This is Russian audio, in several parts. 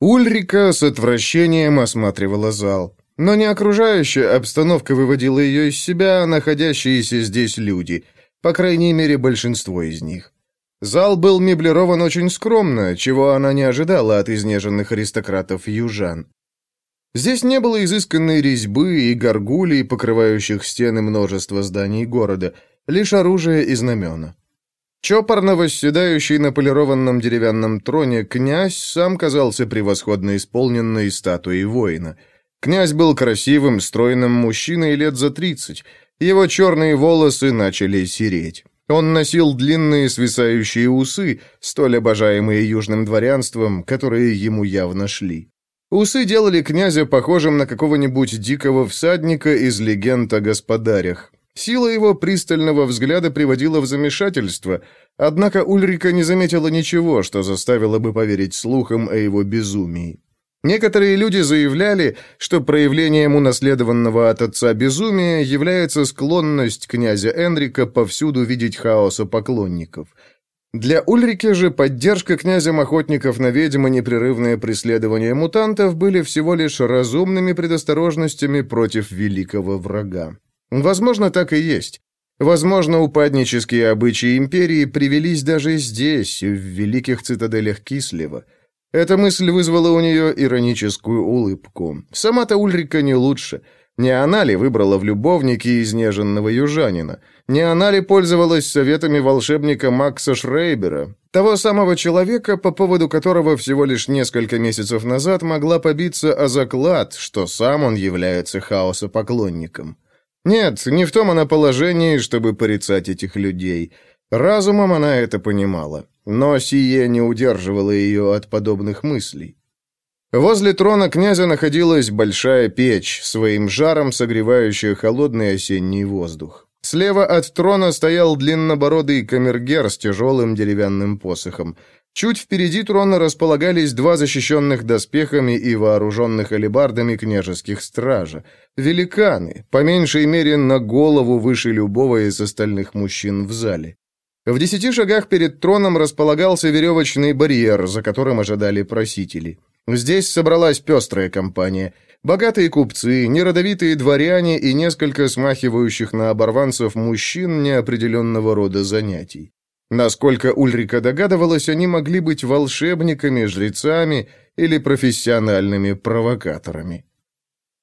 Ульрика с отвращением осматривала зал. Но не окружающая обстановка выводила ее из себя, а находящиеся здесь люди, по крайней мере, большинство из них. Зал был меблирован очень скромно, чего она не ожидала от изнеженных аристократов-южан. Здесь не было изысканной резьбы и горгулей, покрывающих стены множества зданий города, лишь оружие и знамена. Чопорно восседающий на полированном деревянном троне князь сам казался превосходно исполненной статуей воина. Князь был красивым, стройным мужчиной лет за тридцать. Его черные волосы начали сереть. Он носил длинные свисающие усы, столь обожаемые южным дворянством, которые ему явно шли. Усы делали князя похожим на какого-нибудь дикого всадника из легенд о господарях. Сила его пристального взгляда приводила в замешательство, однако Ульрика не заметила ничего, что заставило бы поверить слухам о его безумии. Некоторые люди заявляли, что проявлением унаследованного от отца безумия является склонность князя Энрика повсюду видеть хаоса поклонников. Для Ульрики же поддержка князем охотников на ведьм и непрерывное преследование мутантов были всего лишь разумными предосторожностями против великого врага. Возможно, так и есть. Возможно, упаднические обычаи империи привелись даже здесь, в великих цитаделях Кислева. Эта мысль вызвала у нее ироническую улыбку. Сама-то Ульрика не лучше. Не она ли выбрала в любовнике изнеженного южанина? Не она ли пользовалась советами волшебника Макса Шрейбера? Того самого человека, по поводу которого всего лишь несколько месяцев назад могла побиться о заклад, что сам он является хаосопоклонником. Нет, не в том она положении, чтобы порицать этих людей. Разумом она это понимала, но сие не удерживало ее от подобных мыслей. Возле трона князя находилась большая печь, своим жаром согревающая холодный осенний воздух. Слева от трона стоял длиннобородый камергер с тяжелым деревянным посохом. Чуть впереди трона располагались два защищенных доспехами и вооруженных алебардами княжеских стража. Великаны, по меньшей мере на голову выше любого из остальных мужчин в зале. В десяти шагах перед троном располагался веревочный барьер, за которым ожидали просители. Здесь собралась пестрая компания. Богатые купцы, неродовитые дворяне и несколько смахивающих на оборванцев мужчин неопределенного рода занятий. Насколько Ульрика догадывалась, они могли быть волшебниками, жрецами или профессиональными провокаторами.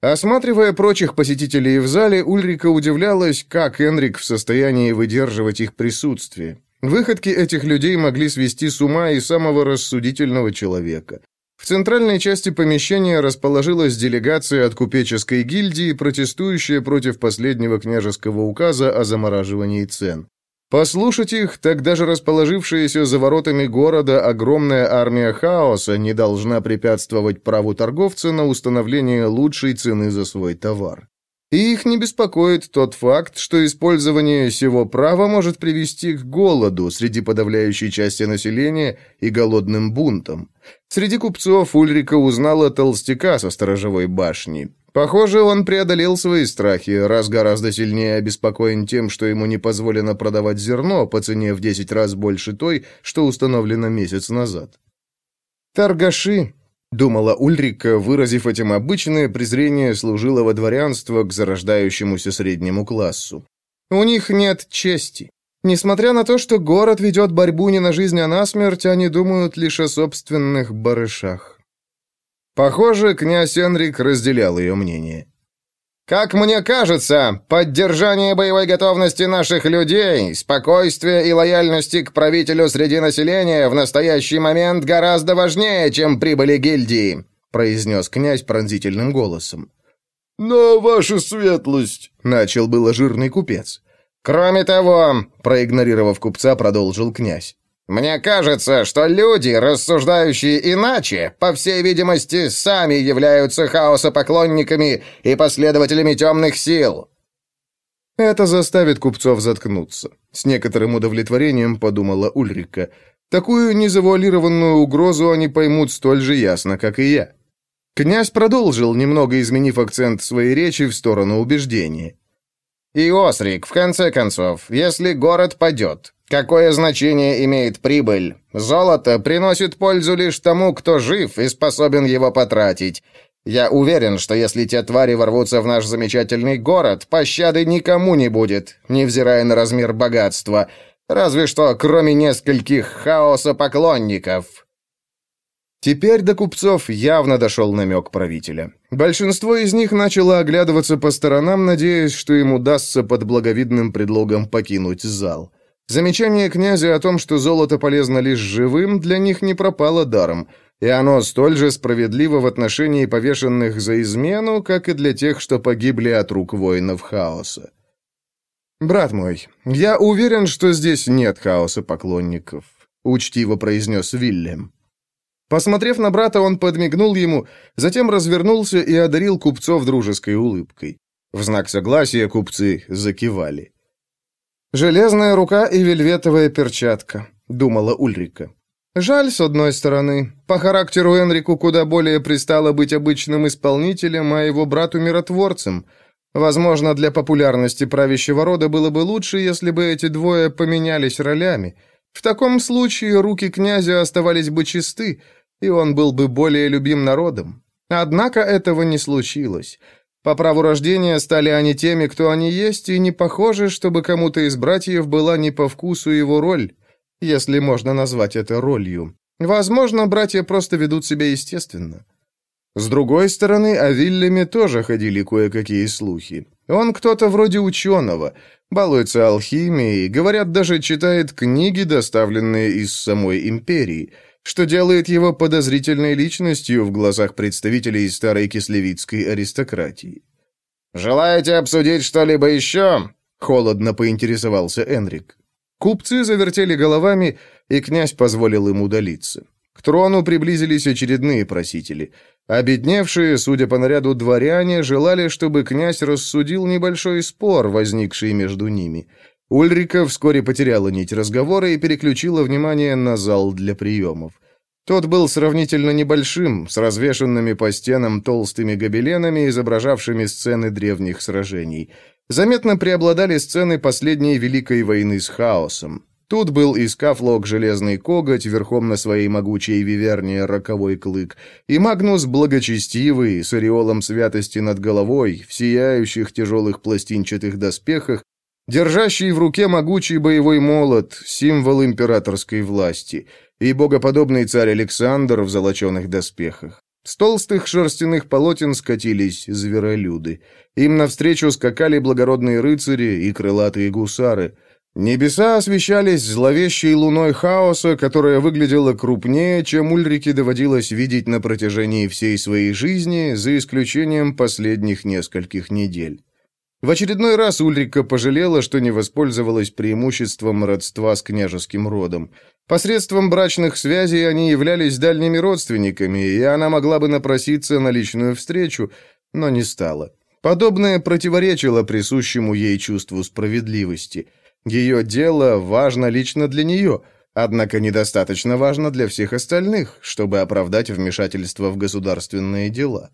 Осматривая прочих посетителей в зале, Ульрика удивлялась, как Энрик в состоянии выдерживать их присутствие. Выходки этих людей могли свести с ума и самого рассудительного человека. В центральной части помещения расположилась делегация от купеческой гильдии, протестующая против последнего княжеского указа о замораживании цен. Послушать их, так даже расположившаяся за воротами города огромная армия хаоса не должна препятствовать праву торговца на установление лучшей цены за свой товар. И их не беспокоит тот факт, что использование сего права может привести к голоду среди подавляющей части населения и голодным бунтам. Среди купцов Ульрика узнала толстяка со сторожевой башни. Похоже, он преодолел свои страхи, раз гораздо сильнее обеспокоен тем, что ему не позволено продавать зерно по цене в 10 раз больше той, что установлено месяц назад. «Торгаши», — думала Ульрика, выразив этим обычное презрение служилого дворянства к зарождающемуся среднему классу. «У них нет чести. Несмотря на то, что город ведет борьбу не на жизнь, а на смерть, они думают лишь о собственных барышах». Похоже, князь Энрик разделял ее мнение. «Как мне кажется, поддержание боевой готовности наших людей, спокойствие и лояльности к правителю среди населения в настоящий момент гораздо важнее, чем прибыли гильдии», произнес князь пронзительным голосом. «Но, ваша светлость», — начал было жирный купец. «Кроме того», — проигнорировав купца, продолжил князь, мне кажется, что люди, рассуждающие иначе, по всей видимости, сами являются хаосопоклонниками и последователями темных сил». Это заставит купцов заткнуться. С некоторым удовлетворением подумала Ульрика. Такую незавуалированную угрозу они поймут столь же ясно, как и я. Князь продолжил, немного изменив акцент своей речи в сторону убеждения. «И Осрик, в конце концов, если город падет, Какое значение имеет прибыль? Золото приносит пользу лишь тому, кто жив и способен его потратить. Я уверен, что если те твари ворвутся в наш замечательный город, пощады никому не будет, невзирая на размер богатства. Разве что кроме нескольких хаоса поклонников. Теперь до купцов явно дошел намек правителя. Большинство из них начало оглядываться по сторонам, надеясь, что им удастся под благовидным предлогом покинуть зал. Замечание князя о том, что золото полезно лишь живым, для них не пропало даром, и оно столь же справедливо в отношении повешенных за измену, как и для тех, что погибли от рук воинов хаоса. «Брат мой, я уверен, что здесь нет хаоса поклонников», — учтиво произнес Вильям. Посмотрев на брата, он подмигнул ему, затем развернулся и одарил купцов дружеской улыбкой. В знак согласия купцы закивали. «Железная рука и вельветовая перчатка», — думала Ульрика. «Жаль, с одной стороны. По характеру Энрику куда более пристало быть обычным исполнителем, а его брату миротворцем. Возможно, для популярности правящего рода было бы лучше, если бы эти двое поменялись ролями. В таком случае руки князя оставались бы чисты, и он был бы более любим народом. Однако этого не случилось. По праву рождения стали они теми, кто они есть, и не похоже, чтобы кому-то из братьев была не по вкусу его роль, если можно назвать это ролью. Возможно, братья просто ведут себя естественно. С другой стороны, о Вильяме тоже ходили кое-какие слухи. Он кто-то вроде ученого, балуется алхимией, говорят, даже читает книги, доставленные из самой империи – что делает его подозрительной личностью в глазах представителей старой кислевицкой аристократии. «Желаете обсудить что-либо еще?» — холодно поинтересовался Энрик. Купцы завертели головами, и князь позволил им удалиться. К трону приблизились очередные просители. Обедневшие, судя по наряду дворяне, желали, чтобы князь рассудил небольшой спор, возникший между ними — Ульрика вскоре потеряла нить разговора и переключила внимание на зал для приемов. Тот был сравнительно небольшим, с развешенными по стенам толстыми гобеленами, изображавшими сцены древних сражений. Заметно преобладали сцены последней Великой войны с хаосом. Тут был и Скафлок Железный Коготь, верхом на своей могучей виверне Роковой Клык, и Магнус Благочестивый, с ореолом святости над головой, в сияющих тяжелых пластинчатых доспехах, держащий в руке могучий боевой молот, символ императорской власти, и богоподобный царь Александр в золоченых доспехах. С толстых шерстяных полотен скатились зверолюды. Им навстречу скакали благородные рыцари и крылатые гусары. Небеса освещались зловещей луной хаоса, которая выглядела крупнее, чем Ульрике доводилось видеть на протяжении всей своей жизни, за исключением последних нескольких недель. В очередной раз Ульрика пожалела, что не воспользовалась преимуществом родства с княжеским родом. Посредством брачных связей они являлись дальними родственниками, и она могла бы напроситься на личную встречу, но не стала. Подобное противоречило присущему ей чувству справедливости. Ее дело важно лично для нее, однако недостаточно важно для всех остальных, чтобы оправдать вмешательство в государственные дела.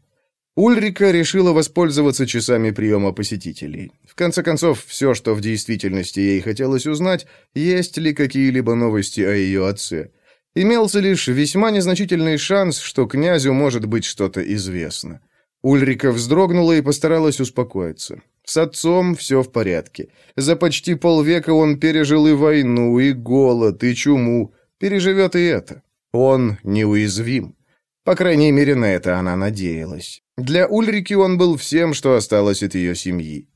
Ульрика решила воспользоваться часами приема посетителей. В конце концов, все, что в действительности ей хотелось узнать, есть ли какие-либо новости о ее отце. Имелся лишь весьма незначительный шанс, что князю может быть что-то известно. Ульрика вздрогнула и постаралась успокоиться. С отцом все в порядке. За почти полвека он пережил и войну, и голод, и чуму. Переживет и это. Он неуязвим. По крайней мере, на это она надеялась. Для Ульрики он был всем, что осталось от ее семьи.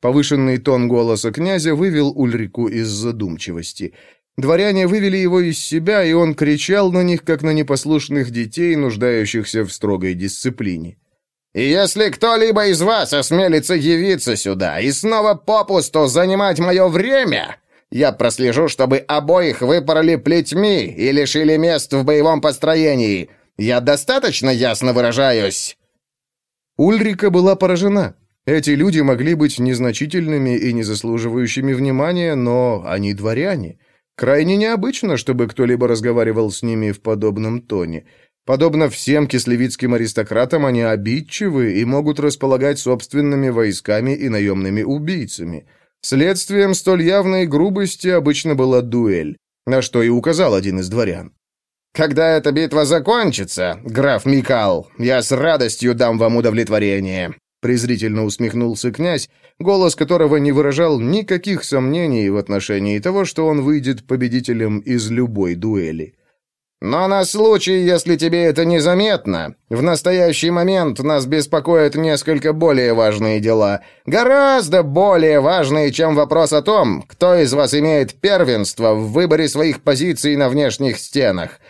Повышенный тон голоса князя вывел Ульрику из задумчивости. Дворяне вывели его из себя, и он кричал на них, как на непослушных детей, нуждающихся в строгой дисциплине. «И если кто-либо из вас осмелится явиться сюда и снова попусту занимать мое время, я прослежу, чтобы обоих выпороли плетьми и лишили мест в боевом построении. Я достаточно ясно выражаюсь?» Ульрика была поражена. Эти люди могли быть незначительными и не заслуживающими внимания, но они дворяне. Крайне необычно, чтобы кто-либо разговаривал с ними в подобном тоне. Подобно всем кислевицким аристократам, они обидчивы и могут располагать собственными войсками и наемными убийцами. Следствием столь явной грубости обычно была дуэль, на что и указал один из дворян. «Когда эта битва закончится, граф Микал, я с радостью дам вам удовлетворение», презрительно усмехнулся князь, голос которого не выражал никаких сомнений в отношении того, что он выйдет победителем из любой дуэли. Но на случай, если тебе это незаметно, в настоящий момент нас беспокоят несколько более важные дела. Гораздо более важные, чем вопрос о том, кто из вас имеет первенство в выборе своих позиций на внешних стенах.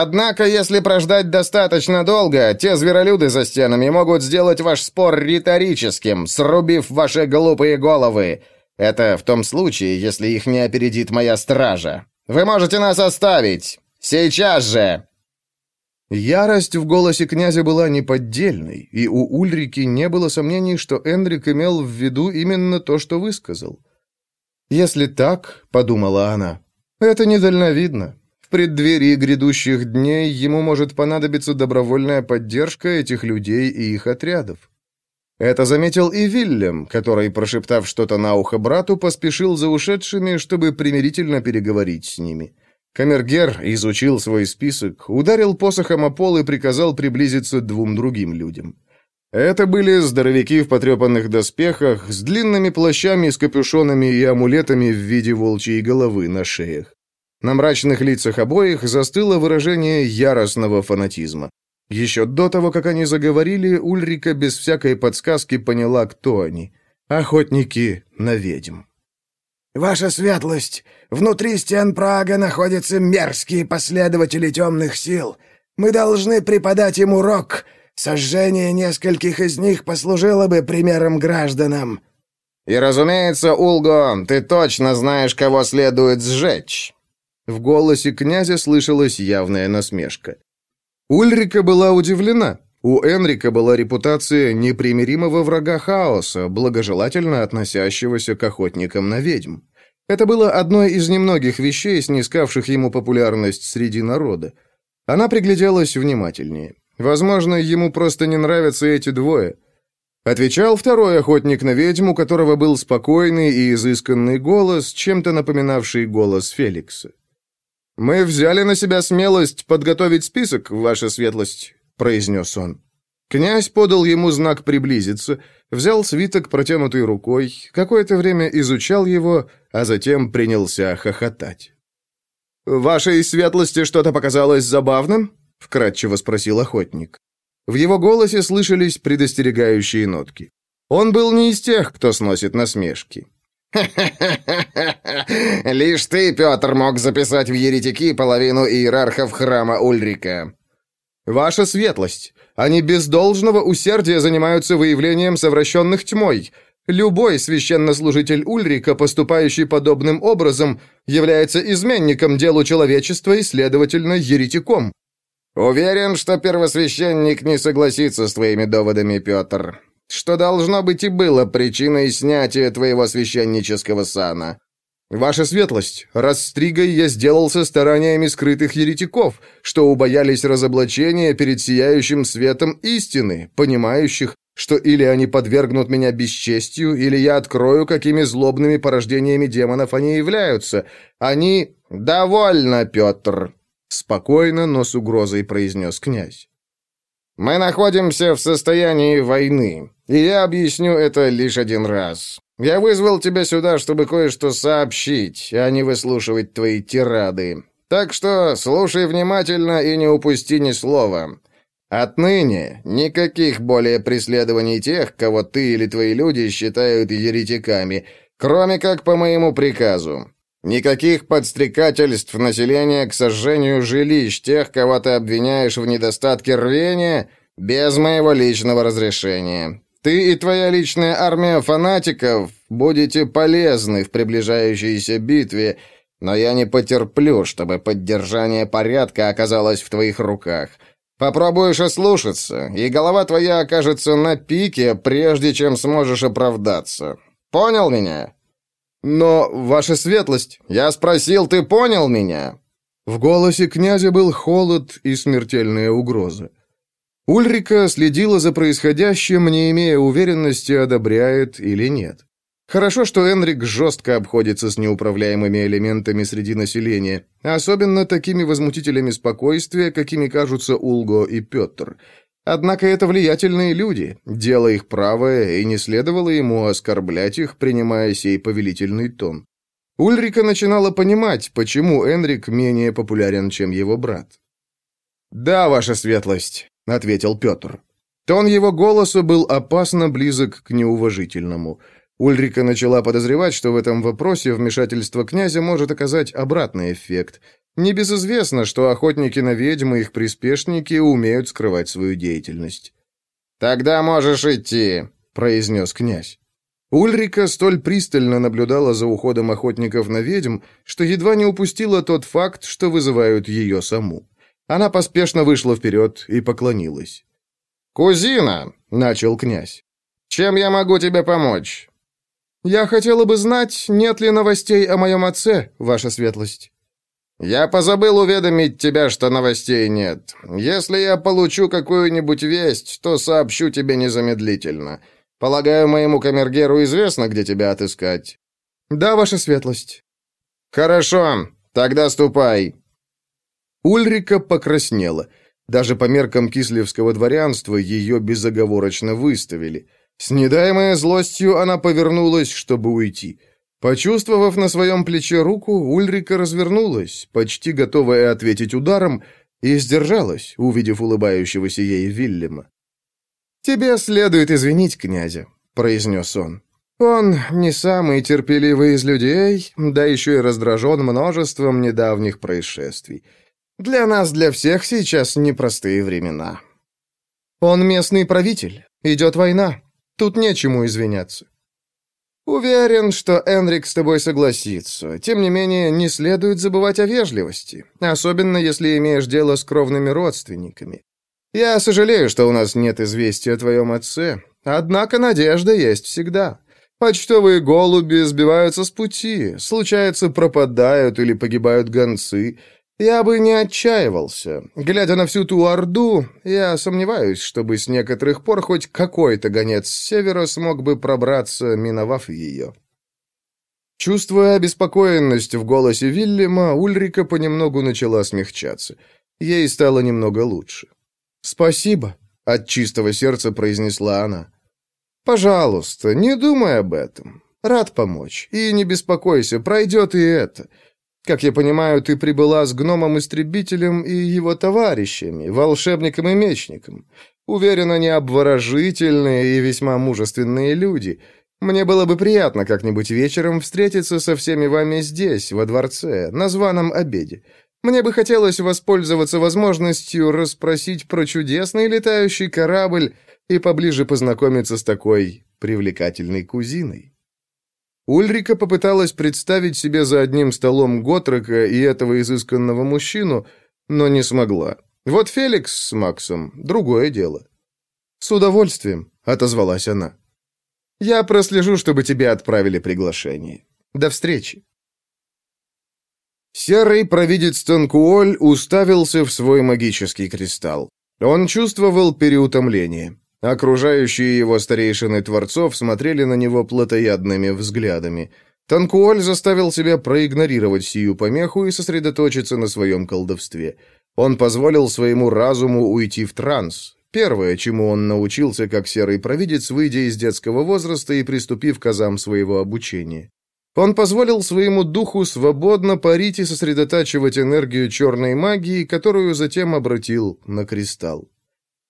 Однако, если прождать достаточно долго, те зверолюды за стенами могут сделать ваш спор риторическим, срубив ваши глупые головы. Это в том случае, если их не опередит моя стража. Вы можете нас оставить, «Сейчас же!» Ярость в голосе князя была неподдельной, и у Ульрики не было сомнений, что Эндрик имел в виду именно то, что высказал. «Если так, — подумала она, — это недальновидно. Преддверии грядущих дней ему может понадобиться добровольная поддержка этих людей и их отрядов. Это заметил и Вильям, который, прошептав что-то на ухо брату, поспешил за ушедшими, чтобы примирительно переговорить с ними. Камергер изучил свой список, ударил посохом о пол и приказал приблизиться двум другим людям. Это были здоровяки в потрепанных доспехах, с длинными плащами с капюшонами и амулетами в виде волчьей головы на шеях. На мрачных лицах обоих застыло выражение яростного фанатизма. Еще до того, как они заговорили, Ульрика без всякой подсказки поняла, кто они. Охотники на ведьм. «Ваша светлость, внутри стен Прага находятся мерзкие последователи темных сил. Мы должны преподать им урок. Сожжение нескольких из них послужило бы примером гражданам». «И, разумеется, Улго, ты точно знаешь, кого следует сжечь». В голосе князя слышалась явная насмешка. Ульрика была удивлена. У Энрика была репутация непримиримого врага хаоса, благожелательно относящегося к охотникам на ведьм. Это было одной из немногих вещей, снискавших ему популярность среди народа. Она пригляделась внимательнее. Возможно, ему просто не нравятся эти двое. Отвечал второй охотник на ведьму, у которого был спокойный и изысканный голос, чем-то напоминавший голос Феликса. «Мы взяли на себя смелость подготовить список, ваша светлость произнес он. Князь подал ему знак приблизиться, взял свиток протянутой рукой, какое-то время изучал его, а затем принялся хохотать. «Вашей светлости что-то показалось забавным?» — вкратчиво спросил охотник. В его голосе слышались предостерегающие нотки. Он был не из тех, кто сносит насмешки. Лишь ты, Петр, мог записать в еретики половину иерархов храма Ульрика. «Ваша светлость, они без должного усердия занимаются выявлением совращенных тьмой. Любой священнослужитель Ульрика, поступающий подобным образом, является изменником делу человечества и, следовательно, еретиком». «Уверен, что первосвященник не согласится с твоими доводами, Петр. Что должно быть и было причиной снятия твоего священнического сана. «Ваша светлость, расстригой я сделался стараниями скрытых еретиков, что убоялись разоблачения перед сияющим светом истины, понимающих, что или они подвергнут меня бесчестью, или я открою, какими злобными порождениями демонов они являются. Они... «Довольно, Петр!» — спокойно, но с угрозой произнес князь. «Мы находимся в состоянии войны, и я объясню это лишь один раз. Я вызвал тебя сюда, чтобы кое-что сообщить, а не выслушивать твои тирады. Так что слушай внимательно и не упусти ни слова. Отныне никаких более преследований тех, кого ты или твои люди считают еретиками, кроме как по моему приказу. Никаких подстрекательств населения к сожжению жилищ тех, кого ты обвиняешь в недостатке рвения, без моего личного разрешения. Ты и твоя личная армия фанатиков будете полезны в приближающейся битве, но я не потерплю, чтобы поддержание порядка оказалось в твоих руках. Попробуешь ослушаться, и голова твоя окажется на пике, прежде чем сможешь оправдаться. Понял меня? Но, ваша светлость, я спросил, ты понял меня? В голосе князя был холод и смертельная угроза. Ульрика следила за происходящим, не имея уверенности, одобряет или нет. Хорошо, что Энрик жестко обходится с неуправляемыми элементами среди населения, особенно такими возмутителями спокойствия, какими кажутся Улго и Петр. Однако это влиятельные люди, дело их правое, и не следовало ему оскорблять их, принимая сей повелительный тон. Ульрика начинала понимать, почему Энрик менее популярен, чем его брат. «Да, ваша светлость», — ответил Петр. Тон его голоса был опасно близок к неуважительному. Ульрика начала подозревать, что в этом вопросе вмешательство князя может оказать обратный эффект. Небезызвестно, что охотники на ведьм и их приспешники умеют скрывать свою деятельность. «Тогда можешь идти», — произнес князь. Ульрика столь пристально наблюдала за уходом охотников на ведьм, что едва не упустила тот факт, что вызывают ее саму. Она поспешно вышла вперед и поклонилась. «Кузина!» — начал князь. «Чем я могу тебе помочь?» «Я хотела бы знать, нет ли новостей о моем отце, ваша светлость». «Я позабыл уведомить тебя, что новостей нет. Если я получу какую-нибудь весть, то сообщу тебе незамедлительно. Полагаю, моему камергеру известно, где тебя отыскать». «Да, ваша светлость». «Хорошо, тогда ступай». Ульрика покраснела. Даже по меркам кислевского дворянства ее безоговорочно выставили. С недаемой злостью она повернулась, чтобы уйти. Почувствовав на своем плече руку, Ульрика развернулась, почти готовая ответить ударом, и сдержалась, увидев улыбающегося ей Вильяма. «Тебе следует извинить князя», — произнес он. «Он не самый терпеливый из людей, да еще и раздражен множеством недавних происшествий. Для нас, для всех сейчас непростые времена. Он местный правитель, идет война, тут нечему извиняться. Уверен, что Энрик с тобой согласится. Тем не менее, не следует забывать о вежливости, особенно если имеешь дело с кровными родственниками. Я сожалею, что у нас нет известия о твоем отце, однако надежда есть всегда. Почтовые голуби сбиваются с пути, случается, пропадают или погибают гонцы. Я бы не отчаивался. Глядя на всю ту орду, я сомневаюсь, чтобы с некоторых пор хоть какой-то гонец с севера смог бы пробраться, миновав ее. Чувствуя обеспокоенность в голосе Вильяма, Ульрика понемногу начала смягчаться. Ей стало немного лучше. «Спасибо», — от чистого сердца произнесла она. «Пожалуйста, не думай об этом. Рад помочь. И не беспокойся, пройдет и это. Как я понимаю, ты прибыла с гномом-истребителем и его товарищами, волшебником и мечником. Уверен, они обворожительные и весьма мужественные люди. Мне было бы приятно как-нибудь вечером встретиться со всеми вами здесь, во дворце, на званом обеде. Мне бы хотелось воспользоваться возможностью расспросить про чудесный летающий корабль и поближе познакомиться с такой привлекательной кузиной. Ульрика попыталась представить себе за одним столом Готрека и этого изысканного мужчину, но не смогла. Вот Феликс с Максом — другое дело. «С удовольствием», — отозвалась она. «Я прослежу, чтобы тебе отправили приглашение. До встречи». Серый провидец Танкуоль уставился в свой магический кристалл. Он чувствовал переутомление. Окружающие его старейшины Творцов смотрели на него плотоядными взглядами. Танкуоль заставил себя проигнорировать сию помеху и сосредоточиться на своем колдовстве. Он позволил своему разуму уйти в транс. Первое, чему он научился как серый провидец, выйдя из детского возраста и приступив к азам своего обучения. Он позволил своему духу свободно парить и сосредотачивать энергию черной магии, которую затем обратил на кристалл.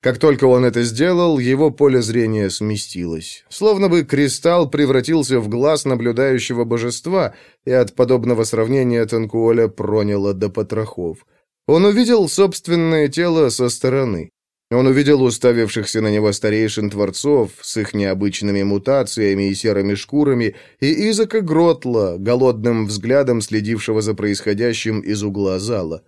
Как только он это сделал, его поле зрения сместилось. Словно бы кристалл превратился в глаз наблюдающего божества, и от подобного сравнения Танкуоля проняло до потрохов. Он увидел собственное тело со стороны. Он увидел уставившихся на него старейшин Творцов с их необычными мутациями и серыми шкурами, и Изака Гротла, голодным взглядом следившего за происходящим из угла зала.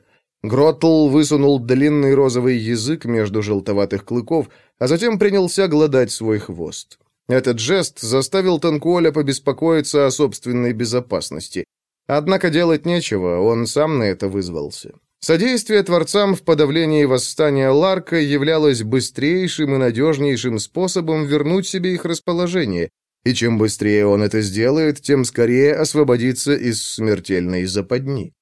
Гротл высунул длинный розовый язык между желтоватых клыков, а затем принялся гладать свой хвост. Этот жест заставил Танкуоля побеспокоиться о собственной безопасности. Однако делать нечего, он сам на это вызвался. Содействие Творцам в подавлении восстания Ларка являлось быстрейшим и надежнейшим способом вернуть себе их расположение, И чем быстрее он это сделает, тем скорее освободится из смертельной западни.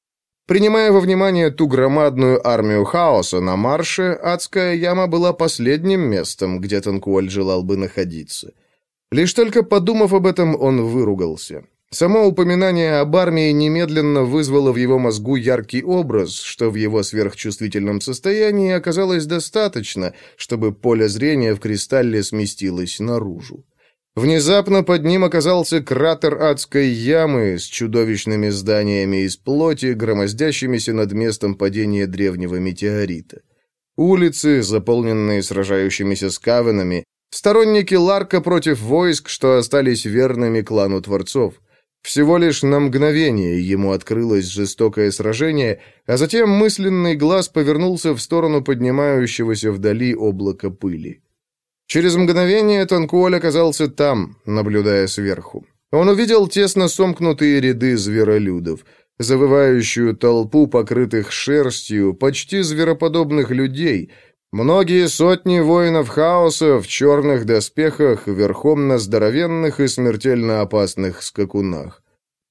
Принимая во внимание ту громадную армию хаоса на марше, адская яма была последним местом, где Танкуоль желал бы находиться. Лишь только подумав об этом, он выругался. Само упоминание об армии немедленно вызвало в его мозгу яркий образ, что в его сверхчувствительном состоянии оказалось достаточно, чтобы поле зрения в кристалле сместилось наружу. Внезапно под ним оказался кратер адской ямы с чудовищными зданиями из плоти, громоздящимися над местом падения древнего метеорита. Улицы, заполненные сражающимися скавенами, сторонники Ларка против войск, что остались верными клану Творцов. Всего лишь на мгновение ему открылось жестокое сражение, а затем мысленный глаз повернулся в сторону поднимающегося вдали облака пыли. Через мгновение Танкуоль оказался там, наблюдая сверху. Он увидел тесно сомкнутые ряды зверолюдов, завывающую толпу покрытых шерстью, почти звероподобных людей, многие сотни воинов хаоса в черных доспехах, верхом на здоровенных и смертельно опасных скакунах.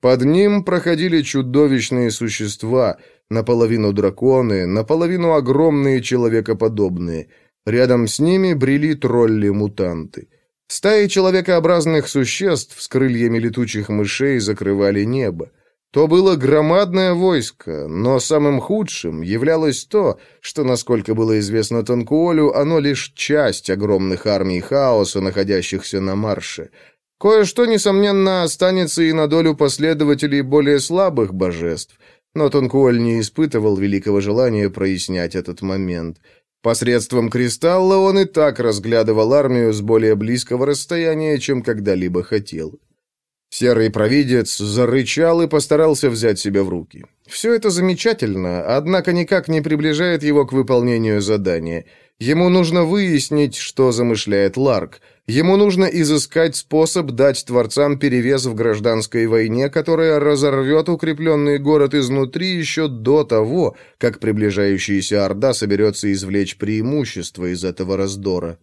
Под ним проходили чудовищные существа, наполовину драконы, наполовину огромные человекоподобные – Рядом с ними брели тролли-мутанты. Стаи человекообразных существ с крыльями летучих мышей закрывали небо. То было громадное войско, но самым худшим являлось то, что, насколько было известно Танкуолю, оно лишь часть огромных армий хаоса, находящихся на марше. Кое-что, несомненно, останется и на долю последователей более слабых божеств, но Танкуоль не испытывал великого желания прояснять этот момент – Посредством кристалла он и так разглядывал армию с более близкого расстояния, чем когда-либо хотел. Серый провидец зарычал и постарался взять себя в руки. Все это замечательно, однако никак не приближает его к выполнению задания. Ему нужно выяснить, что замышляет Ларк. Ему нужно изыскать способ дать Творцам перевес в гражданской войне, которая разорвет укрепленный город изнутри еще до того, как приближающаяся Орда соберется извлечь преимущество из этого раздора.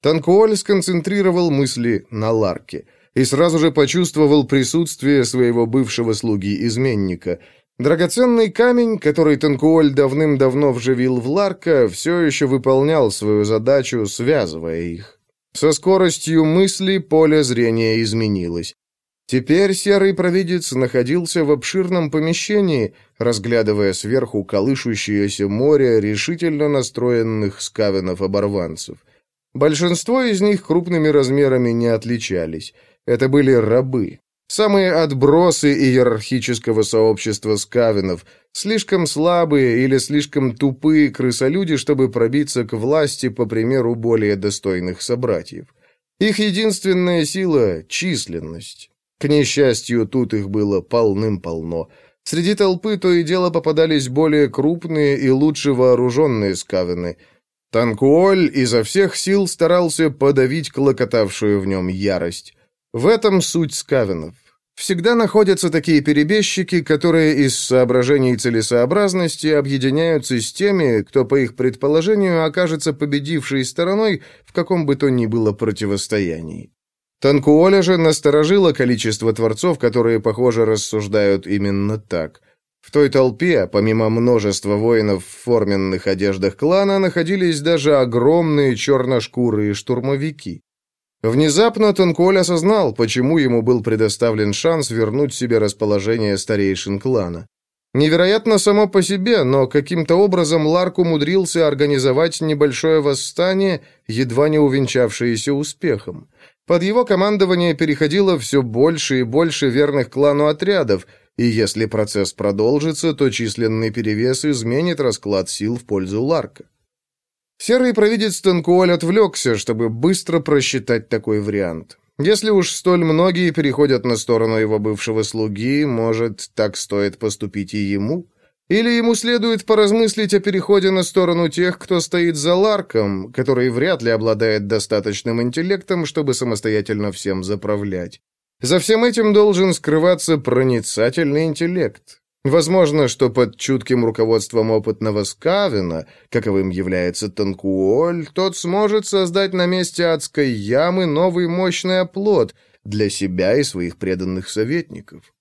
Танкуоль сконцентрировал мысли на Ларке и сразу же почувствовал присутствие своего бывшего слуги-изменника – Драгоценный камень, который Танкуоль давным-давно вживил в Ларка, все еще выполнял свою задачу, связывая их. Со скоростью мысли поле зрения изменилось. Теперь серый провидец находился в обширном помещении, разглядывая сверху колышущееся море решительно настроенных скавенов-оборванцев. Большинство из них крупными размерами не отличались. Это были рабы, Самые отбросы иерархического сообщества скавинов, слишком слабые или слишком тупые крысолюди, чтобы пробиться к власти, по примеру более достойных собратьев. Их единственная сила — численность. К несчастью, тут их было полным-полно. Среди толпы то и дело попадались более крупные и лучше вооруженные скавины. Танкуоль изо всех сил старался подавить клокотавшую в нем ярость. В этом суть скавинов. Всегда находятся такие перебежчики, которые из соображений целесообразности объединяются с теми, кто, по их предположению, окажется победившей стороной в каком бы то ни было противостоянии. Танкуоля же насторожило количество творцов, которые, похоже, рассуждают именно так. В той толпе, помимо множества воинов в форменных одеждах клана, находились даже огромные черношкурые штурмовики. Внезапно Танкуоль осознал, почему ему был предоставлен шанс вернуть себе расположение старейшин клана. Невероятно само по себе, но каким-то образом Ларк умудрился организовать небольшое восстание, едва не увенчавшееся успехом. Под его командование переходило все больше и больше верных клану отрядов, и если процесс продолжится, то численный перевес изменит расклад сил в пользу Ларка. Серый провидец Танкуоль отвлекся, чтобы быстро просчитать такой вариант. Если уж столь многие переходят на сторону его бывшего слуги, может, так стоит поступить и ему? Или ему следует поразмыслить о переходе на сторону тех, кто стоит за Ларком, который вряд ли обладает достаточным интеллектом, чтобы самостоятельно всем заправлять? За всем этим должен скрываться проницательный интеллект. Возможно, что под чутким руководством опытного Скавина, каковым является Танкуоль, тот сможет создать на месте адской ямы новый мощный оплот, для себя и своих преданных советников.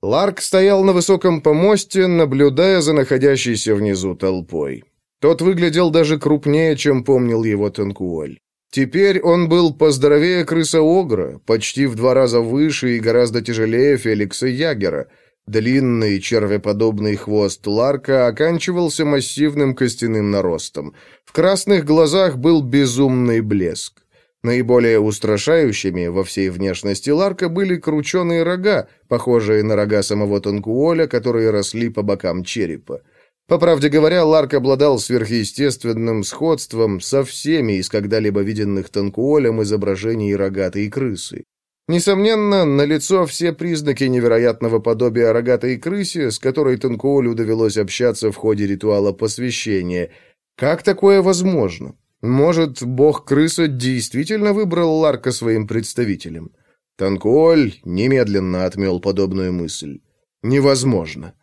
Ларк стоял на высоком помосте, наблюдая за находящейся внизу толпой. Тот выглядел даже крупнее, чем помнил его Танкуоль. Теперь он был поздоровее крыса Огра, почти в два раза выше и гораздо тяжелее Феликса Ягера. Длинный червеподобный хвост Ларка оканчивался массивным костяным наростом. В красных глазах был безумный блеск. Наиболее устрашающими во всей внешности Ларка были крученые рога, похожие на рога самого Танкуоля, которые росли по бокам черепа. По правде говоря, Ларк обладал сверхъестественным сходством со всеми из когда-либо виденных Танкуолем изображений рогатой крысы. Несомненно, налицо все признаки невероятного подобия рогатой крысе, с которой Танкуолю довелось общаться в ходе ритуала посвящения. Как такое возможно? Может, бог-крыса действительно выбрал Ларка своим представителем? Танкуоль немедленно отмел подобную мысль. Невозможно.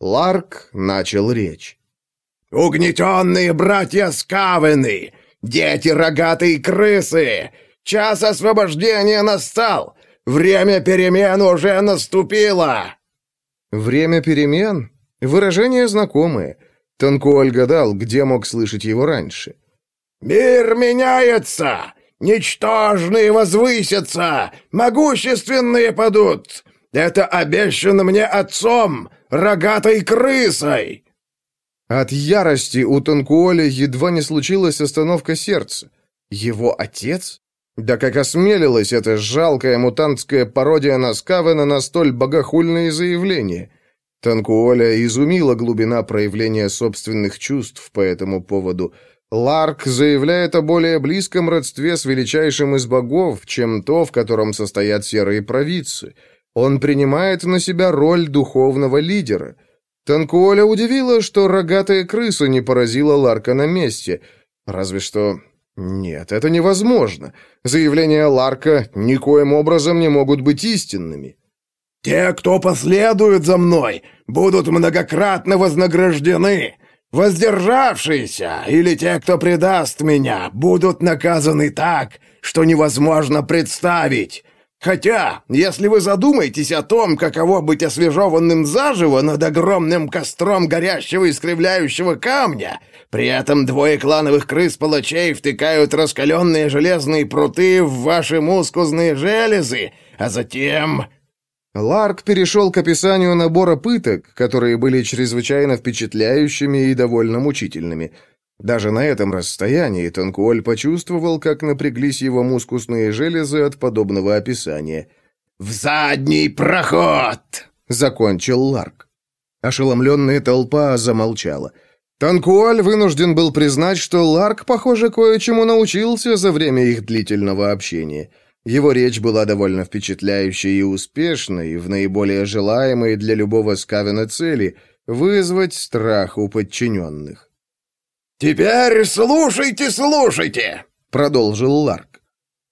Ларк начал речь. «Угнетенные братья Скавены! Дети рогатой крысы! Час освобождения настал! Время перемен уже наступило!» «Время перемен?» Выражение знакомое. Танкуоль гадал, где мог слышать его раньше. «Мир меняется! Ничтожные возвысятся! Могущественные падут! Это обещано мне отцом, рогатой крысой!» От ярости у Танкуоля едва не случилась остановка сердца. Его отец? Да как осмелилась эта жалкая мутантская пародия на Скавена на столь богохульные заявления. Танкуоля изумила глубина проявления собственных чувств по этому поводу. Ларк заявляет о более близком родстве с величайшим из богов, чем то, в котором состоят серые провидцы — он принимает на себя роль духовного лидера. Танкуоля удивила, что рогатая крыса не поразила Ларка на месте. Разве что... Нет, это невозможно. Заявления Ларка никоим образом не могут быть истинными. «Те, кто последует за мной, будут многократно вознаграждены. Воздержавшиеся или те, кто предаст меня, будут наказаны так, что невозможно представить. Хотя, если вы задумаетесь о том, каково быть освежеванным заживо над огромным костром горящего искривляющего камня, при этом двое клановых крыс-палачей втыкают раскаленные железные пруты в ваши мускузные железы, а затем... Ларк перешел к описанию набора пыток, которые были чрезвычайно впечатляющими и довольно мучительными – даже на этом расстоянии Танкуоль почувствовал, как напряглись его мускусные железы от подобного описания. «В задний проход!» — закончил Ларк. Ошеломленная толпа замолчала. Танкуаль вынужден был признать, что Ларк, похоже, кое-чему научился за время их длительного общения. Его речь была довольно впечатляющей и успешной, в наиболее желаемой для любого скавена цели — вызвать страх у подчиненных. «Теперь слушайте, слушайте!» — продолжил Ларк.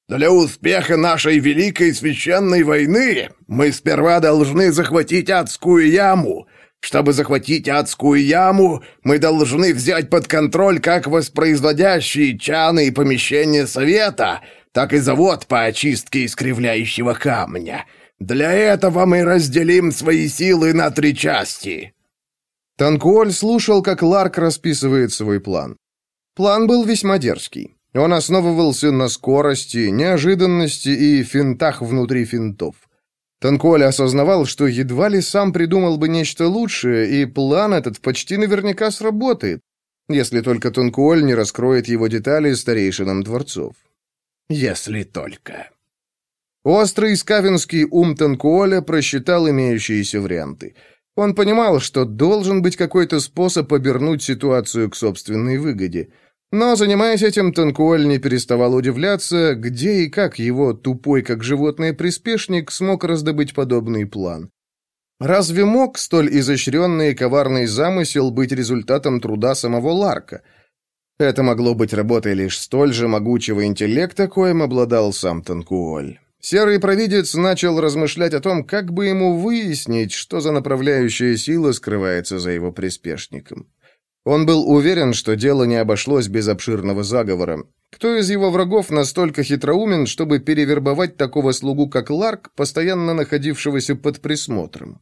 «Для успеха нашей великой священной войны мы сперва должны захватить адскую яму. Чтобы захватить адскую яму, мы должны взять под контроль как воспроизводящие чаны и помещения совета, так и завод по очистке искривляющего камня. Для этого мы разделим свои силы на три части. Танкуоль слушал, как Ларк расписывает свой план. План был весьма дерзкий. Он основывался на скорости, неожиданности и финтах внутри финтов. Танкуоль осознавал, что едва ли сам придумал бы нечто лучшее, и план этот почти наверняка сработает, если только Танкуоль не раскроет его детали старейшинам дворцов. Если только. Острый скавинский ум Танкуоля просчитал имеющиеся варианты — он понимал, что должен быть какой-то способ обернуть ситуацию к собственной выгоде. Но, занимаясь этим, Танкуэль не переставал удивляться, где и как его тупой, как животное, приспешник смог раздобыть подобный план. Разве мог столь изощренный и коварный замысел быть результатом труда самого Ларка? Это могло быть работой лишь столь же могучего интеллекта, коим обладал сам Танкуоль. Серый провидец начал размышлять о том, как бы ему выяснить, что за направляющая сила скрывается за его приспешником. Он был уверен, что дело не обошлось без обширного заговора. Кто из его врагов настолько хитроумен, чтобы перевербовать такого слугу, как Ларк, постоянно находившегося под присмотром?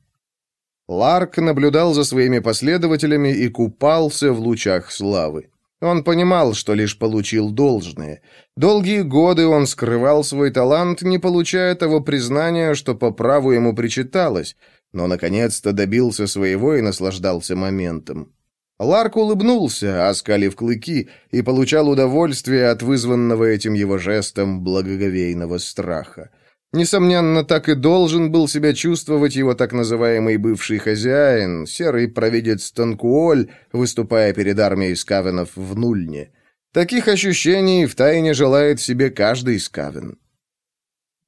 Ларк наблюдал за своими последователями и купался в лучах славы. Он понимал, что лишь получил должное. Долгие годы он скрывал свой талант, не получая того признания, что по праву ему причиталось, но наконец-то добился своего и наслаждался моментом. Ларк улыбнулся, оскалив клыки, и получал удовольствие от вызванного этим его жестом благоговейного страха. Несомненно, так и должен был себя чувствовать его так называемый бывший хозяин, серый провидец Танкуоль, выступая перед армией скавенов в Нульне. Таких ощущений втайне желает себе каждый скавен.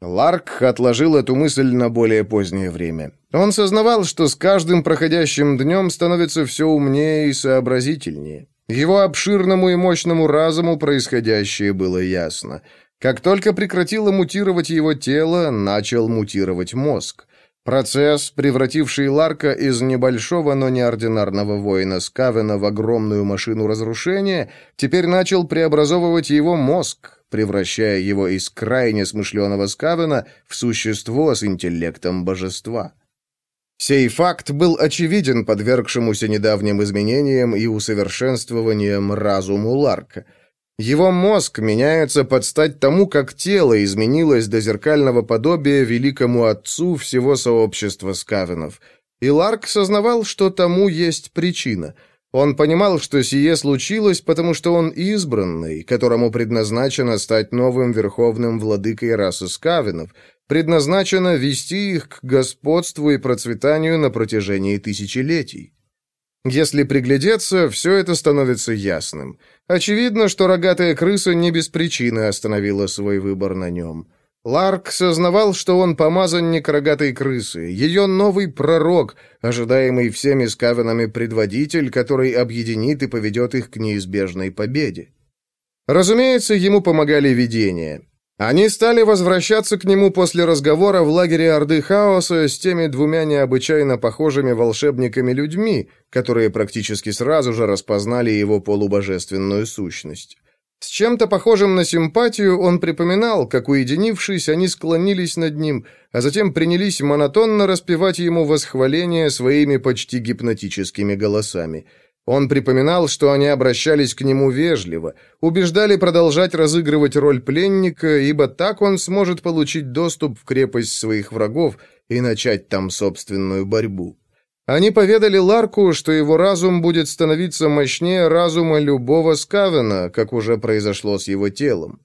Ларк отложил эту мысль на более позднее время. Он сознавал, что с каждым проходящим днем становится все умнее и сообразительнее. Его обширному и мощному разуму происходящее было ясно — как только прекратило мутировать его тело, начал мутировать мозг. Процесс, превративший Ларка из небольшого, но неординарного воина Скавена в огромную машину разрушения, теперь начал преобразовывать его мозг, превращая его из крайне смышленого Скавена в существо с интеллектом божества. Сей факт был очевиден подвергшемуся недавним изменениям и усовершенствованиям разуму Ларка – его мозг меняется под стать тому, как тело изменилось до зеркального подобия великому отцу всего сообщества скавенов. И Ларк сознавал, что тому есть причина. Он понимал, что сие случилось, потому что он избранный, которому предназначено стать новым верховным владыкой расы скавенов, предназначено вести их к господству и процветанию на протяжении тысячелетий. Если приглядеться, все это становится ясным. Очевидно, что рогатая крыса не без причины остановила свой выбор на нем. Ларк сознавал, что он помазанник рогатой крысы, ее новый пророк, ожидаемый всеми скавенами предводитель, который объединит и поведет их к неизбежной победе. Разумеется, ему помогали видения. Они стали возвращаться к нему после разговора в лагере Орды Хаоса с теми двумя необычайно похожими волшебниками-людьми, которые практически сразу же распознали его полубожественную сущность. С чем-то похожим на симпатию он припоминал, как, уединившись, они склонились над ним, а затем принялись монотонно распевать ему восхваление своими почти гипнотическими голосами – он припоминал, что они обращались к нему вежливо, убеждали продолжать разыгрывать роль пленника, ибо так он сможет получить доступ в крепость своих врагов и начать там собственную борьбу. Они поведали Ларку, что его разум будет становиться мощнее разума любого Скавена, как уже произошло с его телом.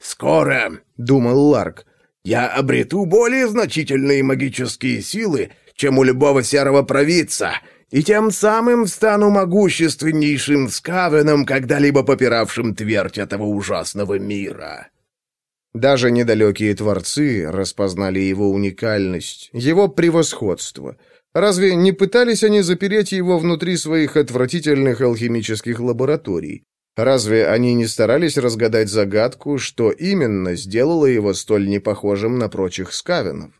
«Скоро», — думал Ларк, — «я обрету более значительные магические силы, чем у любого серого провидца» и тем самым стану могущественнейшим скавеном, когда-либо попиравшим твердь этого ужасного мира». Даже недалекие творцы распознали его уникальность, его превосходство. Разве не пытались они запереть его внутри своих отвратительных алхимических лабораторий? Разве они не старались разгадать загадку, что именно сделало его столь непохожим на прочих скавенов?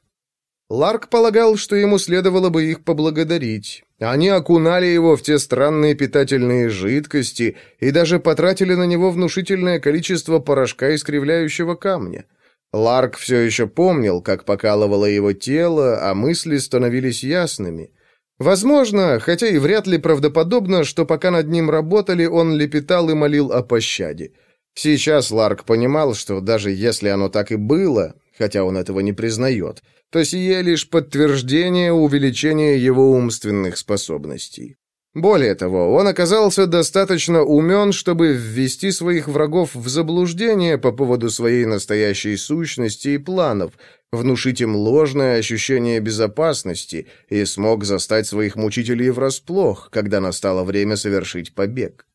Ларк полагал, что ему следовало бы их поблагодарить. Они окунали его в те странные питательные жидкости и даже потратили на него внушительное количество порошка искривляющего камня. Ларк все еще помнил, как покалывало его тело, а мысли становились ясными. Возможно, хотя и вряд ли правдоподобно, что пока над ним работали, он лепетал и молил о пощаде. Сейчас Ларк понимал, что даже если оно так и было, хотя он этого не признает, то сие лишь подтверждение увеличения его умственных способностей. Более того, он оказался достаточно умен, чтобы ввести своих врагов в заблуждение по поводу своей настоящей сущности и планов, внушить им ложное ощущение безопасности и смог застать своих мучителей врасплох, когда настало время совершить побег.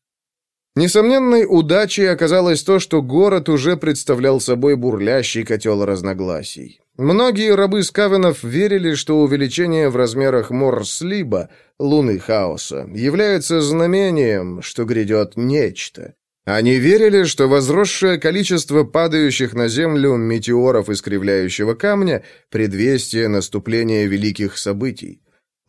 Несомненной удачей оказалось то, что город уже представлял собой бурлящий котел разногласий. Многие рабы скавенов верили, что увеличение в размерах Морслиба, луны хаоса, является знамением, что грядет нечто. Они верили, что возросшее количество падающих на землю метеоров искривляющего камня – предвестие наступления великих событий.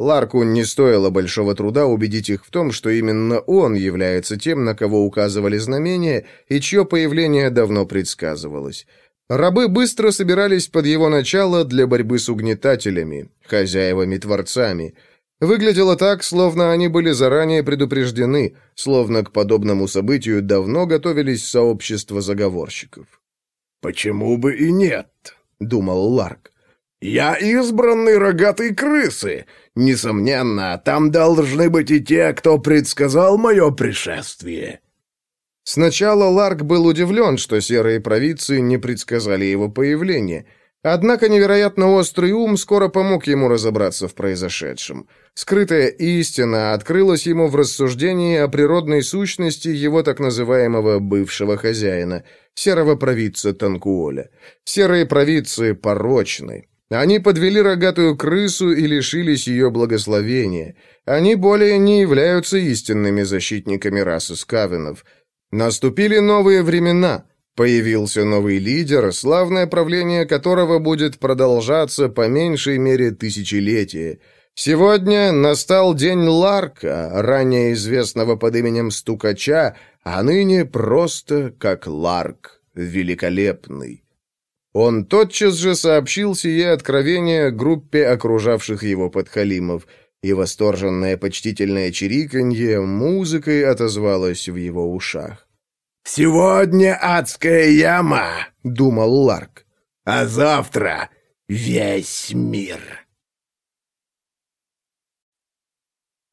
Ларку не стоило большого труда убедить их в том, что именно он является тем, на кого указывали знамения, и чье появление давно предсказывалось. Рабы быстро собирались под его начало для борьбы с угнетателями, хозяевами-творцами. Выглядело так, словно они были заранее предупреждены, словно к подобному событию давно готовились сообщества заговорщиков. «Почему бы и нет?» — думал Ларк. «Я избранный рогатый крысы. Несомненно, там должны быть и те, кто предсказал мое пришествие». Сначала Ларк был удивлен, что серые провидцы не предсказали его появление. Однако невероятно острый ум скоро помог ему разобраться в произошедшем. Скрытая истина открылась ему в рассуждении о природной сущности его так называемого бывшего хозяина, серого провидца Танкуоля. Серые провидцы порочны. Они подвели рогатую крысу и лишились ее благословения. Они более не являются истинными защитниками расы скавенов. Наступили новые времена. Появился новый лидер, славное правление которого будет продолжаться по меньшей мере тысячелетия. Сегодня настал день Ларка, ранее известного под именем Стукача, а ныне просто как Ларк, великолепный. Он тотчас же сообщил сие откровение группе окружавших его подхалимов, и восторженное почтительное чириканье музыкой отозвалось в его ушах. «Сегодня адская яма», — думал Ларк, — «а завтра весь мир».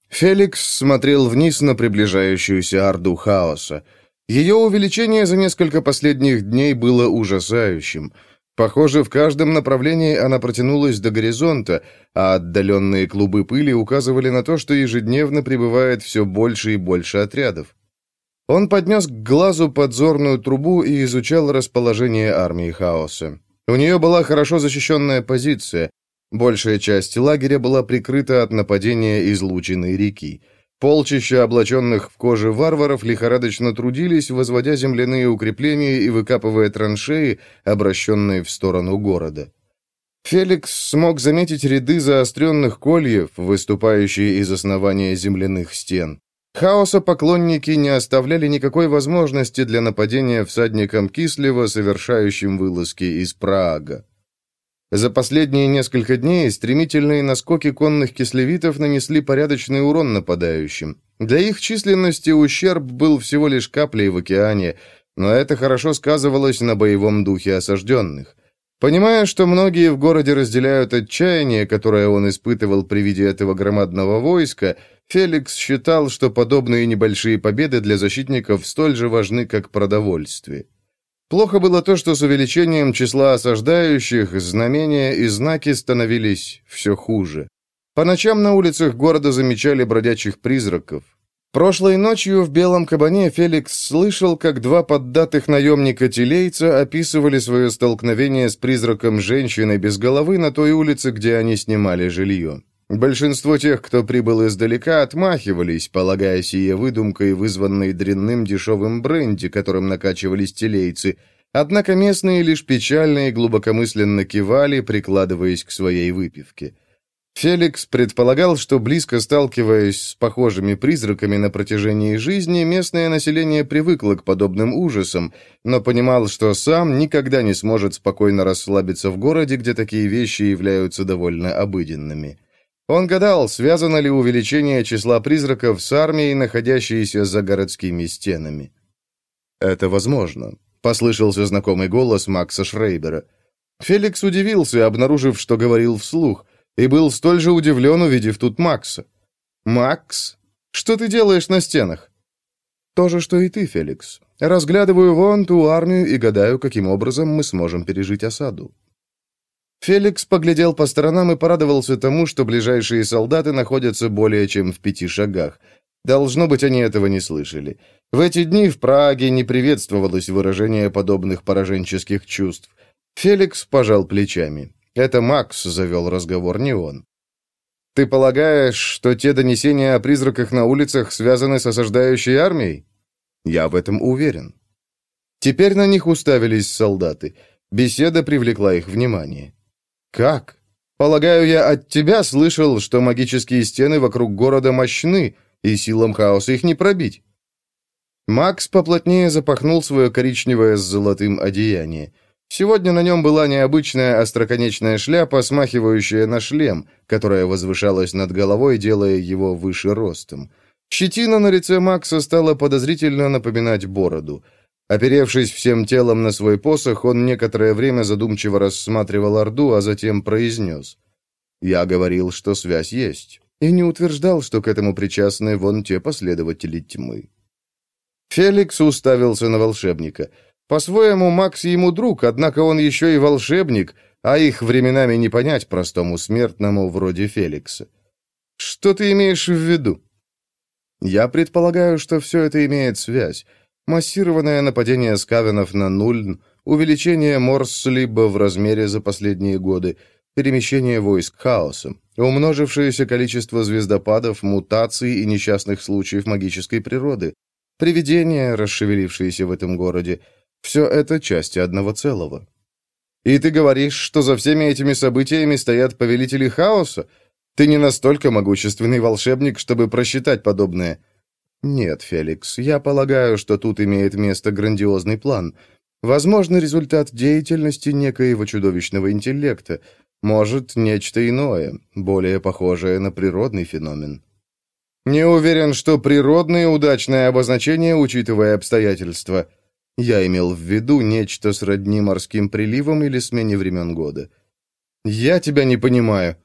Феликс смотрел вниз на приближающуюся орду хаоса. Ее увеличение за несколько последних дней было ужасающим — Похоже, в каждом направлении она протянулась до горизонта, а отдаленные клубы пыли указывали на то, что ежедневно прибывает все больше и больше отрядов. Он поднес к глазу подзорную трубу и изучал расположение армии хаоса. У нее была хорошо защищенная позиция. Большая часть лагеря была прикрыта от нападения излученной реки. Полчища облаченных в коже варваров лихорадочно трудились, возводя земляные укрепления и выкапывая траншеи, обращенные в сторону города. Феликс смог заметить ряды заостренных кольев, выступающие из основания земляных стен. Хаоса поклонники не оставляли никакой возможности для нападения всадникам Кислева, совершающим вылазки из Праага. За последние несколько дней стремительные наскоки конных кислевитов нанесли порядочный урон нападающим. Для их численности ущерб был всего лишь каплей в океане, но это хорошо сказывалось на боевом духе осажденных. Понимая, что многие в городе разделяют отчаяние, которое он испытывал при виде этого громадного войска, Феликс считал, что подобные небольшие победы для защитников столь же важны, как продовольствие. Плохо было то, что с увеличением числа осаждающих знамения и знаки становились все хуже. По ночам на улицах города замечали бродячих призраков. Прошлой ночью в Белом Кабане Феликс слышал, как два поддатых наемника-телейца описывали свое столкновение с призраком женщины без головы на той улице, где они снимали жилье. Большинство тех, кто прибыл издалека, отмахивались, полагая сие выдумкой, вызванной дрянным дешевым бренди, которым накачивались телейцы, однако местные лишь печально и глубокомысленно кивали, прикладываясь к своей выпивке. Феликс предполагал, что, близко сталкиваясь с похожими призраками на протяжении жизни, местное население привыкло к подобным ужасам, но понимал, что сам никогда не сможет спокойно расслабиться в городе, где такие вещи являются довольно обыденными. Он гадал, связано ли увеличение числа призраков с армией, находящейся за городскими стенами. «Это возможно», — послышался знакомый голос Макса Шрейбера. Феликс удивился, обнаружив, что говорил вслух, и был столь же удивлен, увидев тут Макса. «Макс, что ты делаешь на стенах?» «То же, что и ты, Феликс. Разглядываю вон ту армию и гадаю, каким образом мы сможем пережить осаду». Феликс поглядел по сторонам и порадовался тому, что ближайшие солдаты находятся более чем в пяти шагах. Должно быть, они этого не слышали. В эти дни в Праге не приветствовалось выражение подобных пораженческих чувств. Феликс пожал плечами. Это Макс завел разговор, не он. «Ты полагаешь, что те донесения о призраках на улицах связаны с осаждающей армией?» «Я в этом уверен». Теперь на них уставились солдаты. Беседа привлекла их внимание. «Как?» Полагаю, я от тебя слышал, что магические стены вокруг города мощны, и силам хаоса их не пробить». Макс поплотнее запахнул свое коричневое с золотым одеяние. Сегодня на нем была необычная остроконечная шляпа, смахивающая на шлем, которая возвышалась над головой, делая его выше ростом. Щетина на лице Макса стала подозрительно напоминать бороду. Оперевшись всем телом на свой посох, он некоторое время задумчиво рассматривал Орду, а затем произнес. «Я говорил, что связь есть, и не утверждал, что к этому причастны вон те последователи тьмы». Феликс уставился на волшебника. По-своему, Макс ему друг, однако он еще и волшебник, а их временами не понять простому смертному вроде Феликса. «Что ты имеешь в виду?» «Я предполагаю, что все это имеет связь. Массированное нападение скавенов на Нульн, увеличение Морслиба в размере за последние годы, перемещение войск хаоса, умножившееся количество звездопадов, мутаций и несчастных случаев магической природы, привидения, расшевелившиеся в этом городе. Все это части одного целого. И ты говоришь, что за всеми этими событиями стоят повелители хаоса? Ты не настолько могущественный волшебник, чтобы просчитать подобное. Нет, Феликс, я полагаю, что тут имеет место грандиозный план. Возможно, результат деятельности некоего чудовищного интеллекта. Может, нечто иное, более похожее на природный феномен. Не уверен, что природное удачное обозначение, учитывая обстоятельства. Я имел в виду нечто сродни морским приливам или смене времен года. Я тебя не понимаю.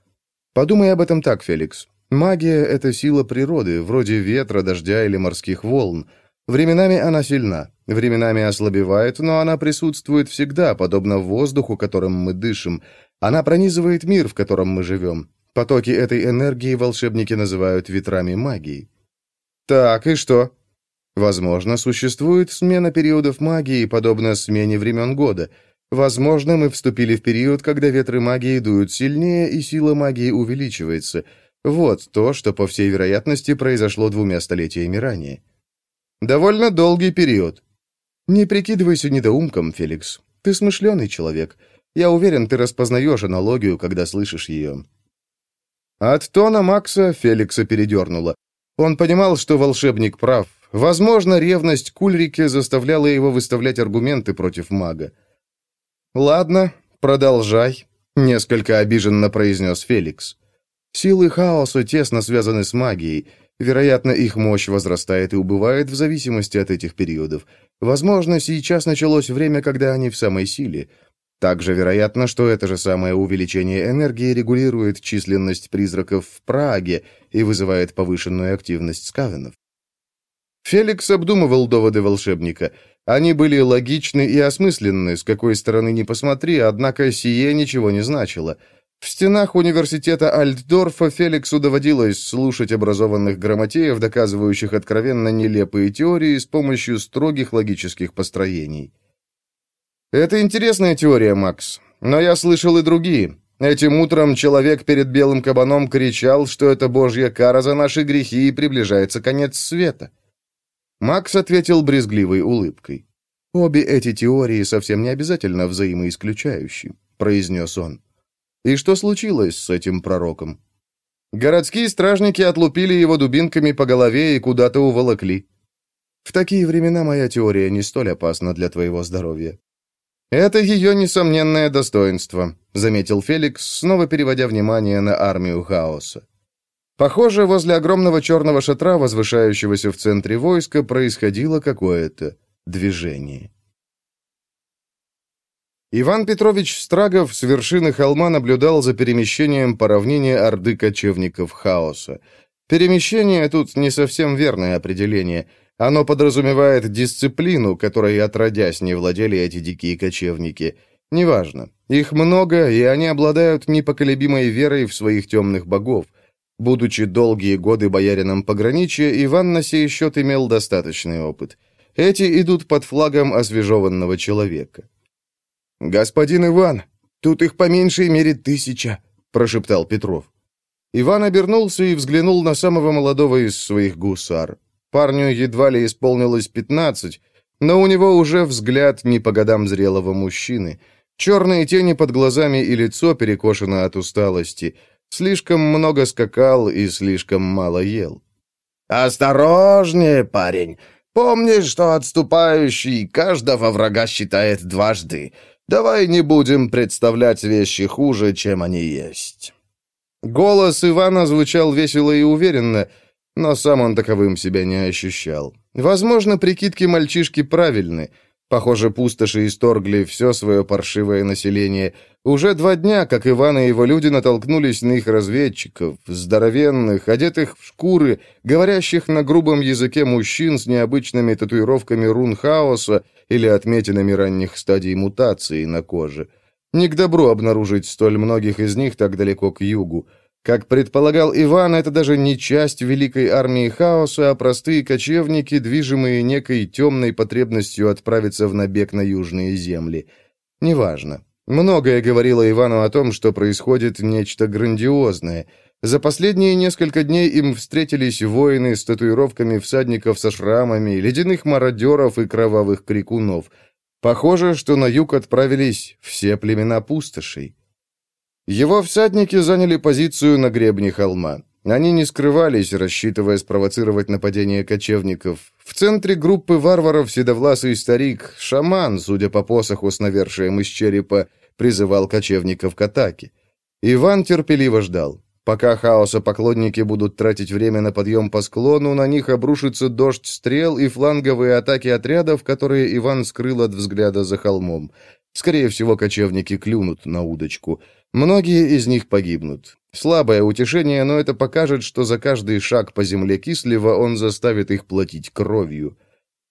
Подумай об этом так, Феликс. Магия — это сила природы, вроде ветра, дождя или морских волн. Временами она сильна, временами ослабевает, но она присутствует всегда, подобно воздуху, которым мы дышим. Она пронизывает мир, в котором мы живем. Потоки этой энергии волшебники называют ветрами магии. Так, и что? Возможно, существует смена периодов магии, подобно смене времен года. Возможно, мы вступили в период, когда ветры магии дуют сильнее, и сила магии увеличивается — вот то, что, по всей вероятности, произошло двумя столетиями ранее. Довольно долгий период. Не прикидывайся недоумком, Феликс. Ты смышленый человек. Я уверен, ты распознаешь аналогию, когда слышишь ее. От тона Макса Феликса передернуло. Он понимал, что волшебник прав. Возможно, ревность к Ульрике заставляла его выставлять аргументы против мага. «Ладно, продолжай», — несколько обиженно произнес Феликс. Силы хаоса тесно связаны с магией. Вероятно, их мощь возрастает и убывает в зависимости от этих периодов. Возможно, сейчас началось время, когда они в самой силе. Также вероятно, что это же самое увеличение энергии регулирует численность призраков в Праге и вызывает повышенную активность скавенов. Феликс обдумывал доводы волшебника. Они были логичны и осмысленны, с какой стороны ни посмотри, однако сие ничего не значило — в стенах университета Альтдорфа Феликсу доводилось слушать образованных грамотеев, доказывающих откровенно нелепые теории с помощью строгих логических построений. «Это интересная теория, Макс, но я слышал и другие. Этим утром человек перед белым кабаном кричал, что это божья кара за наши грехи и приближается конец света». Макс ответил брезгливой улыбкой. «Обе эти теории совсем не обязательно взаимоисключающие», — произнес он. И что случилось с этим пророком? Городские стражники отлупили его дубинками по голове и куда-то уволокли. В такие времена моя теория не столь опасна для твоего здоровья. Это ее несомненное достоинство, заметил Феликс, снова переводя внимание на армию хаоса. Похоже, возле огромного черного шатра, возвышающегося в центре войска, происходило какое-то движение. Иван Петрович Страгов с вершины холма наблюдал за перемещением по равнине орды кочевников хаоса. Перемещение тут не совсем верное определение. Оно подразумевает дисциплину, которой отродясь не владели эти дикие кочевники. Неважно. Их много, и они обладают непоколебимой верой в своих темных богов. Будучи долгие годы боярином пограничья, Иван на сей счет имел достаточный опыт. Эти идут под флагом освежеванного человека. «Господин Иван, тут их по меньшей мере тысяча», — прошептал Петров. Иван обернулся и взглянул на самого молодого из своих гусар. Парню едва ли исполнилось пятнадцать, но у него уже взгляд не по годам зрелого мужчины. Черные тени под глазами и лицо перекошено от усталости. Слишком много скакал и слишком мало ел. «Осторожнее, парень! Помни, что отступающий каждого врага считает дважды. Давай не будем представлять вещи хуже, чем они есть». Голос Ивана звучал весело и уверенно, но сам он таковым себя не ощущал. Возможно, прикидки мальчишки правильны. Похоже, пустоши исторгли все свое паршивое население. Уже два дня, как Иван и его люди натолкнулись на их разведчиков, здоровенных, одетых в шкуры, говорящих на грубом языке мужчин с необычными татуировками рун хаоса или отметинами ранних стадий мутации на коже. Не к добру обнаружить столь многих из них так далеко к югу. Как предполагал Иван, это даже не часть великой армии хаоса, а простые кочевники, движимые некой темной потребностью отправиться в набег на южные земли. Неважно. Многое говорило Ивану о том, что происходит нечто грандиозное. За последние несколько дней им встретились воины с татуировками всадников со шрамами, ледяных мародеров и кровавых крикунов. Похоже, что на юг отправились все племена пустошей. Его всадники заняли позицию на гребне холма. Они не скрывались, рассчитывая спровоцировать нападение кочевников. В центре группы варваров седовласый старик, шаман, судя по посоху с навершием из черепа, призывал кочевников к атаке. Иван терпеливо ждал. Пока хаоса поклонники будут тратить время на подъем по склону, на них обрушится дождь стрел и фланговые атаки отрядов, которые Иван скрыл от взгляда за холмом. Скорее всего, кочевники клюнут на удочку. Многие из них погибнут. Слабое утешение, но это покажет, что за каждый шаг по земле Кислева он заставит их платить кровью.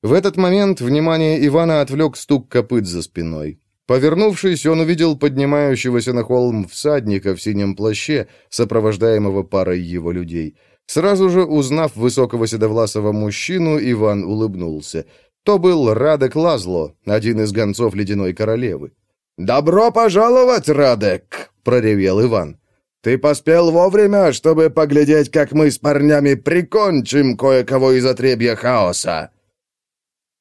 В этот момент внимание Ивана отвлек стук копыт за спиной. Повернувшись, он увидел поднимающегося на холм всадника в синем плаще, сопровождаемого парой его людей. Сразу же узнав высокого седовласого мужчину, Иван улыбнулся. То был Радек Лазло, один из гонцов Ледяной Королевы. «Добро пожаловать, Радек!» — проревел Иван. «Ты поспел вовремя, чтобы поглядеть, как мы с парнями прикончим кое-кого из отребья хаоса!»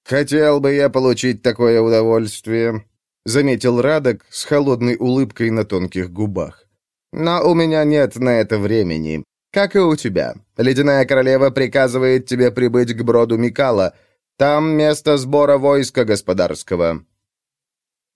«Хотел бы я получить такое удовольствие», — заметил Радок с холодной улыбкой на тонких губах. «Но у меня нет на это времени. Как и у тебя. Ледяная королева приказывает тебе прибыть к броду Микала, там место сбора войска господарского».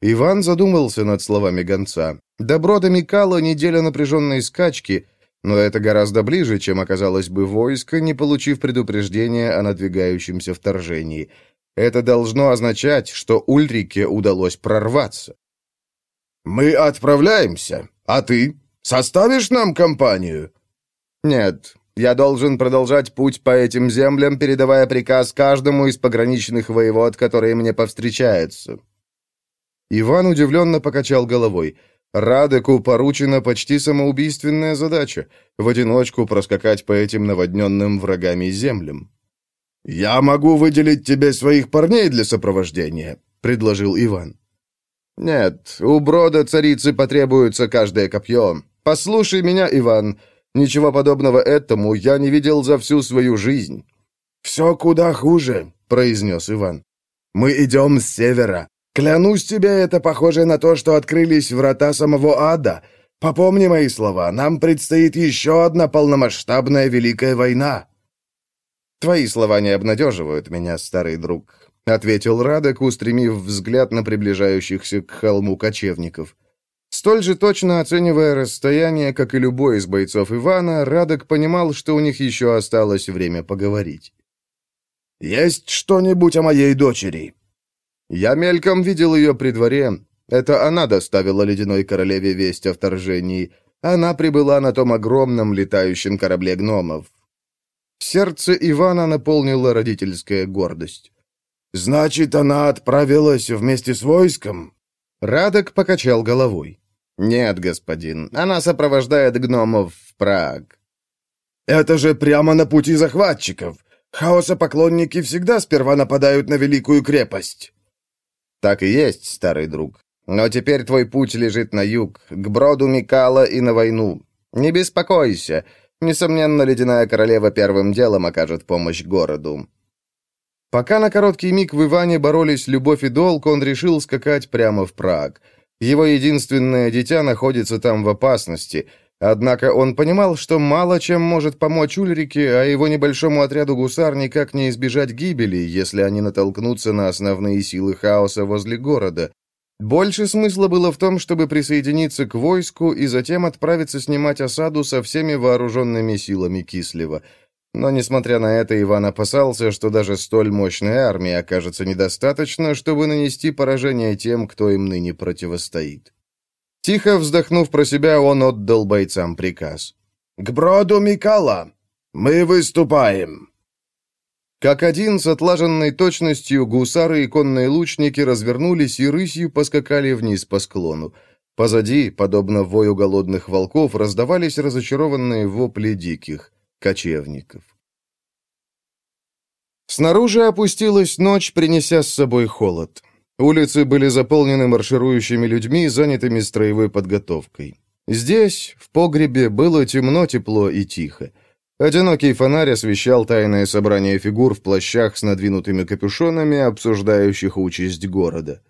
Иван задумался над словами гонца. Добро до Микала неделя напряженной скачки, но это гораздо ближе, чем оказалось бы войско, не получив предупреждения о надвигающемся вторжении. Это должно означать, что Ульрике удалось прорваться. «Мы отправляемся, а ты? Составишь нам компанию?» «Нет, я должен продолжать путь по этим землям, передавая приказ каждому из пограничных воевод, которые мне повстречаются». Иван удивленно покачал головой. Радеку поручена почти самоубийственная задача — в одиночку проскакать по этим наводненным врагами землям. «Я могу выделить тебе своих парней для сопровождения», — предложил Иван. «Нет, у брода царицы потребуется каждое копье. Послушай меня, Иван, Ничего подобного этому я не видел за всю свою жизнь». «Все куда хуже», — произнес Иван. «Мы идем с севера. Клянусь тебе, это похоже на то, что открылись врата самого ада. Попомни мои слова, нам предстоит еще одна полномасштабная Великая война». «Твои слова не обнадеживают меня, старый друг», — ответил Радок, устремив взгляд на приближающихся к холму кочевников. Столь же точно оценивая расстояние, как и любой из бойцов Ивана, Радок понимал, что у них еще осталось время поговорить. «Есть что-нибудь о моей дочери?» «Я мельком видел ее при дворе. Это она доставила ледяной королеве весть о вторжении. Она прибыла на том огромном летающем корабле гномов». Сердце Ивана наполнила родительская гордость. «Значит, она отправилась вместе с войском?» Радок покачал головой. «Нет, господин, она сопровождает гномов в Праг». «Это же прямо на пути захватчиков. Хаоса-поклонники всегда сперва нападают на Великую крепость». «Так и есть, старый друг. Но теперь твой путь лежит на юг, к броду Микала и на войну. Не беспокойся. Несомненно, Ледяная Королева первым делом окажет помощь городу. Пока на короткий миг в Иване боролись любовь и долг, он решил скакать прямо в Праг. Его единственное дитя находится там в опасности, однако он понимал, что мало чем может помочь Ульрике, а его небольшому отряду гусар никак не избежать гибели, если они натолкнутся на основные силы хаоса возле города. Больше смысла было в том, чтобы присоединиться к войску и затем отправиться снимать осаду со всеми вооруженными силами Кислева. Но, несмотря на это, Иван опасался, что даже столь мощной армии окажется недостаточно, чтобы нанести поражение тем, кто им ныне противостоит. Тихо вздохнув про себя, он отдал бойцам приказ. «К броду Микала! Мы выступаем!» Как один с отлаженной точностью гусары и конные лучники развернулись и рысью поскакали вниз по склону. Позади, подобно вою голодных волков, раздавались разочарованные вопли диких кочевников. Снаружи опустилась ночь, принеся с собой холод. Улицы были заполнены марширующими людьми, занятыми строевой подготовкой. Здесь, в погребе, было темно, тепло и тихо. Одинокий фонарь освещал тайное собрание фигур в плащах с надвинутыми капюшонами, обсуждающих участь города.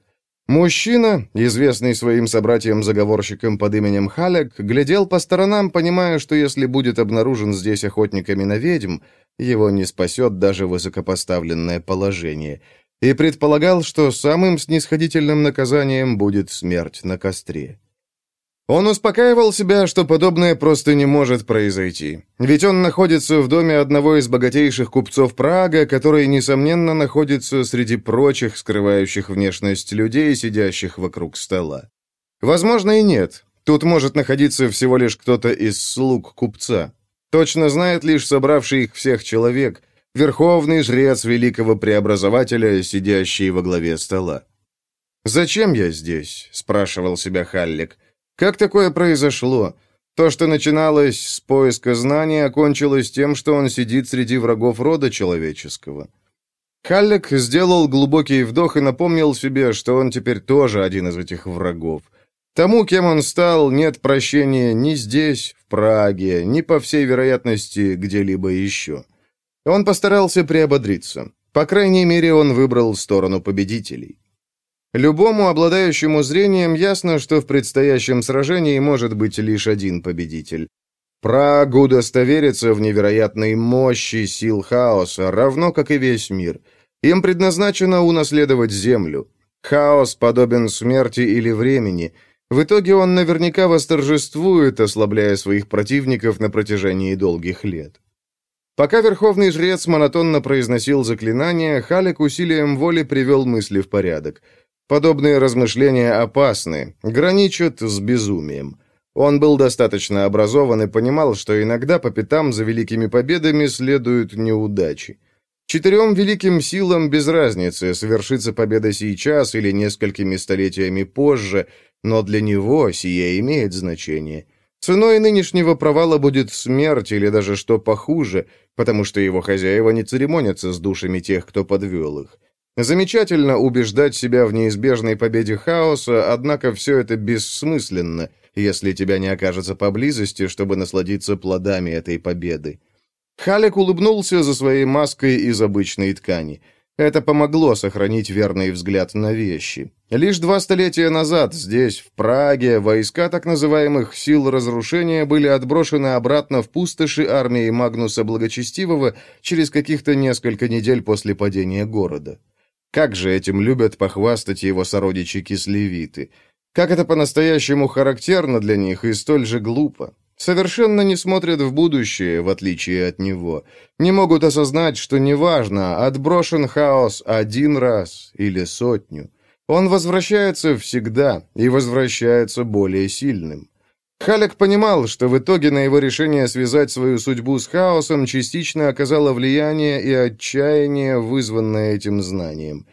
Мужчина, известный своим собратьям-заговорщикам под именем Халек, глядел по сторонам, понимая, что если будет обнаружен здесь охотниками на ведьм, его не спасет даже высокопоставленное положение, и предполагал, что самым снисходительным наказанием будет смерть на костре. Он успокаивал себя, что подобное просто не может произойти. Ведь он находится в доме одного из богатейших купцов Прага, который, несомненно, находится среди прочих, скрывающих внешность людей, сидящих вокруг стола. Возможно и нет. Тут может находиться всего лишь кто-то из слуг купца. Точно знает лишь собравший их всех человек, верховный жрец великого преобразователя, сидящий во главе стола. «Зачем я здесь?» — спрашивал себя Халлик. Как такое произошло? То, что начиналось с поиска знаний, окончилось тем, что он сидит среди врагов рода человеческого. Халлек сделал глубокий вдох и напомнил себе, что он теперь тоже один из этих врагов. Тому, кем он стал, нет прощения ни здесь, в Праге, ни, по всей вероятности, где-либо еще. Он постарался приободриться. По крайней мере, он выбрал сторону победителей. Любому обладающему зрением ясно, что в предстоящем сражении может быть лишь один победитель. Праг удостоверится в невероятной мощи сил хаоса, равно как и весь мир. Им предназначено унаследовать Землю. Хаос подобен смерти или времени. В итоге он наверняка восторжествует, ослабляя своих противников на протяжении долгих лет. Пока верховный жрец монотонно произносил заклинания, Халек усилием воли привел мысли в порядок – Подобные размышления опасны, граничат с безумием. Он был достаточно образован и понимал, что иногда по пятам за великими победами следуют неудачи. Четырем великим силам без разницы, совершится победа сейчас или несколькими столетиями позже, но для него сие имеет значение. Ценой нынешнего провала будет смерть или даже что похуже, потому что его хозяева не церемонятся с душами тех, кто подвел их. Замечательно убеждать себя в неизбежной победе хаоса, однако все это бессмысленно, если тебя не окажется поблизости, чтобы насладиться плодами этой победы. Халек улыбнулся за своей маской из обычной ткани. Это помогло сохранить верный взгляд на вещи. Лишь два столетия назад здесь, в Праге, войска так называемых «сил разрушения» были отброшены обратно в пустоши армии Магнуса Благочестивого через каких-то несколько недель после падения города. Как же этим любят похвастать его сородичи-кислевиты. Как это по-настоящему характерно для них и столь же глупо. Совершенно не смотрят в будущее, в отличие от него. Не могут осознать, что неважно, отброшен хаос один раз или сотню. Он возвращается всегда и возвращается более сильным. Халек понимал, что в итоге на его решение связать свою судьбу с хаосом частично оказало влияние и отчаяние, вызванное этим знанием.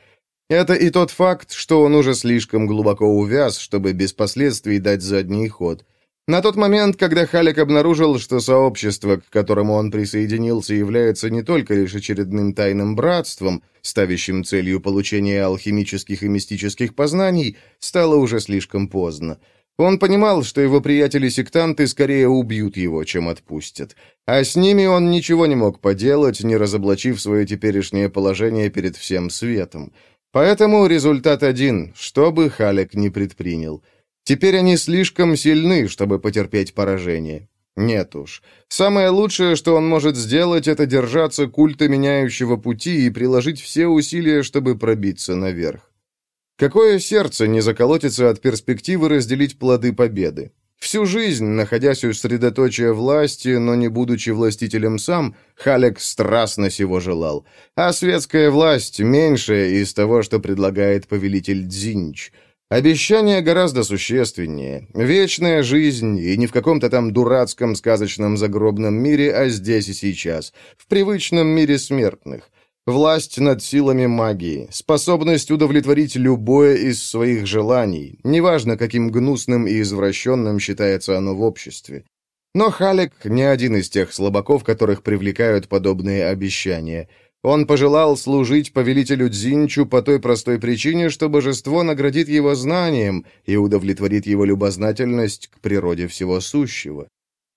Это и тот факт, что он уже слишком глубоко увяз, чтобы без последствий дать задний ход. На тот момент, когда Халек обнаружил, что сообщество, к которому он присоединился, является не только лишь очередным тайным братством, ставящим целью получения алхимических и мистических познаний, стало уже слишком поздно. Он понимал, что его приятели-сектанты скорее убьют его, чем отпустят. А с ними он ничего не мог поделать, не разоблачив свое теперешнее положение перед всем светом. Поэтому результат один, что бы Халек ни предпринял. Теперь они слишком сильны, чтобы потерпеть поражение. Нет уж. Самое лучшее, что он может сделать, это держаться культа меняющего пути и приложить все усилия, чтобы пробиться наверх. Какое сердце не заколотится от перспективы разделить плоды победы? Всю жизнь, находясь у средоточия власти, но не будучи властителем сам, Халек страстно сего желал. А светская власть меньшая из того, что предлагает повелитель Дзинч – Обещание гораздо существеннее. Вечная жизнь, и не в каком-то там дурацком сказочном загробном мире, а здесь и сейчас, в привычном мире смертных. Власть над силами магии, способность удовлетворить любое из своих желаний, неважно, каким гнусным и извращенным считается оно в обществе. Но Халек не один из тех слабаков, которых привлекают подобные обещания – он пожелал служить повелителю Дзинчу по той простой причине, что божество наградит его знанием и удовлетворит его любознательность к природе всего сущего.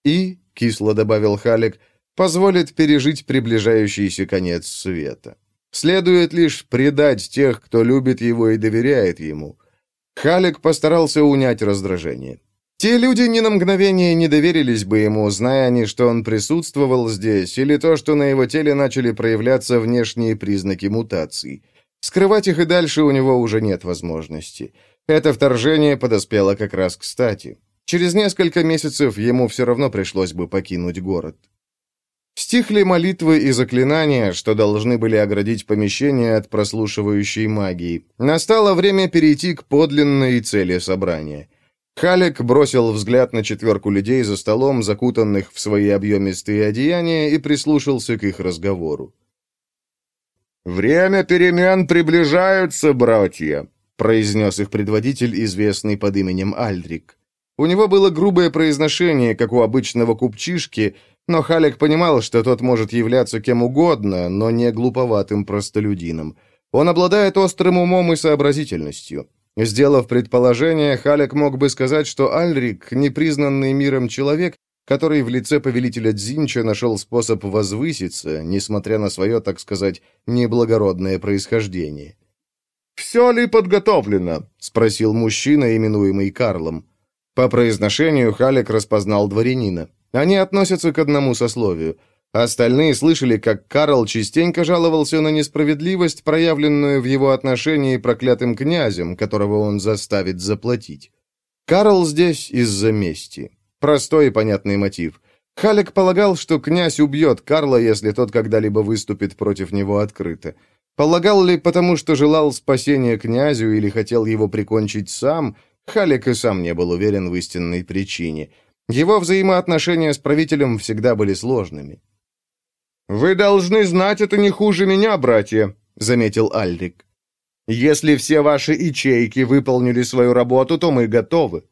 И, кисло добавил Халек, позволит пережить приближающийся конец света. Следует лишь предать тех, кто любит его и доверяет ему. Халек постарался унять раздражение. Те люди ни на мгновение не доверились бы ему, зная они, что он присутствовал здесь, или то, что на его теле начали проявляться внешние признаки мутаций. Скрывать их и дальше у него уже нет возможности. Это вторжение подоспело как раз кстати. Через несколько месяцев ему все равно пришлось бы покинуть город. Стихли молитвы и заклинания, что должны были оградить помещение от прослушивающей магии. Настало время перейти к подлинной цели собрания – Халек бросил взгляд на четверку людей за столом, закутанных в свои объемистые одеяния, и прислушался к их разговору. «Время перемен приближается, братья», — произнес их предводитель, известный под именем Альдрик. У него было грубое произношение, как у обычного купчишки, но Халек понимал, что тот может являться кем угодно, но не глуповатым простолюдином. Он обладает острым умом и сообразительностью. Сделав предположение, Халек мог бы сказать, что Альрик — непризнанный миром человек, который в лице повелителя Дзинча нашел способ возвыситься, несмотря на свое, так сказать, неблагородное происхождение. «Все ли подготовлено?» — спросил мужчина, именуемый Карлом. По произношению Халек распознал дворянина. Они относятся к одному сословию — Остальные слышали, как Карл частенько жаловался на несправедливость, проявленную в его отношении проклятым князем, которого он заставит заплатить. Карл здесь из-за мести. Простой и понятный мотив. Халек полагал, что князь убьет Карла, если тот когда-либо выступит против него открыто. Полагал ли потому, что желал спасения князю или хотел его прикончить сам, Халек и сам не был уверен в истинной причине. Его взаимоотношения с правителем всегда были сложными. «Вы должны знать это не хуже меня, братья», — заметил Альрик. «Если все ваши ячейки выполнили свою работу, то мы готовы».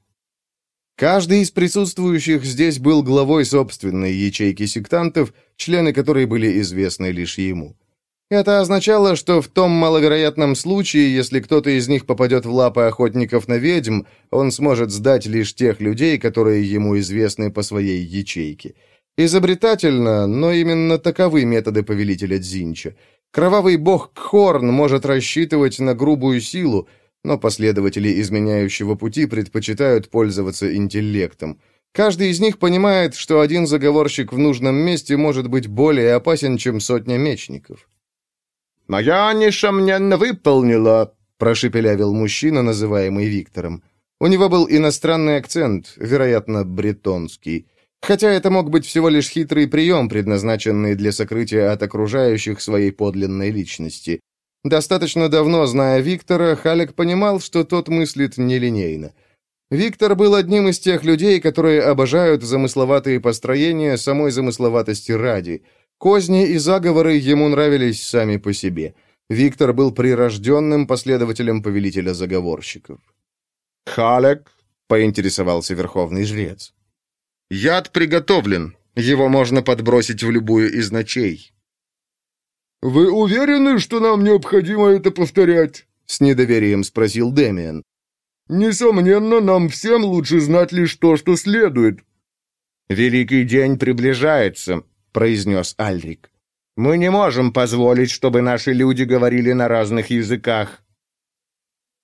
Каждый из присутствующих здесь был главой собственной ячейки сектантов, члены которой были известны лишь ему. Это означало, что в том маловероятном случае, если кто-то из них попадет в лапы охотников на ведьм, он сможет сдать лишь тех людей, которые ему известны по своей ячейке. Изобретательно, но именно таковы методы повелителя Дзинча. Кровавый бог Кхорн может рассчитывать на грубую силу, но последователи изменяющего пути предпочитают пользоваться интеллектом. Каждый из них понимает, что один заговорщик в нужном месте может быть более опасен, чем сотня мечников. «Но я, несомненно, выполнила», — прошепелявил мужчина, называемый Виктором. У него был иностранный акцент, вероятно, бретонский. Хотя это мог быть всего лишь хитрый прием, предназначенный для сокрытия от окружающих своей подлинной личности. Достаточно давно зная Виктора, Халек понимал, что тот мыслит нелинейно. Виктор был одним из тех людей, которые обожают замысловатые построения самой замысловатости ради. Козни и заговоры ему нравились сами по себе. Виктор был прирожденным последователем повелителя заговорщиков. «Халек?» — поинтересовался верховный жрец. Яд приготовлен. Его можно подбросить в любую из ночей. «Вы уверены, что нам необходимо это повторять?» — с недоверием спросил Дэмиан. «Несомненно, нам всем лучше знать лишь то, что следует». «Великий день приближается», — произнес Альрик. «Мы не можем позволить, чтобы наши люди говорили на разных языках».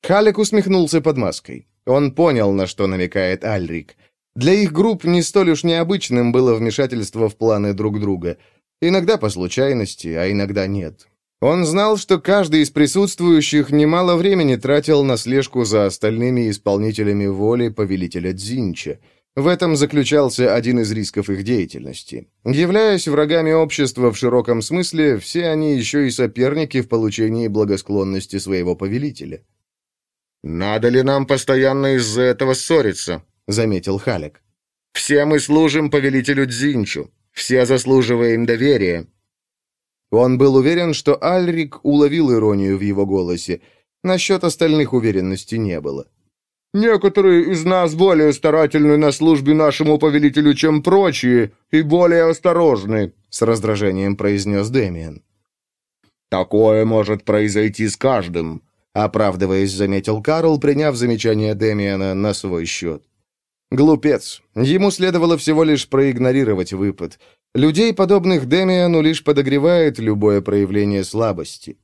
Халек усмехнулся под маской. Он понял, на что намекает Альрик. Для их групп не столь уж необычным было вмешательство в планы друг друга. Иногда по случайности, а иногда нет. Он знал, что каждый из присутствующих немало времени тратил на слежку за остальными исполнителями воли повелителя Дзинча. В этом заключался один из рисков их деятельности. Являясь врагами общества в широком смысле, все они еще и соперники в получении благосклонности своего повелителя. «Надо ли нам постоянно из-за этого ссориться?» — заметил Халек. «Все мы служим повелителю Дзинчу. Все заслуживаем доверия». Он был уверен, что Альрик уловил иронию в его голосе. Насчет остальных уверенности не было. «Некоторые из нас более старательны на службе нашему повелителю, чем прочие, и более осторожны», — с раздражением произнес Дэмиен. «Такое может произойти с каждым», — оправдываясь, заметил Карл, приняв замечание Дэмиена на свой счет. Глупец. Ему следовало всего лишь проигнорировать выпад. Людей, подобных Демиану, лишь подогревает любое проявление слабости.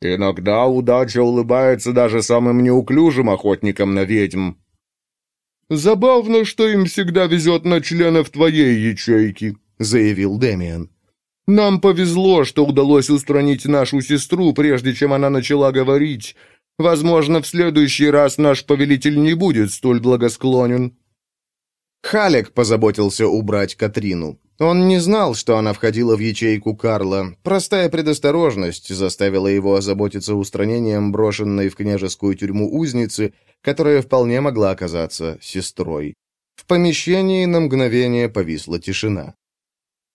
«Иногда удача улыбается даже самым неуклюжим охотникам на ведьм». «Забавно, что им всегда везет на членов твоей ячейки», — заявил Демиан. «Нам повезло, что удалось устранить нашу сестру, прежде чем она начала говорить. Возможно, в следующий раз наш повелитель не будет столь благосклонен». Халек позаботился убрать Катрину. Он не знал, что она входила в ячейку Карла. Простая предосторожность заставила его озаботиться устранением брошенной в княжескую тюрьму узницы, которая вполне могла оказаться сестрой. В помещении на мгновение повисла тишина.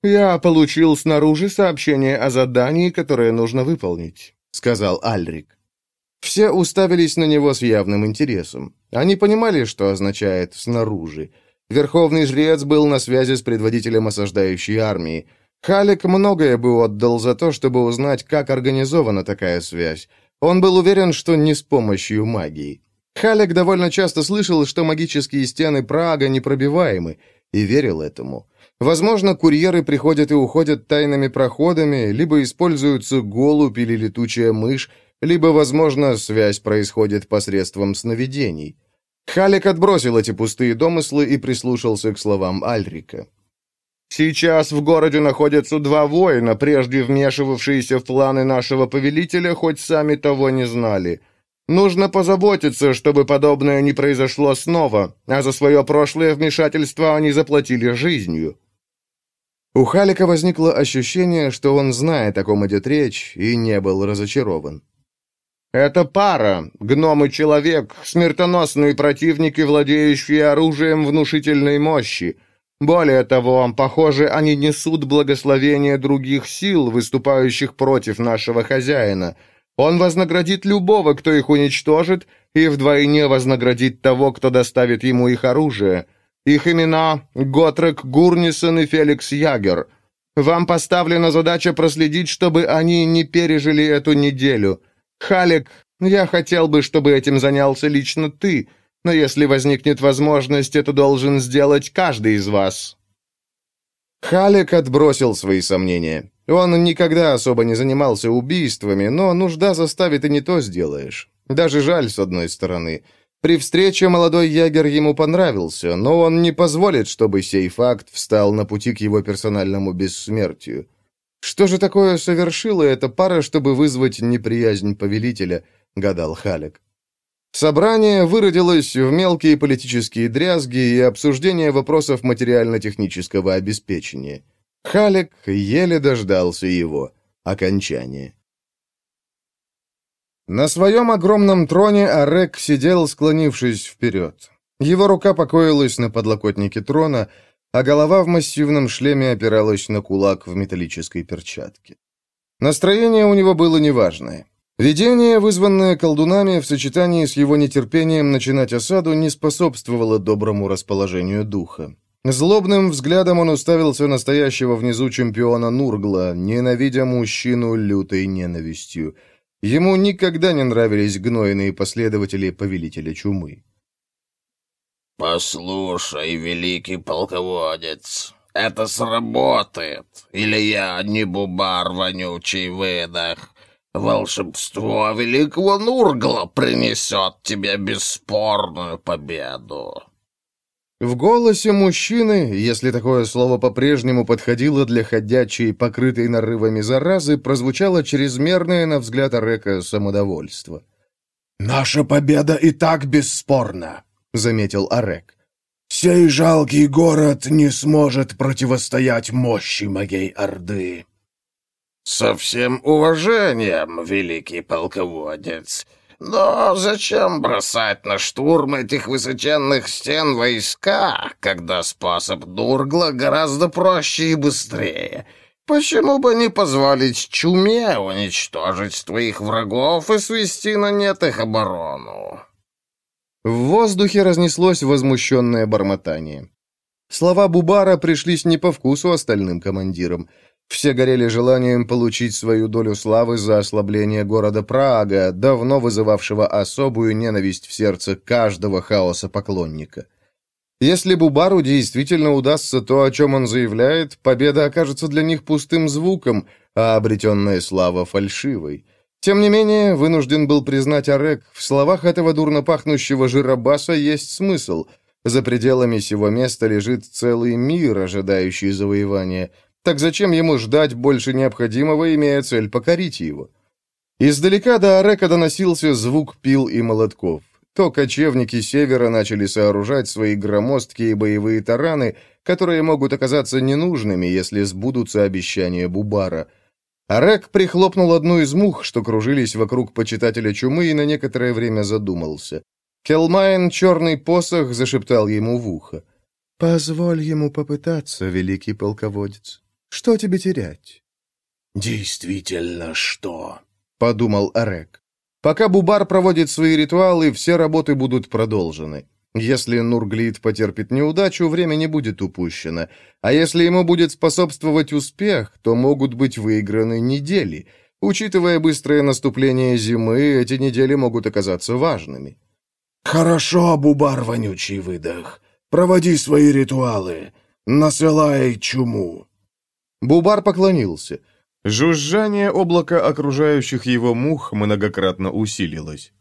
«Я получил снаружи сообщение о задании, которое нужно выполнить», — сказал Альрик. Все уставились на него с явным интересом. Они понимали, что означает «снаружи». Верховный жрец был на связи с предводителем осаждающей армии. Халик многое бы отдал за то, чтобы узнать, как организована такая связь. Он был уверен, что не с помощью магии. Халек довольно часто слышал, что магические стены Прага непробиваемы, и верил этому. Возможно, курьеры приходят и уходят тайными проходами, либо используются голубь или летучая мышь, либо, возможно, связь происходит посредством сновидений. Халик отбросил эти пустые домыслы и прислушался к словам Альрика. «Сейчас в городе находятся два воина, прежде вмешивавшиеся в планы нашего повелителя, хоть сами того не знали. Нужно позаботиться, чтобы подобное не произошло снова, а за свое прошлое вмешательство они заплатили жизнью». У Халика возникло ощущение, что он знает, о ком идет речь, и не был разочарован. Это пара, гном и человек, смертоносные противники, владеющие оружием внушительной мощи. Более того, похоже, они несут благословение других сил, выступающих против нашего хозяина. Он вознаградит любого, кто их уничтожит, и вдвойне вознаградит того, кто доставит ему их оружие. Их имена — Готрек Гурнисон и Феликс Ягер. Вам поставлена задача проследить, чтобы они не пережили эту неделю — «Халик, я хотел бы, чтобы этим занялся лично ты, но если возникнет возможность, это должен сделать каждый из вас». Халик отбросил свои сомнения. Он никогда особо не занимался убийствами, но нужда заставит и не то сделаешь. Даже жаль, с одной стороны. При встрече молодой ягер ему понравился, но он не позволит, чтобы сей факт встал на пути к его персональному бессмертию. Что же такое совершила эта пара, чтобы вызвать неприязнь повелителя, гадал Халек. Собрание выродилось в мелкие политические дрязги и обсуждение вопросов материально-технического обеспечения. Халек еле дождался его окончания. На своем огромном троне Арек сидел, склонившись вперед. Его рука покоилась на подлокотнике трона, а голова в массивном шлеме опиралась на кулак в металлической перчатке. Настроение у него было неважное. Видение, вызванное колдунами в сочетании с его нетерпением начинать осаду, не способствовало доброму расположению духа. Злобным взглядом он уставился настоящего внизу чемпиона Нургла, ненавидя мужчину лютой ненавистью. Ему никогда не нравились гнойные последователи повелителя чумы. «Послушай, великий полководец, это сработает, или я не бубар вонючий выдох. Волшебство великого Нургла принесет тебе бесспорную победу». В голосе мужчины, если такое слово по-прежнему подходило для ходячей, покрытой нарывами заразы, прозвучало чрезмерное, на взгляд Арека, самодовольство. «Наша победа и так бесспорна», — заметил Арек. «Сей жалкий город не сможет противостоять мощи моей Орды». «Со всем уважением, великий полководец, но зачем бросать на штурм этих высоченных стен войска, когда способ Дургла гораздо проще и быстрее?» Почему бы не позволить чуме уничтожить твоих врагов и свести на нет их оборону?» В воздухе разнеслось возмущенное бормотание. Слова Бубара пришлись не по вкусу остальным командирам. Все горели желанием получить свою долю славы за ослабление города Прага, давно вызывавшего особую ненависть в сердце каждого хаоса поклонника. Если Бубару действительно удастся то, о чем он заявляет, победа окажется для них пустым звуком, а обретенная слава — фальшивой. Тем не менее, вынужден был признать Орек, в словах этого дурно пахнущего жиробаса есть смысл. За пределами сего места лежит целый мир, ожидающий завоевания. Так зачем ему ждать больше необходимого, имея цель покорить его? Издалека до Орека доносился звук пил и молотков то кочевники севера начали сооружать свои громоздкие боевые тараны, которые могут оказаться ненужными, если сбудутся обещания Бубара. Арек прихлопнул одну из мух, что кружились вокруг почитателя чумы, и на некоторое время задумался. Келмайн, черный посох, зашептал ему в ухо. «Позволь ему попытаться, великий полководец. Что тебе терять?» «Действительно, что?» — подумал Арек. Пока Бубар проводит свои ритуалы, все работы будут продолжены. Если Нурглит потерпит неудачу, время не будет упущено. А если ему будет способствовать успех, то могут быть выиграны недели. Учитывая быстрое наступление зимы, эти недели могут оказаться важными. «Хорошо, Бубар, вонючий выдох. Проводи свои ритуалы. Насылай чуму». Бубар поклонился. Жужжание облака окружающих его мух многократно усилилось.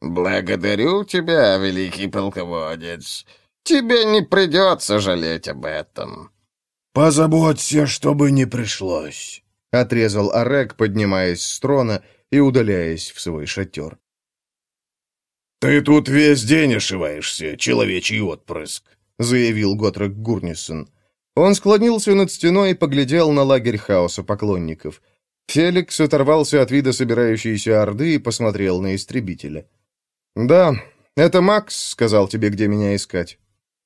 «Благодарю тебя, великий полководец. Тебе не придется жалеть об этом». «Позаботься, чтобы не пришлось», — отрезал Арек, поднимаясь с трона и удаляясь в свой шатер. «Ты тут весь день ошиваешься, человечий отпрыск», — заявил Готрек Гурнисон. Он склонился над стеной и поглядел на лагерь хаоса поклонников. Феликс оторвался от вида собирающейся орды и посмотрел на истребителя. «Да, это Макс сказал тебе, где меня искать».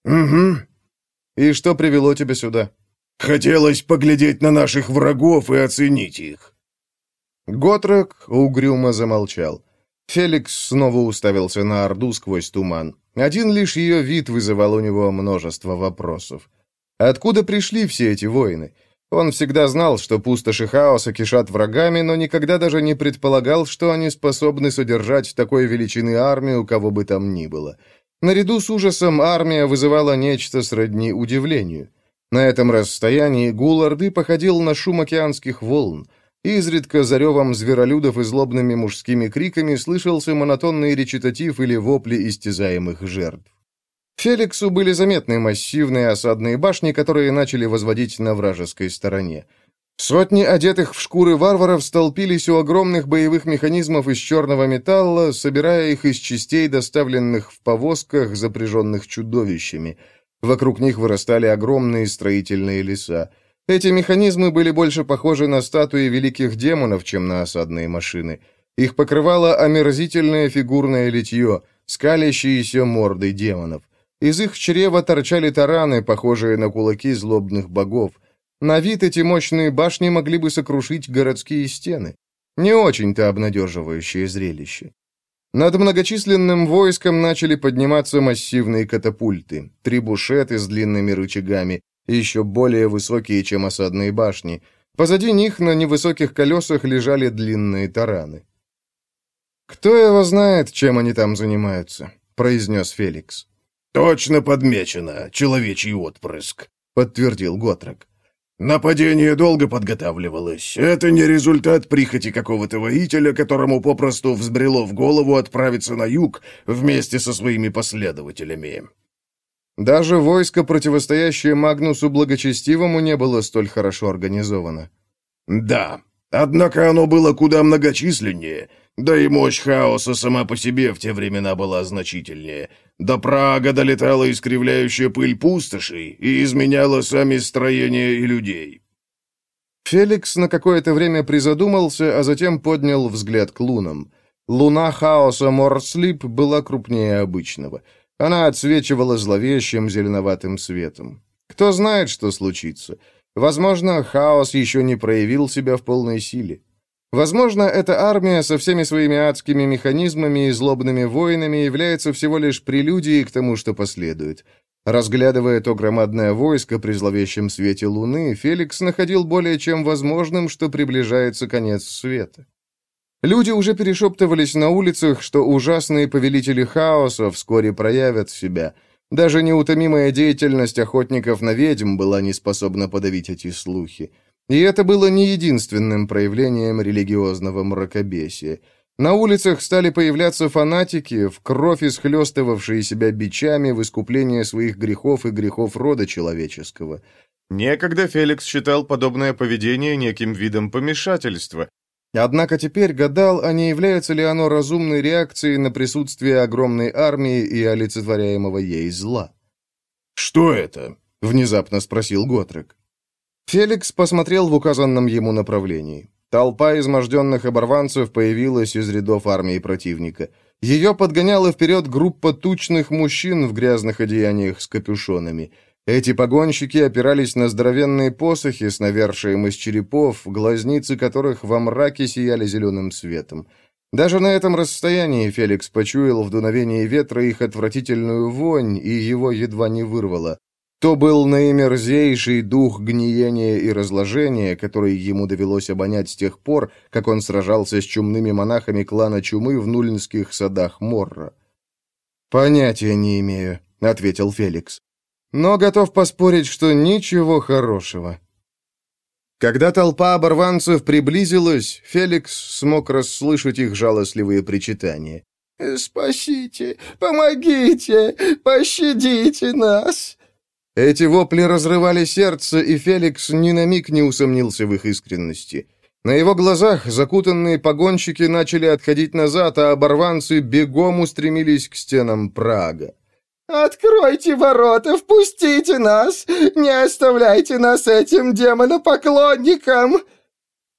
«Угу». «И что привело тебя сюда?» «Хотелось поглядеть на наших врагов и оценить их». Готрек угрюмо замолчал. Феликс снова уставился на Орду сквозь туман. Один лишь ее вид вызывал у него множество вопросов. Откуда пришли все эти воины? Он всегда знал, что пустоши хаоса кишат врагами, но никогда даже не предполагал, что они способны содержать такой величины армию, кого бы там ни было. Наряду с ужасом армия вызывала нечто сродни удивлению. На этом расстоянии гул Орды походил на шум океанских волн. Изредка за ревом зверолюдов и злобными мужскими криками слышался монотонный речитатив или вопли истязаемых жертв. Феликсу были заметны массивные осадные башни, которые начали возводить на вражеской стороне. Сотни одетых в шкуры варваров столпились у огромных боевых механизмов из черного металла, собирая их из частей, доставленных в повозках, запряженных чудовищами. Вокруг них вырастали огромные строительные леса. Эти механизмы были больше похожи на статуи великих демонов, чем на осадные машины. Их покрывало омерзительное фигурное литье, скалящиеся морды демонов. Из их чрева торчали тараны, похожие на кулаки злобных богов. На вид эти мощные башни могли бы сокрушить городские стены. Не очень-то обнадеживающее зрелище. Над многочисленным войском начали подниматься массивные катапульты, трибушеты с длинными рычагами, еще более высокие, чем осадные башни. Позади них на невысоких колесах лежали длинные тараны. «Кто его знает, чем они там занимаются?» — произнес Феликс. «Точно подмечено, человечий отпрыск», — подтвердил Готрок. Нападение долго подготавливалось. Это не результат прихоти какого-то воителя, которому попросту взбрело в голову отправиться на юг вместе со своими последователями. Даже войско, противостоящее Магнусу Благочестивому, не было столь хорошо организовано. Да, однако оно было куда многочисленнее, да и мощь хаоса сама по себе в те времена была значительнее. До Прага долетала искривляющая пыль пустошей и изменяла сами строения и людей. Феликс на какое-то время призадумался, а затем поднял взгляд к лунам. Луна хаоса Морслип была крупнее обычного. Она отсвечивала зловещим зеленоватым светом. Кто знает, что случится. Возможно, хаос еще не проявил себя в полной силе. Возможно, эта армия со всеми своими адскими механизмами и злобными воинами является всего лишь прелюдией к тому, что последует. Разглядывая то громадное войско при зловещем свете луны, Феликс находил более чем возможным, что приближается конец света. Люди уже перешептывались на улицах, что ужасные повелители хаоса вскоре проявят себя. Даже неутомимая деятельность охотников на ведьм была не способна подавить эти слухи. И это было не единственным проявлением религиозного мракобесия. На улицах стали появляться фанатики, в кровь исхлестывавшие себя бичами в искупление своих грехов и грехов рода человеческого. Некогда Феликс считал подобное поведение неким видом помешательства. Однако теперь гадал, а не является ли оно разумной реакцией на присутствие огромной армии и олицетворяемого ей зла. «Что это?» — внезапно спросил Готрек. Феликс посмотрел в указанном ему направлении. Толпа изможденных оборванцев появилась из рядов армии противника. Ее подгоняла вперед группа тучных мужчин в грязных одеяниях с капюшонами. Эти погонщики опирались на здоровенные посохи с навершием из черепов, глазницы которых во мраке сияли зеленым светом. Даже на этом расстоянии Феликс почуял в дуновении ветра их отвратительную вонь, и его едва не вырвало. То был наимерзейший дух гниения и разложения, который ему довелось обонять с тех пор, как он сражался с чумными монахами клана Чумы в нульнских садах Морра. «Понятия не имею», — ответил Феликс. «Но готов поспорить, что ничего хорошего». Когда толпа оборванцев приблизилась, Феликс смог расслышать их жалостливые причитания. «Спасите! Помогите! Пощадите нас!» Эти вопли разрывали сердце, и Феликс ни на миг не усомнился в их искренности. На его глазах закутанные погонщики начали отходить назад, а оборванцы бегом устремились к стенам Прага. «Откройте ворота, впустите нас! Не оставляйте нас этим демонопоклонникам!»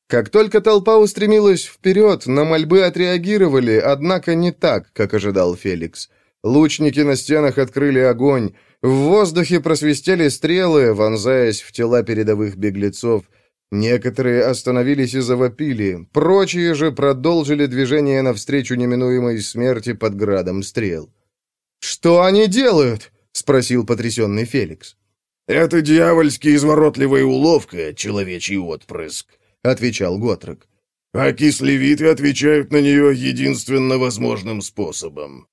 Как только толпа устремилась вперед, на мольбы отреагировали, однако не так, как ожидал Феликс. Лучники на стенах открыли огонь. В воздухе просвистели стрелы, вонзаясь в тела передовых беглецов. Некоторые остановились и завопили, прочие же продолжили движение навстречу неминуемой смерти под градом стрел. «Что они делают?» — спросил потрясенный Феликс. «Это дьявольски изворотливая уловка, человечий отпрыск», — отвечал Готрок. «А кислевиты отвечают на нее единственно возможным способом.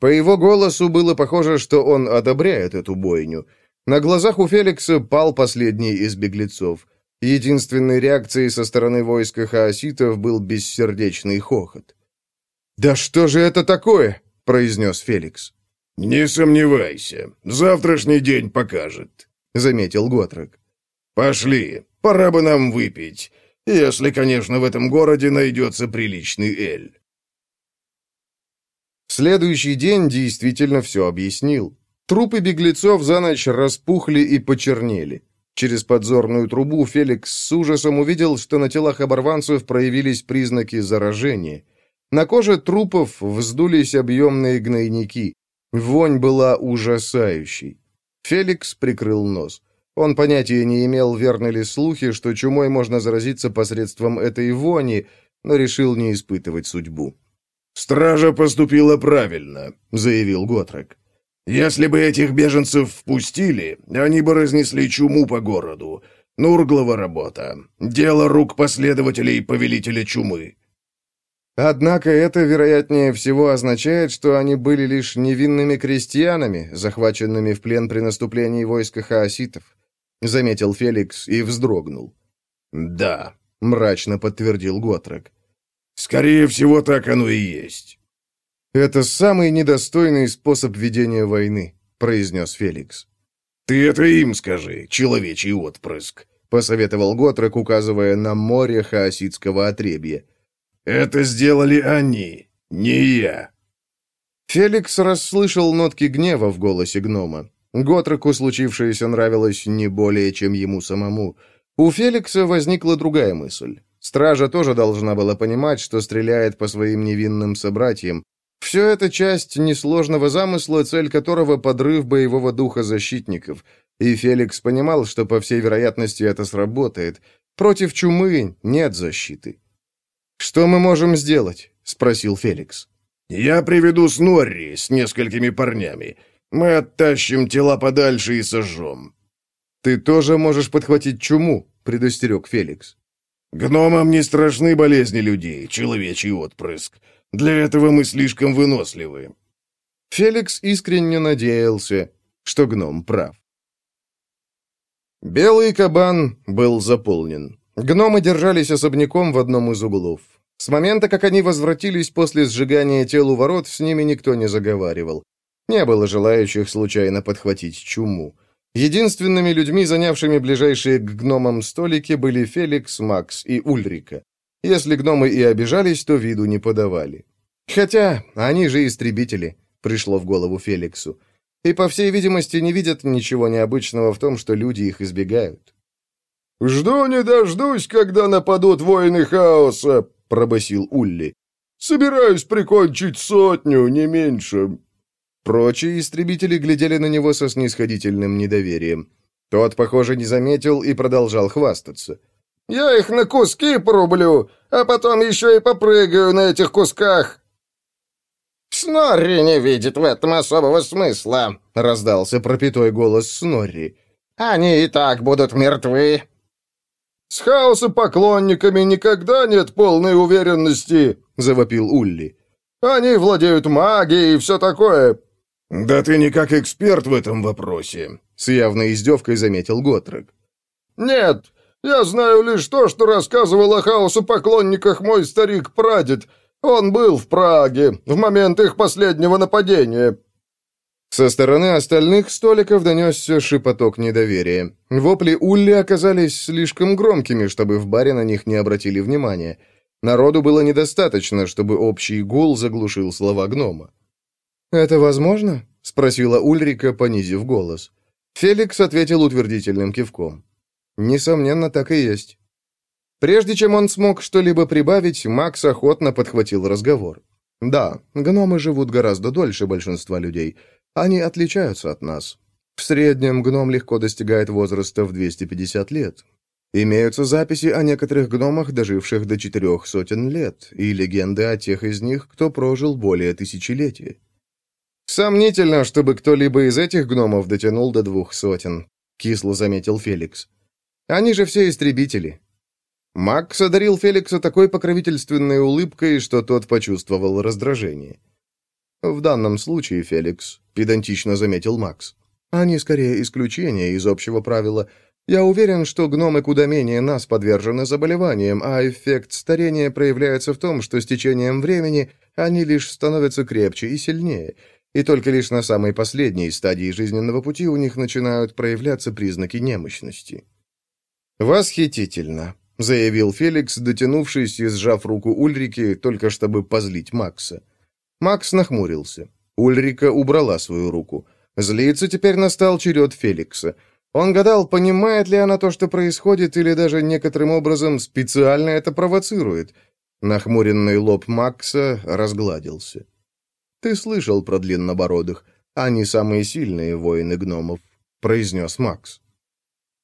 По его голосу было похоже, что он одобряет эту бойню. На глазах у Феликса пал последний из беглецов. Единственной реакцией со стороны войска хаоситов был бессердечный хохот. «Да что же это такое?» — произнес Феликс. «Не сомневайся, завтрашний день покажет», — заметил Готрок. «Пошли, пора бы нам выпить, если, конечно, в этом городе найдется приличный эль». Следующий день действительно все объяснил. Трупы беглецов за ночь распухли и почернели. Через подзорную трубу Феликс с ужасом увидел, что на телах оборванцев проявились признаки заражения. На коже трупов вздулись объемные гнойники. Вонь была ужасающей. Феликс прикрыл нос. Он понятия не имел, верны ли слухи, что чумой можно заразиться посредством этой вони, но решил не испытывать судьбу. «Стража поступила правильно», — заявил Готрек. «Если бы этих беженцев впустили, они бы разнесли чуму по городу. Нурглова работа. Дело рук последователей повелителя чумы». Однако это, вероятнее всего, означает, что они были лишь невинными крестьянами, захваченными в плен при наступлении войска хаоситов. заметил Феликс и вздрогнул. «Да», — мрачно подтвердил Готрек. «Скорее всего, так оно и есть». «Это самый недостойный способ ведения войны», — произнес Феликс. «Ты это им скажи, человечий отпрыск», — посоветовал Готрек, указывая на море хаоситского отребья. «Это сделали они, не я». Феликс расслышал нотки гнева в голосе гнома. Готреку случившееся нравилось не более, чем ему самому. У Феликса возникла другая мысль. Стража тоже должна была понимать, что стреляет по своим невинным собратьям. Все это часть несложного замысла, цель которого — подрыв боевого духа защитников. И Феликс понимал, что, по всей вероятности, это сработает. Против чумы нет защиты. «Что мы можем сделать?» — спросил Феликс. «Я приведу Снорри с несколькими парнями. Мы оттащим тела подальше и сожжем». «Ты тоже можешь подхватить чуму», — предостерег Феликс. «Гномам не страшны болезни людей, человечий отпрыск. Для этого мы слишком выносливы». Феликс искренне надеялся, что гном прав. Белый кабан был заполнен. Гномы держались особняком в одном из углов. С момента, как они возвратились после сжигания тел у ворот, с ними никто не заговаривал. Не было желающих случайно подхватить чуму. Единственными людьми, занявшими ближайшие к гномам столики, были Феликс, Макс и Ульрика. Если гномы и обижались, то виду не подавали. Хотя они же истребители, пришло в голову Феликсу. И, по всей видимости, не видят ничего необычного в том, что люди их избегают. «Жду не дождусь, когда нападут воины хаоса», — пробасил Улли. «Собираюсь прикончить сотню, не меньше». Прочие истребители глядели на него со снисходительным недоверием. Тот, похоже, не заметил и продолжал хвастаться. «Я их на куски порублю, а потом еще и попрыгаю на этих кусках». «Снорри не видит в этом особого смысла», — раздался пропитой голос Снорри. «Они и так будут мертвы». «С хаоса поклонниками никогда нет полной уверенности», — завопил Улли. «Они владеют магией и все такое». «Да ты не как эксперт в этом вопросе», — с явной издевкой заметил Готрек. «Нет, я знаю лишь то, что рассказывал о хаосу поклонниках мой старик-прадед. Он был в Праге в момент их последнего нападения». Со стороны остальных столиков донесся шепоток недоверия. Вопли Улли оказались слишком громкими, чтобы в баре на них не обратили внимания. Народу было недостаточно, чтобы общий гул заглушил слова гнома. «Это возможно?» — спросила Ульрика, понизив голос. Феликс ответил утвердительным кивком. «Несомненно, так и есть». Прежде чем он смог что-либо прибавить, Макс охотно подхватил разговор. «Да, гномы живут гораздо дольше большинства людей. Они отличаются от нас. В среднем гном легко достигает возраста в 250 лет. Имеются записи о некоторых гномах, доживших до четырех сотен лет, и легенды о тех из них, кто прожил более тысячелетия. «Сомнительно, чтобы кто-либо из этих гномов дотянул до двух сотен», — кисло заметил Феликс. «Они же все истребители». Макс одарил Феликса такой покровительственной улыбкой, что тот почувствовал раздражение. «В данном случае, Феликс», — педантично заметил Макс, «они скорее исключения из общего правила. Я уверен, что гномы куда менее нас подвержены заболеваниям, а эффект старения проявляется в том, что с течением времени они лишь становятся крепче и сильнее, и только лишь на самой последней стадии жизненного пути у них начинают проявляться признаки немощности». «Восхитительно», — заявил Феликс, дотянувшись и сжав руку Ульрики, только чтобы позлить Макса. Макс нахмурился. Ульрика убрала свою руку. Злиться теперь настал черед Феликса. Он гадал, понимает ли она то, что происходит, или даже некоторым образом специально это провоцирует. Нахмуренный лоб Макса разгладился. «Ты слышал про длиннобородых. Они самые сильные воины гномов», — произнес Макс.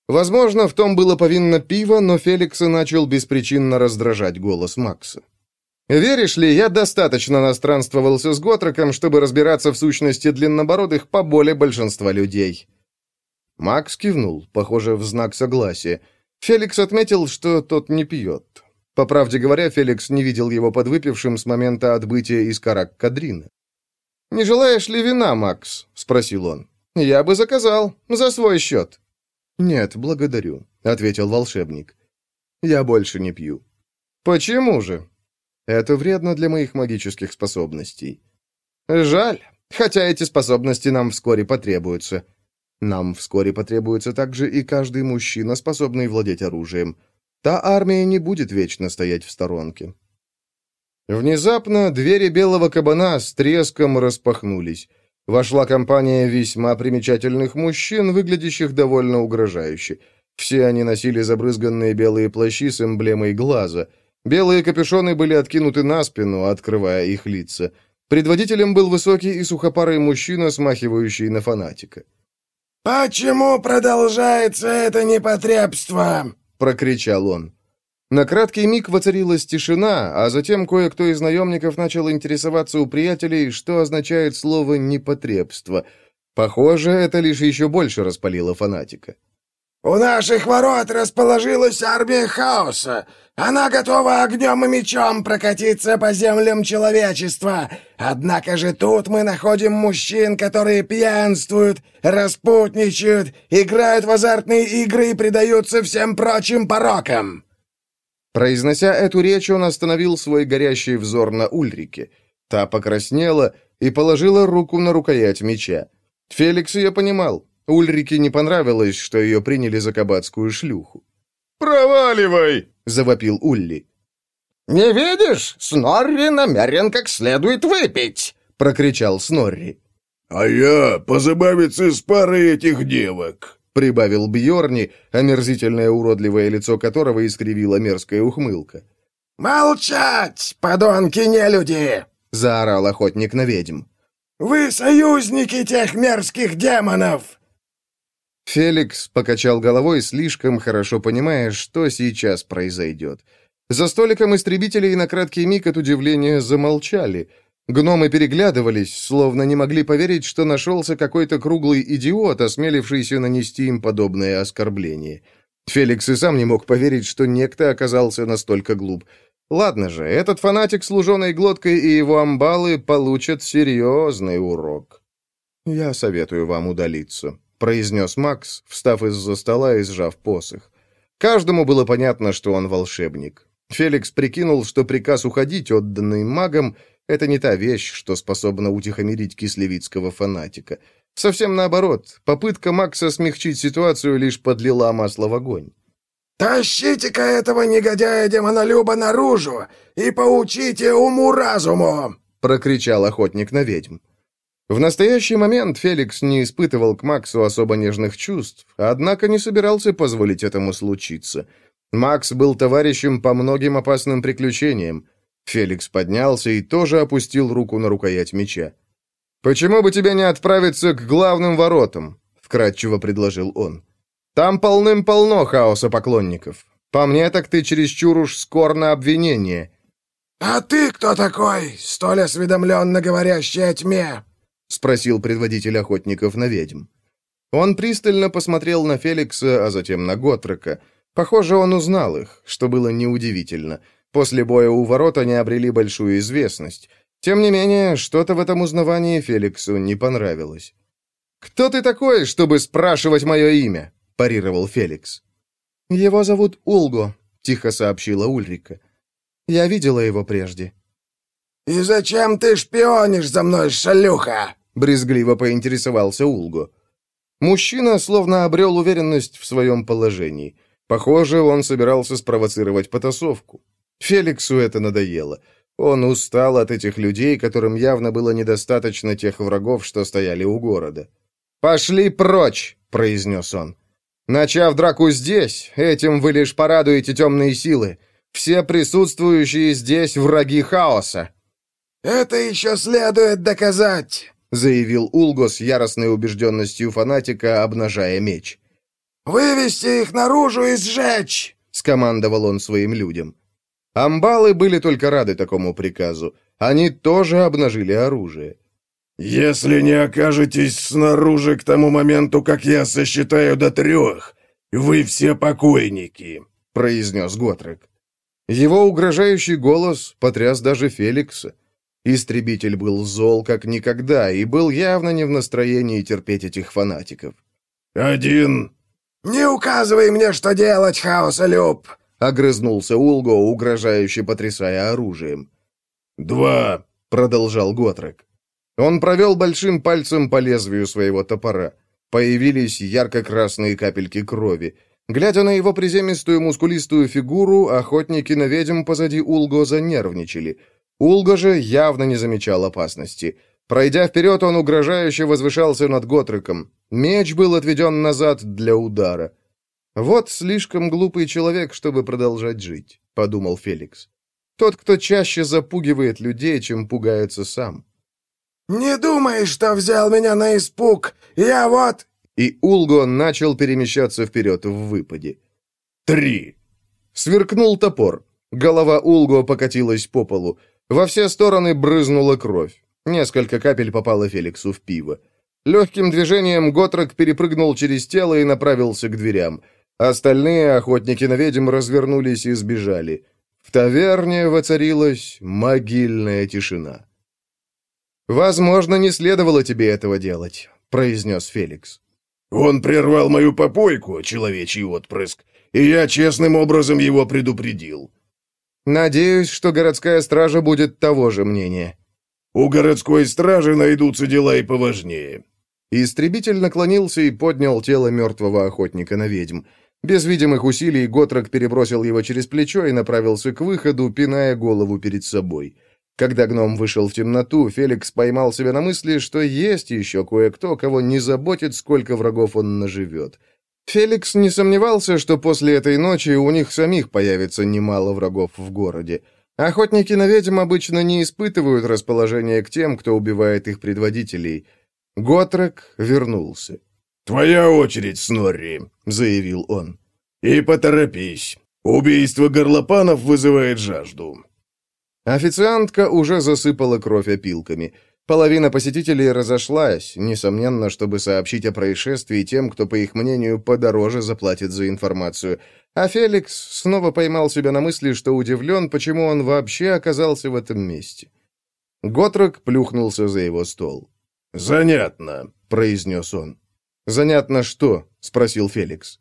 Возможно, в том было повинно пиво, но Феликса начал беспричинно раздражать голос Макса. Веришь ли, я достаточно настранствовался с Готроком, чтобы разбираться в сущности длиннобородых по более большинства людей». Макс кивнул, похоже, в знак согласия. Феликс отметил, что тот не пьет. По правде говоря, Феликс не видел его подвыпившим с момента отбытия из Карак-Кадрина. «Не желаешь ли вина, Макс?» — спросил он. «Я бы заказал. За свой счет». «Нет, благодарю», — ответил волшебник. «Я больше не пью». «Почему же?» «Это вредно для моих магических способностей». «Жаль, хотя эти способности нам вскоре потребуются». «Нам вскоре потребуется также и каждый мужчина, способный владеть оружием. Та армия не будет вечно стоять в сторонке». Внезапно двери белого кабана с треском распахнулись. Вошла компания весьма примечательных мужчин, выглядящих довольно угрожающе. Все они носили забрызганные белые плащи с эмблемой глаза. Белые капюшоны были откинуты на спину, открывая их лица. Предводителем был высокий и сухопарый мужчина, смахивающий на фанатика. «Почему продолжается это непотребство?» — прокричал он. На краткий миг воцарилась тишина, а затем кое-кто из наемников начал интересоваться у приятелей, что означает слово «непотребство». Похоже, это лишь еще больше распалило фанатика. «У наших ворот расположилась армия хаоса. Она готова огнем и мечом прокатиться по землям человечества. Однако же тут мы находим мужчин, которые пьянствуют, распутничают, играют в азартные игры и предаются всем прочим порокам». Произнося эту речь, он остановил свой горящий взор на Ульрике. Та покраснела и положила руку на рукоять меча. Феликс ее понимал. Ульрике не понравилось, что ее приняли за кабацкую шлюху. «Проваливай!» — завопил Улли. «Не видишь? Снорри намерен как следует выпить!» — прокричал Снорри. «А я позабавиться с парой этих девок!» — прибавил Бьорни, омерзительное уродливое лицо которого искривила мерзкая ухмылка. «Молчать, подонки-нелюди!» — заорал охотник на ведьм. «Вы союзники тех мерзких демонов!» Феликс покачал головой, слишком хорошо понимая, что сейчас произойдет. За столиком истребителей на краткий миг от удивления замолчали — Гномы переглядывались, словно не могли поверить, что нашелся какой-то круглый идиот, осмелившийся нанести им подобное оскорбление. Феликс и сам не мог поверить, что некто оказался настолько глуп. Ладно же, этот фанатик с луженой глоткой и его амбалы получат серьезный урок. «Я советую вам удалиться», — произнес Макс, встав из-за стола и сжав посох. Каждому было понятно, что он волшебник. Феликс прикинул, что приказ уходить, отданный магом, это не та вещь, что способна утихомирить кислевицкого фанатика. Совсем наоборот, попытка Макса смягчить ситуацию лишь подлила масло в огонь. «Тащите-ка этого негодяя-демонолюба наружу и поучите уму-разуму!» — прокричал охотник на ведьм. В настоящий момент Феликс не испытывал к Максу особо нежных чувств, однако не собирался позволить этому случиться. Макс был товарищем по многим опасным приключениям, Феликс поднялся и тоже опустил руку на рукоять меча. «Почему бы тебе не отправиться к главным воротам?» — вкратчиво предложил он. «Там полным-полно хаоса поклонников. По мне, так ты чересчур уж скор на обвинение». «А ты кто такой, столь осведомленно говорящий о тьме?» — спросил предводитель охотников на ведьм. Он пристально посмотрел на Феликса, а затем на Готрека. Похоже, он узнал их, что было неудивительно — После боя у ворот они обрели большую известность. Тем не менее, что-то в этом узнавании Феликсу не понравилось. «Кто ты такой, чтобы спрашивать мое имя?» – парировал Феликс. «Его зовут Улго», – тихо сообщила Ульрика. «Я видела его прежде». «И зачем ты шпионишь за мной, шалюха?» — брезгливо поинтересовался Улго. Мужчина словно обрел уверенность в своем положении. Похоже, он собирался спровоцировать потасовку. Феликсу это надоело. Он устал от этих людей, которым явно было недостаточно тех врагов, что стояли у города. «Пошли прочь!» — произнес он. «Начав драку здесь, этим вы лишь порадуете темные силы. Все присутствующие здесь враги хаоса». «Это еще следует доказать», — заявил Улго с яростной убежденностью фанатика, обнажая меч. «Вывести их наружу и сжечь!» — скомандовал он своим людям. Амбалы были только рады такому приказу. Они тоже обнажили оружие. «Если не окажетесь снаружи к тому моменту, как я сосчитаю до трех, вы все покойники», — произнес Готрек. Его угрожающий голос потряс даже Феликса. Истребитель был зол как никогда и был явно не в настроении терпеть этих фанатиков. «Один, «Не указывай мне, что делать, хаосолюб!» — огрызнулся Улго, угрожающе потрясая оружием. «Два!» — продолжал Готрек. Он провел большим пальцем по лезвию своего топора. Появились ярко-красные капельки крови. Глядя на его приземистую мускулистую фигуру, охотники на ведьм позади Улго занервничали. Улго же явно не замечал опасности. Пройдя вперед, он угрожающе возвышался над Готреком. Меч был отведен назад для удара. «Вот слишком глупый человек, чтобы продолжать жить», — подумал Феликс. «Тот, кто чаще запугивает людей, чем пугается сам». «Не думай, что взял меня на испуг! Я вот...» И Улго начал перемещаться вперед в выпаде. «Три!» Сверкнул топор. Голова Улго покатилась по полу. Во все стороны брызнула кровь. Несколько капель попало Феликсу в пиво. Легким движением Готрок перепрыгнул через тело и направился к дверям. Остальные охотники на ведьм развернулись и сбежали. В таверне воцарилась могильная тишина. «Возможно, не следовало тебе этого делать», — произнес Феликс. «Он прервал мою попойку, человечий отпрыск, и я честным образом его предупредил». «Надеюсь, что городская стража будет того же мнения». «У городской стражи найдутся дела и поважнее». Истребитель наклонился и поднял тело мертвого охотника на ведьм. Без видимых усилий Готрок перебросил его через плечо и направился к выходу, пиная голову перед собой. Когда гном вышел в темноту, Феликс поймал себя на мысли, что есть еще кое-кто, кого не заботит, сколько врагов он наживет. Феликс не сомневался, что после этой ночи у них самих появится немало врагов в городе. Охотники на ведьм обычно не испытывают расположения к тем, кто убивает их предводителей. Готрек вернулся. «Твоя очередь, Снорри», — заявил он. «И поторопись. Убийство горлопанов вызывает жажду». Официантка уже засыпала кровь опилками. Половина посетителей разошлась, несомненно, чтобы сообщить о происшествии тем, кто, по их мнению, подороже заплатит за информацию. А Феликс снова поймал себя на мысли, что удивлен, почему он вообще оказался в этом месте. Готрок плюхнулся за его стол. «Занятно», — произнес он. «Занятно что?» — спросил Феликс.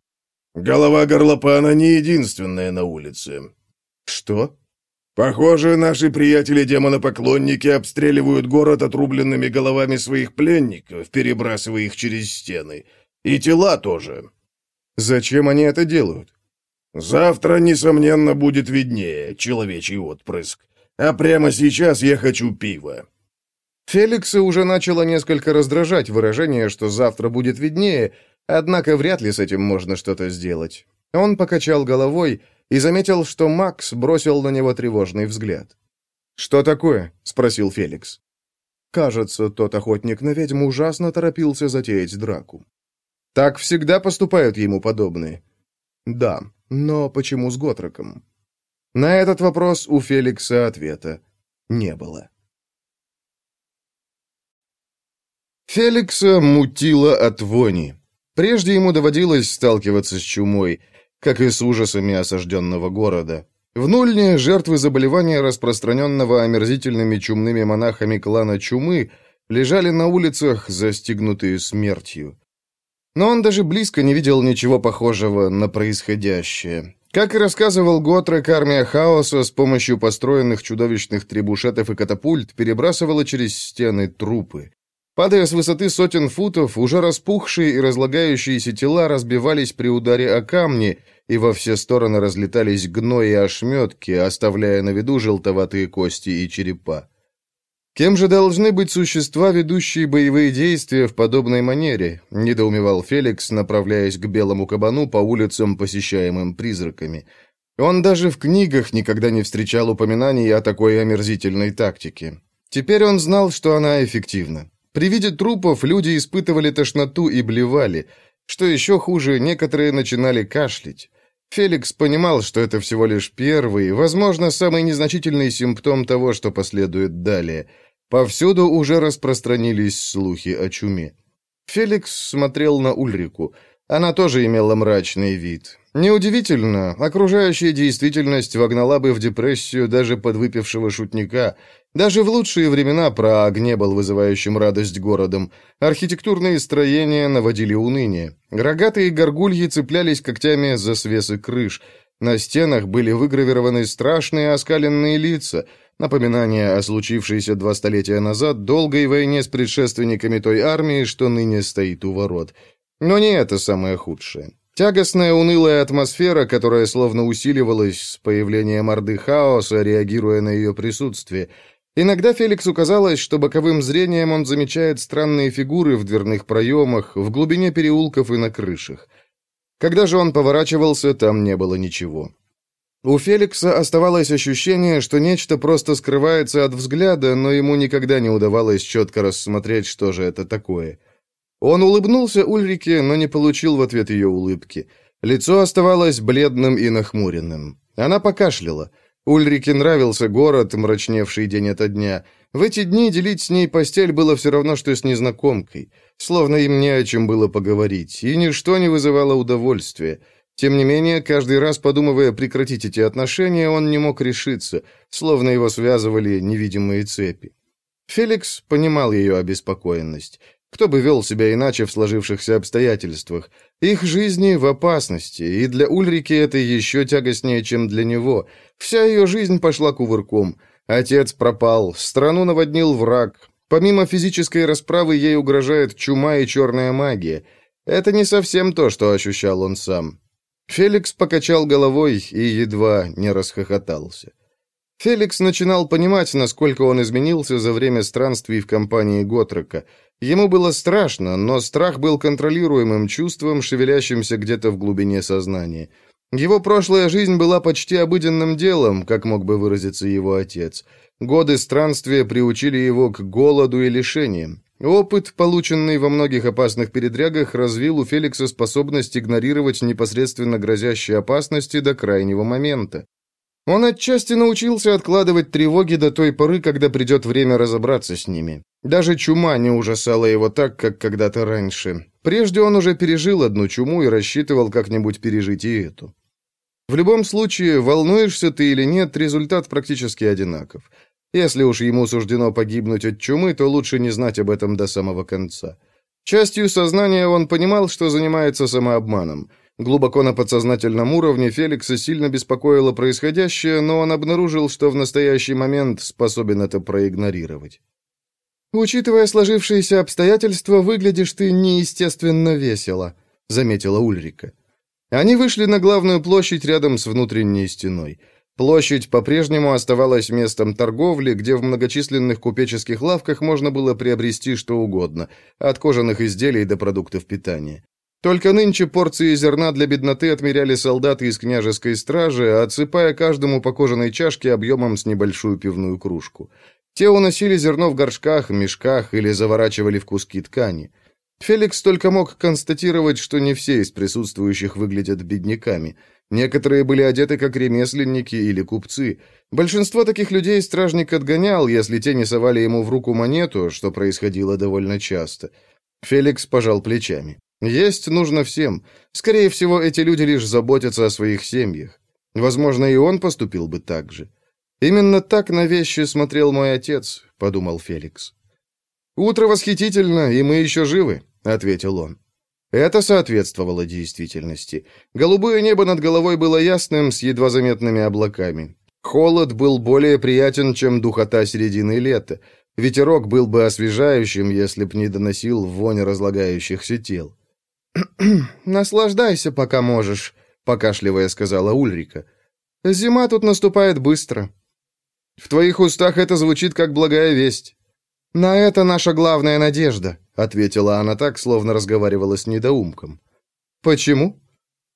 «Голова горлопана не единственная на улице». «Что?» Похоже, наши приятели-демонопоклонники обстреливают город отрубленными головами своих пленников, перебрасывая их через стены. И тела тоже. Зачем они это делают? Завтра, несомненно, будет виднее, человечий отпрыск. А прямо сейчас я хочу пива. Феликса уже начало несколько раздражать выражение, что завтра будет виднее, однако вряд ли с этим можно что-то сделать. Он покачал головой и заметил, что Макс бросил на него тревожный взгляд. «Что такое?» — спросил Феликс. Кажется, тот охотник на ведьм ужасно торопился затеять драку. Так всегда поступают ему подобные. Да, но почему с Готроком? На этот вопрос у Феликса ответа не было. Феликса мутило от вони. Прежде ему доводилось сталкиваться с чумой — как и с ужасами осажденного города. В Нульне жертвы заболевания, распространенного омерзительными чумными монахами клана Чумы, лежали на улицах, застигнутые смертью. Но он даже близко не видел ничего похожего на происходящее. Как и рассказывал Готрек, армия хаоса с помощью построенных чудовищных требушетов и катапульт перебрасывала через стены трупы. Падая с высоты сотен футов, уже распухшие и разлагающиеся тела разбивались при ударе о камни, и во все стороны разлетались гной и ошметки, оставляя на виду желтоватые кости и черепа. Кем же должны быть существа, ведущие боевые действия в подобной манере, недоумевал Феликс, направляясь к белому кабану по улицам, посещаемым призраками. Он даже в книгах никогда не встречал упоминаний о такой омерзительной тактике. Теперь он знал, что она эффективна. При виде трупов люди испытывали тошноту и блевали. Что еще хуже, некоторые начинали кашлять. Феликс понимал, что это всего лишь первый, возможно, самый незначительный симптом того, что последует далее. Повсюду уже распространились слухи о чуме. Феликс смотрел на Ульрику. Она тоже имела мрачный вид. Неудивительно, окружающая действительность вогнала бы в депрессию даже подвыпившего шутника. Даже в лучшие времена Прааг не был вызывающим радость городом. Архитектурные строения наводили уныние. Рогатые горгульи цеплялись когтями за свесы крыш. На стенах были выгравированы страшные оскаленные лица, напоминание о случившейся два столетия назад долгой войне с предшественниками той армии, что ныне стоит у ворот. Но не это самое худшее. Тягостная унылая атмосфера, которая словно усиливалась с появлением Орды Хаоса, реагируя на ее присутствие. Иногда Феликсу казалось, что боковым зрением он замечает странные фигуры в дверных проемах, в глубине переулков и на крышах. Когда же он поворачивался, там не было ничего. У Феликса оставалось ощущение, что нечто просто скрывается от взгляда, но ему никогда не удавалось четко рассмотреть, что же это такое. Он улыбнулся Ульрике, но не получил в ответ ее улыбки. Лицо оставалось бледным и нахмуренным. Она покашляла. Ульрике нравился город, мрачневший день ото дня. В эти дни делить с ней постель было все равно, что с незнакомкой. Словно им не о чем было поговорить, и ничто не вызывало удовольствия. Тем не менее, каждый раз, подумывая прекратить эти отношения, он не мог решиться, словно его связывали невидимые цепи. Феликс понимал ее обеспокоенность. Кто бы вел себя иначе в сложившихся обстоятельствах? Их жизни в опасности, и для Ульрики это еще тягостнее, чем для него. Вся ее жизнь пошла кувырком. Отец пропал, страну наводнил враг. Помимо физической расправы ей угрожает чума и черная магия. Это не совсем то, что ощущал он сам. Феликс покачал головой и едва не расхохотался. Феликс начинал понимать, насколько он изменился за время странствий в компании Готрека. Ему было страшно, но страх был контролируемым чувством, шевелящимся где-то в глубине сознания. Его прошлая жизнь была почти обыденным делом, как мог бы выразиться его отец. Годы странствия приучили его к голоду и лишениям. Опыт, полученный во многих опасных передрягах, развил у Феликса способность игнорировать непосредственно грозящие опасности до крайнего момента. Он отчасти научился откладывать тревоги до той поры, когда придет время разобраться с ними. Даже чума не ужасала его так, как когда-то раньше. Прежде он уже пережил одну чуму и рассчитывал как-нибудь пережить и эту. В любом случае, волнуешься ты или нет, результат практически одинаков. Если уж ему суждено погибнуть от чумы, то лучше не знать об этом до самого конца. Частью сознания он понимал, что занимается самообманом. Глубоко на подсознательном уровне Феликса сильно беспокоило происходящее, но он обнаружил, что в настоящий момент способен это проигнорировать. «Учитывая сложившиеся обстоятельства, выглядишь ты неестественно весело», — заметила Ульрика. Они вышли на главную площадь рядом с внутренней стеной. Площадь по-прежнему оставалась местом торговли, где в многочисленных купеческих лавках можно было приобрести что угодно, от кожаных изделий до продуктов питания. Только нынче порции зерна для бедноты отмеряли солдаты из княжеской стражи, отсыпая каждому по кожаной чашке объемом с небольшую пивную кружку. Те уносили зерно в горшках, мешках или заворачивали в куски ткани. Феликс только мог констатировать, что не все из присутствующих выглядят бедняками. Некоторые были одеты как ремесленники или купцы. Большинство таких людей стражник отгонял, если те не совали ему в руку монету, что происходило довольно часто. Феликс пожал плечами. Есть нужно всем. Скорее всего, эти люди лишь заботятся о своих семьях. Возможно, и он поступил бы так же. Именно так на вещи смотрел мой отец, подумал Феликс. Утро восхитительно, и мы еще живы, ответил он. Это соответствовало действительности. Голубое небо над головой было ясным, с едва заметными облаками. Холод был более приятен, чем духота середины лета. Ветерок был бы освежающим, если б не доносил вонь разлагающихся тел. «Наслаждайся, пока можешь», — покашливая сказала Ульрика. «Зима тут наступает быстро». «В твоих устах это звучит как благая весть». «На это наша главная надежда», — ответила она так, словно разговаривала с недоумком. «Почему?»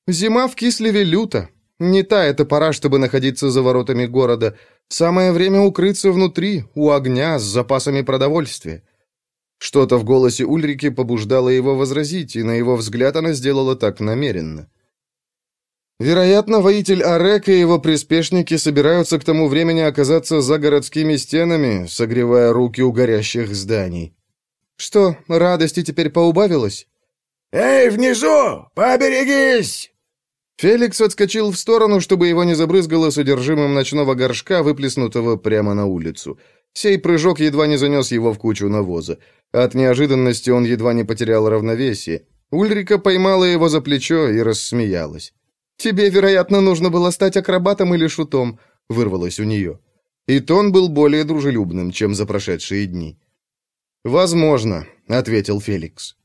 «Зима в Кислеве люта. Не та это пора, чтобы находиться за воротами города. Самое время укрыться внутри, у огня, с запасами продовольствия. Что-то в голосе Ульрики побуждало его возразить, и на его взгляд она сделала так намеренно. Вероятно, воитель Арек и его приспешники собираются к тому времени оказаться за городскими стенами, согревая руки у горящих зданий. Что, радости теперь поубавилось? «Эй, внизу! Поберегись!» Феликс отскочил в сторону, чтобы его не забрызгало содержимым ночного горшка, выплеснутого прямо на улицу. Сей прыжок едва не занес его в кучу навоза. От неожиданности он едва не потерял равновесие. Ульрика поймала его за плечо и рассмеялась. «Тебе, вероятно, нужно было стать акробатом или шутом», — вырвалось у нее. И тон был более дружелюбным, чем за прошедшие дни. «Возможно», — ответил Феликс.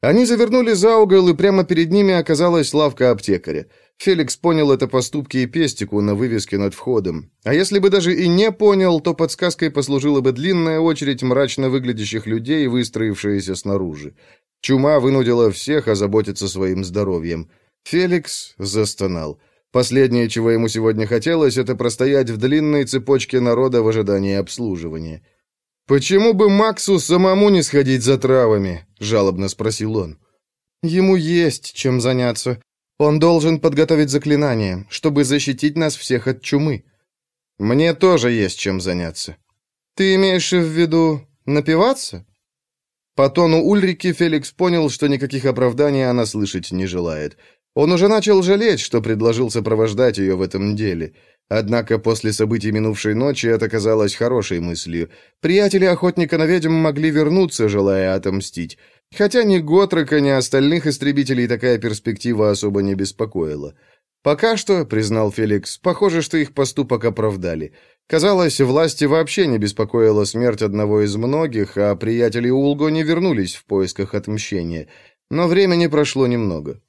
Они завернули за угол, и прямо перед ними оказалась лавка аптекаря. Феликс понял это по ступке и пестику на вывеске над входом. А если бы даже и не понял, то подсказкой послужила бы длинная очередь мрачно выглядящих людей, выстроившаяся снаружи. Чума вынудила всех озаботиться своим здоровьем. Феликс застонал. Последнее, чего ему сегодня хотелось, это простоять в длинной цепочке народа в ожидании обслуживания. «Почему бы Максу самому не сходить за травами?» — жалобно спросил он. «Ему есть чем заняться. Он должен подготовить заклинание, чтобы защитить нас всех от чумы. Мне тоже есть чем заняться. Ты имеешь в виду напиваться?» По тону Ульрики Феликс понял, что никаких оправданий она слышать не желает. Он уже начал жалеть, что предложил сопровождать ее в этом деле. Однако после событий минувшей ночи это казалось хорошей мыслью. Приятели охотника на ведьм могли вернуться, желая отомстить. Хотя ни Готрека, ни остальных истребителей такая перспектива особо не беспокоила. «Пока что», — признал Феликс, — «похоже, что их поступок оправдали. Казалось, власти вообще не беспокоила смерть одного из многих, а приятели Улго не вернулись в поисках отмщения. Но времени прошло немного.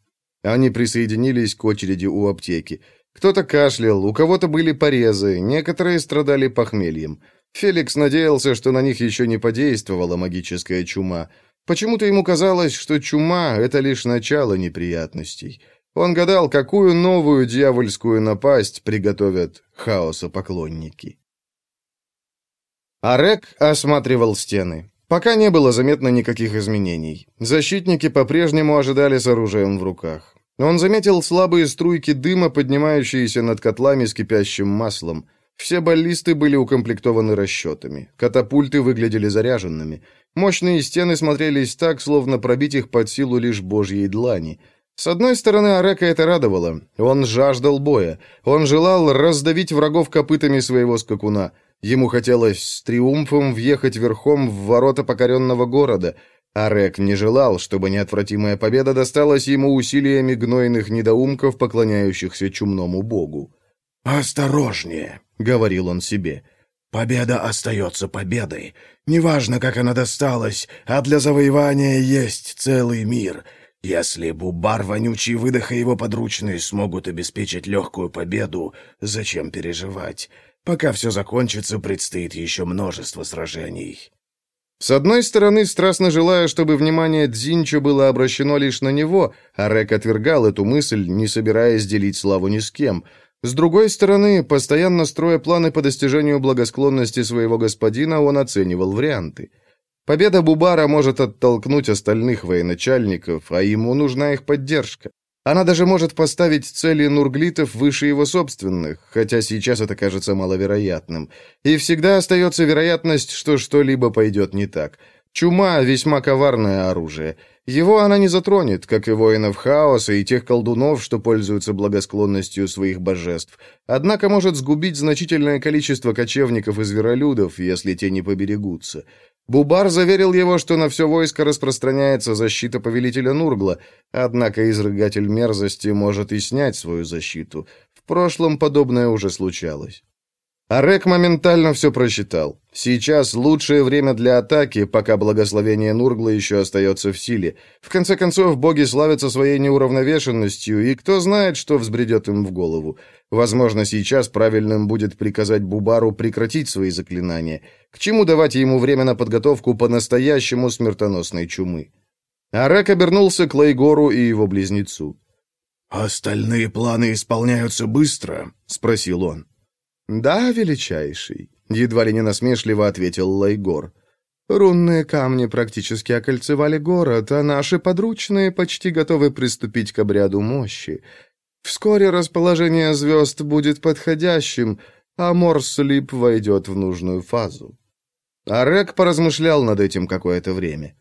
Они присоединились к очереди у аптеки. Кто-то кашлял, у кого-то были порезы, некоторые страдали похмельем. Феликс надеялся, что на них еще не подействовала магическая чума. Почему-то ему казалось, что чума — это лишь начало неприятностей. Он гадал, какую новую дьявольскую напасть приготовят хаоса поклонники. Арек осматривал стены. Пока не было заметно никаких изменений. Защитники по-прежнему ожидали с оружием в руках. Он заметил слабые струйки дыма, поднимающиеся над котлами с кипящим маслом. Все баллисты были укомплектованы расчетами. Катапульты выглядели заряженными. Мощные стены смотрелись так, словно пробить их под силу лишь божьей длани. С одной стороны, Арека это радовало. Он жаждал боя. Он желал раздавить врагов копытами своего скакуна. Ему хотелось с триумфом въехать верхом в ворота покоренного города — Арек не желал, чтобы неотвратимая победа досталась ему усилиями гнойных недоумков, поклоняющихся чумному богу. «Осторожнее», — говорил он себе. «Победа остается победой. Неважно, как она досталась, а для завоевания есть целый мир. Если Бубар, вонючий выдох и его подручные смогут обеспечить легкую победу, зачем переживать? Пока все закончится, предстоит еще множество сражений». С одной стороны, страстно желая, чтобы внимание Дзинчо было обращено лишь на него, а Рек отвергал эту мысль, не собираясь делить славу ни с кем. С другой стороны, постоянно строя планы по достижению благосклонности своего господина, он оценивал варианты. Победа Бубара может оттолкнуть остальных военачальников, а ему нужна их поддержка. Она даже может поставить цели нурглитов выше его собственных, хотя сейчас это кажется маловероятным. И всегда остается вероятность, что что-либо пойдет не так. Чума — весьма коварное оружие. Его она не затронет, как и воинов хаоса и тех колдунов, что пользуются благосклонностью своих божеств. Однако может сгубить значительное количество кочевников и зверолюдов, если те не поберегутся. Бубар заверил его, что на все войско распространяется защита повелителя Нургла, однако изрыгатель мерзости может и снять свою защиту. В прошлом подобное уже случалось. Арек моментально все просчитал. Сейчас лучшее время для атаки, пока благословение Нургла еще остается в силе. В конце концов, боги славятся своей неуравновешенностью, и кто знает, что взбредет им в голову. Возможно, сейчас правильным будет приказать Бубару прекратить свои заклинания. К чему давать ему время на подготовку по-настоящему смертоносной чумы? Арек обернулся к Лайгору и его близнецу. «Остальные планы исполняются быстро?» — спросил он. «Да, величайший», — едва ли не насмешливо ответил Лайгор. «Рунные камни практически окольцевали город, а наши подручные почти готовы приступить к обряду мощи. Вскоре расположение звезд будет подходящим, а Морслип войдет в нужную фазу». Арек поразмышлял над этим какое-то время.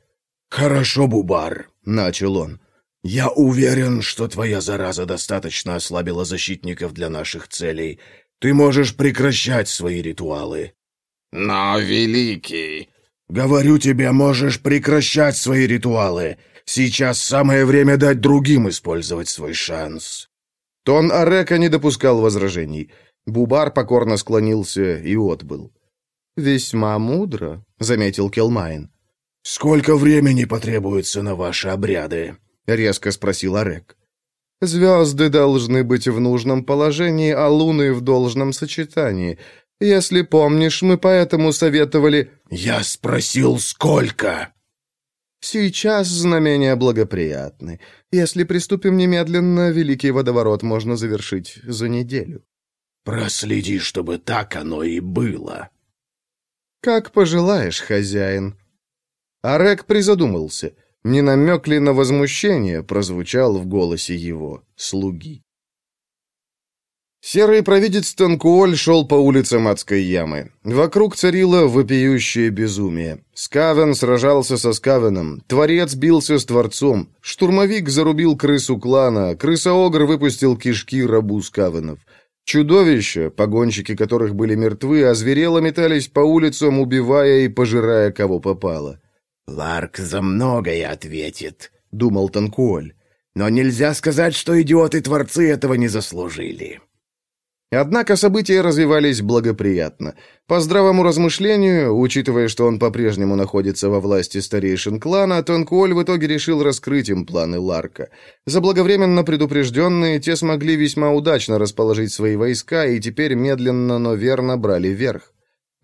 «Хорошо, Бубар», — начал он. «Я уверен, что твоя зараза достаточно ослабила защитников для наших целей. Ты можешь прекращать свои ритуалы». «Но, Великий...» «Говорю тебе, можешь прекращать свои ритуалы. Сейчас самое время дать другим использовать свой шанс». Тон Арека не допускал возражений. Бубар покорно склонился и отбыл. «Весьма мудро», — заметил Келмайн. «Сколько времени потребуется на ваши обряды?» — резко спросил Арек. «Звезды должны быть в нужном положении, а луны в должном сочетании. Если помнишь, мы поэтому советовали...» «Я спросил, сколько?» «Сейчас знамения благоприятны. Если приступим немедленно, Великий Водоворот можно завершить за неделю». «Проследи, чтобы так оно и было». «Как пожелаешь, хозяин». Арек призадумался. Не намек ли на возмущение прозвучал в голосе его слуги. Серый провидец Танкуоль шел по улицам адской ямы. Вокруг царило вопиющее безумие. Скавен сражался со Скавеном, Творец бился с Творцом, штурмовик зарубил крысу клана, крыса-огр выпустил кишки рабу Скавенов. Чудовища, погонщики которых были мертвы, озверело метались по улицам, убивая и пожирая кого попало. «Ларк за многое ответит», — думал Танкуоль. «Но нельзя сказать, что идиоты-творцы этого не заслужили». Однако события развивались благоприятно. По здравому размышлению, учитывая, что он по-прежнему находится во власти старейшин клана, Тонкуоль в итоге решил раскрыть им планы Ларка. Заблаговременно предупрежденные, те смогли весьма удачно расположить свои войска и теперь медленно, но верно брали верх.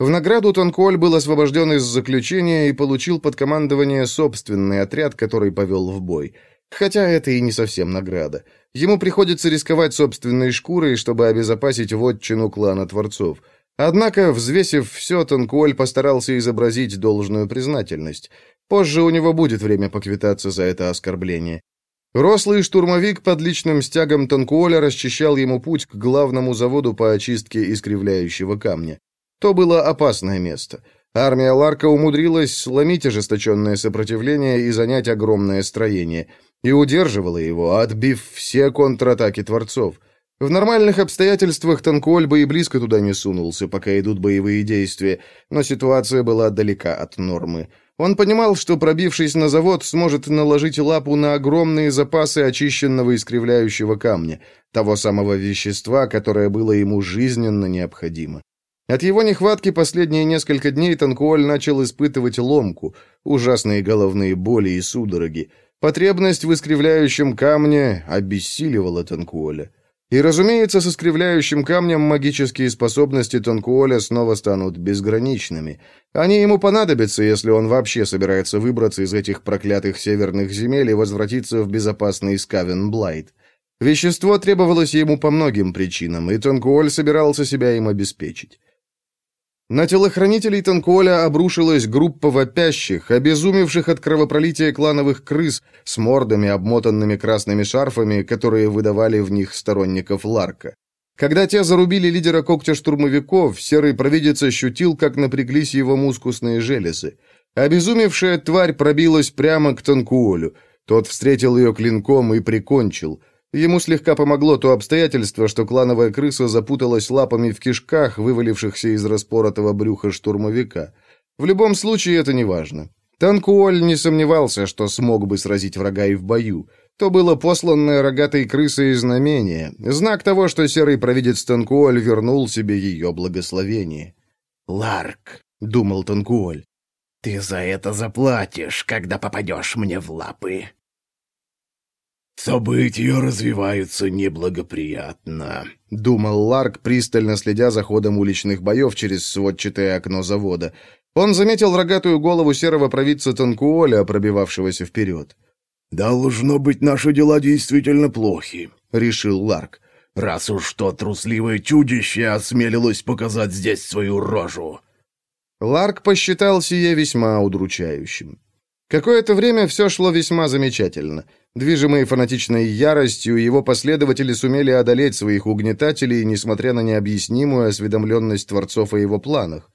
В награду Тонкуоль был освобожден из заключения и получил под командование собственный отряд, который повел в бой. Хотя это и не совсем награда. Ему приходится рисковать собственной шкурой, чтобы обезопасить вотчину клана Творцов. Однако, взвесив все, Танкуоль постарался изобразить должную признательность. Позже у него будет время поквитаться за это оскорбление. Рослый штурмовик под личным стягом Танкуоля расчищал ему путь к главному заводу по очистке искривляющего камня. То было опасное место. Армия Ларка умудрилась сломить ожесточенное сопротивление и занять огромное строение – и удерживала его, отбив все контратаки Творцов. В нормальных обстоятельствах Танкуоль бы и близко туда не сунулся, пока идут боевые действия, но ситуация была далека от нормы. Он понимал, что, пробившись на завод, сможет наложить лапу на огромные запасы очищенного искривляющего камня, того самого вещества, которое было ему жизненно необходимо. От его нехватки последние несколько дней Танкуоль начал испытывать ломку, ужасные головные боли и судороги. Потребность в искривляющем камне обессиливала Танкуоля. И, разумеется, с искривляющим камнем магические способности Танкуоля снова станут безграничными. Они ему понадобятся, если он вообще собирается выбраться из этих проклятых северных земель и возвратиться в безопасный Скавен-Блайт. Вещество требовалось ему по многим причинам, и Танкуоль собирался себя им обеспечить. На телохранителей Танкуоля обрушилась группа вопящих, обезумевших от кровопролития клановых крыс с мордами, обмотанными красными шарфами, которые выдавали в них сторонников Ларка. Когда те зарубили лидера когтя штурмовиков, серый провидец ощутил, как напряглись его мускусные железы. Обезумевшая тварь пробилась прямо к Танкуолю. Тот встретил ее клинком и прикончил – Ему слегка помогло то обстоятельство, что клановая крыса запуталась лапами в кишках, вывалившихся из распоротого брюха штурмовика. В любом случае это не важно. Танкуоль не сомневался, что смог бы сразить врага и в бою. То было посланное рогатой крысой знамение, знак того, что серый провидец Танкуоль вернул себе ее благословение. «Ларк», — думал Танкуоль, — «ты за это заплатишь, когда попадешь мне в лапы». «События развиваются неблагоприятно», — думал Ларк, пристально следя за ходом уличных боев через сводчатое окно завода. Он заметил рогатую голову серого провидца Танкуоля, пробивавшегося вперед. «Должно быть, наши дела действительно плохи», — решил Ларк. «Раз уж то трусливое чудище осмелилось показать здесь свою рожу». Ларк посчитал сие весьма удручающим. Какое-то время все шло весьма замечательно — Движимые фанатичной яростью, его последователи сумели одолеть своих угнетателей, несмотря на необъяснимую осведомленность творцов о его планах.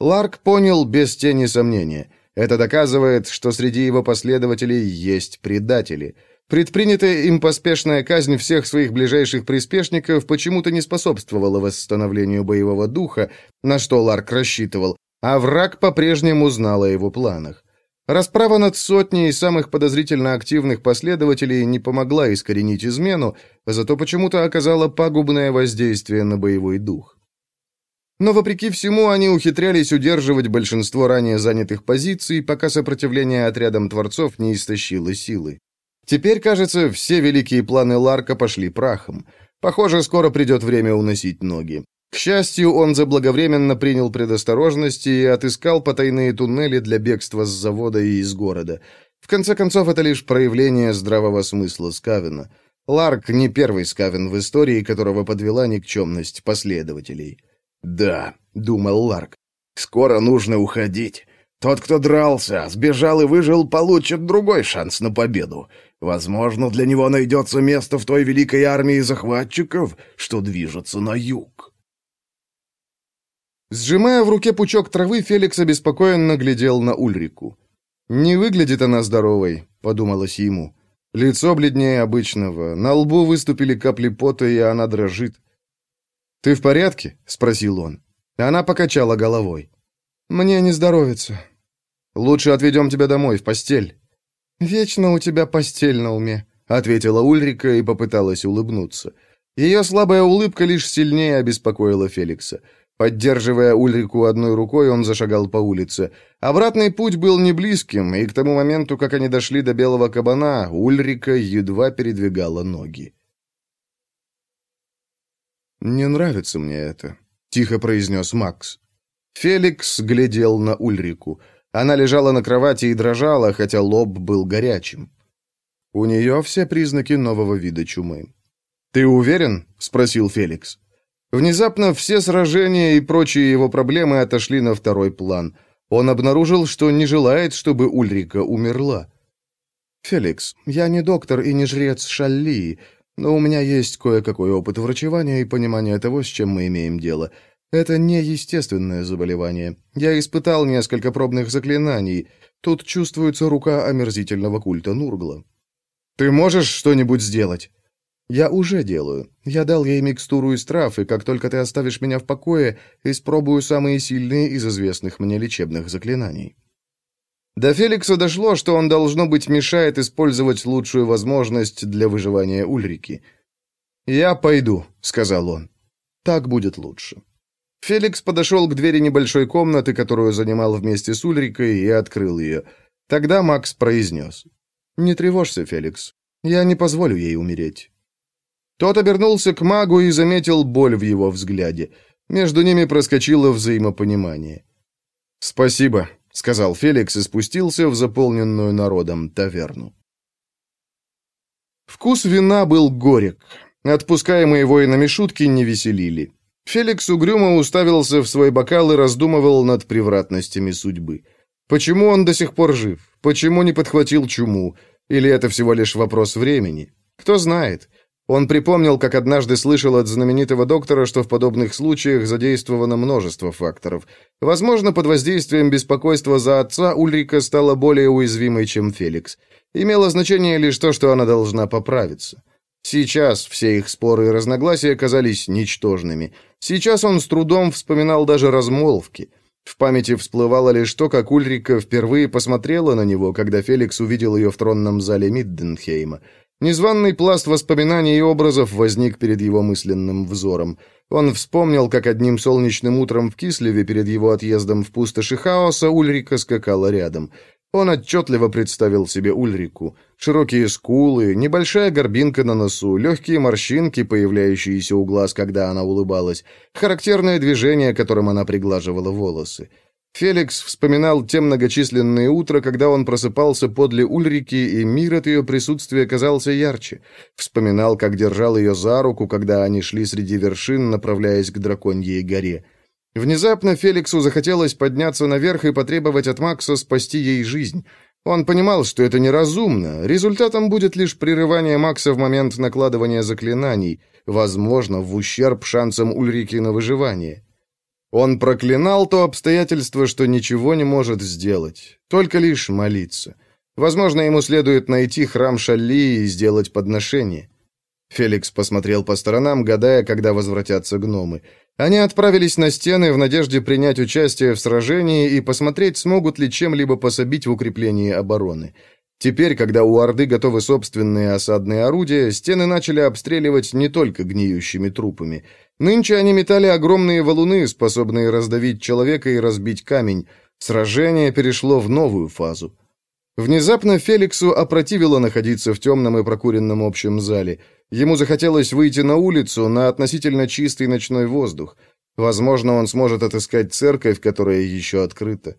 Ларк понял без тени сомнения. Это доказывает, что среди его последователей есть предатели. Предпринятая им поспешная казнь всех своих ближайших приспешников почему-то не способствовала восстановлению боевого духа, на что Ларк рассчитывал, а враг по-прежнему знал о его планах. Расправа над сотней самых подозрительно активных последователей не помогла искоренить измену, зато почему-то оказала пагубное воздействие на боевой дух. Но вопреки всему они ухитрялись удерживать большинство ранее занятых позиций, пока сопротивление отрядам творцов не истощило силы. Теперь, кажется, все великие планы Ларка пошли прахом. Похоже, скоро придет время уносить ноги. К счастью, он заблаговременно принял предосторожности и отыскал потайные туннели для бегства с завода и из города. В конце концов, это лишь проявление здравого смысла Скавена. Ларк не первый Скавен в истории, которого подвела никчемность последователей. «Да», — думал Ларк, — «скоро нужно уходить. Тот, кто дрался, сбежал и выжил, получит другой шанс на победу. Возможно, для него найдется место в той великой армии захватчиков, что движется на юг». Сжимая в руке пучок травы, Феликс обеспокоенно глядел на Ульрику. «Не выглядит она здоровой», — подумалось ему. Лицо бледнее обычного, на лбу выступили капли пота, и она дрожит. «Ты в порядке?» — спросил он. Она покачала головой. «Мне не здоровится». «Лучше отведем тебя домой, в постель». «Вечно у тебя постель на уме», — ответила Ульрика и попыталась улыбнуться. Ее слабая улыбка лишь сильнее обеспокоила Феликса. Поддерживая Ульрику одной рукой, он зашагал по улице. Обратный путь был не близким, и к тому моменту, как они дошли до Белого кабана, Ульрика едва передвигала ноги. «Не нравится мне это», — тихо произнес Макс. Феликс глядел на Ульрику. Она лежала на кровати и дрожала, хотя лоб был горячим. У нее все признаки нового вида чумы. «Ты уверен?» — спросил Феликс. Внезапно все сражения и прочие его проблемы отошли на второй план. Он обнаружил, что не желает, чтобы Ульрика умерла. «Феликс, я не доктор и не жрец Шалли, но у меня есть кое-какой опыт врачевания и понимание того, с чем мы имеем дело. Это не естественное заболевание. Я испытал несколько пробных заклинаний. Тут чувствуется рука омерзительного культа Нургла. Ты можешь что-нибудь сделать?» «Я уже делаю. Я дал ей микстуру из трав, и как только ты оставишь меня в покое, испробую самые сильные из известных мне лечебных заклинаний». До Феликса дошло, что он, должно быть, мешает использовать лучшую возможность для выживания Ульрики. «Я пойду», — сказал он. «Так будет лучше». Феликс подошел к двери небольшой комнаты, которую занимал вместе с Ульрикой, и открыл ее. Тогда Макс произнес. «Не тревожься, Феликс. Я не позволю ей умереть. Тот обернулся к магу и заметил боль в его взгляде. Между ними проскочило взаимопонимание. «Спасибо», — сказал Феликс и спустился в заполненную народом таверну. Вкус вина был горек. Отпускаемые воинами шутки не веселили. Феликс угрюмо уставился в свой бокал и раздумывал над превратностями судьбы. Почему он до сих пор жив? Почему не подхватил чуму? Или это всего лишь вопрос времени? Кто знает. Он припомнил, как однажды слышал от знаменитого доктора, что в подобных случаях задействовано множество факторов. Возможно, под воздействием беспокойства за отца Ульрика стала более уязвимой, чем Феликс. Имело значение лишь то, что она должна поправиться. Сейчас все их споры и разногласия казались ничтожными. Сейчас он с трудом вспоминал даже размолвки. В памяти всплывало лишь то, как Ульрика впервые посмотрела на него, когда Феликс увидел ее в тронном зале Мидденхейма. Незваный пласт воспоминаний и образов возник перед его мысленным взором. Он вспомнил, как одним солнечным утром в Кислеве перед его отъездом в пустоши хаоса Ульрика скакала рядом. Он отчетливо представил себе Ульрику. Широкие скулы, небольшая горбинка на носу, легкие морщинки, появляющиеся у глаз, когда она улыбалась, характерное движение, которым она приглаживала волосы. Феликс вспоминал те многочисленные утра, когда он просыпался подле Ульрики, и мир от ее присутствия казался ярче. Вспоминал, как держал ее за руку, когда они шли среди вершин, направляясь к Драконьей горе. Внезапно Феликсу захотелось подняться наверх и потребовать от Макса спасти ей жизнь. Он понимал, что это неразумно. Результатом будет лишь прерывание Макса в момент накладывания заклинаний, возможно, в ущерб шансам Ульрики на выживание. Он проклинал то обстоятельство, что ничего не может сделать, только лишь молиться. Возможно, ему следует найти храм Шалли и сделать подношение. Феликс посмотрел по сторонам, гадая, когда возвратятся гномы. Они отправились на стены в надежде принять участие в сражении и посмотреть, смогут ли чем-либо пособить в укреплении обороны. Теперь, когда у Орды готовы собственные осадные орудия, стены начали обстреливать не только гниющими трупами. Нынче они метали огромные валуны, способные раздавить человека и разбить камень. Сражение перешло в новую фазу. Внезапно Феликсу опротивило находиться в темном и прокуренном общем зале. Ему захотелось выйти на улицу, на относительно чистый ночной воздух. Возможно, он сможет отыскать церковь, которая еще открыта.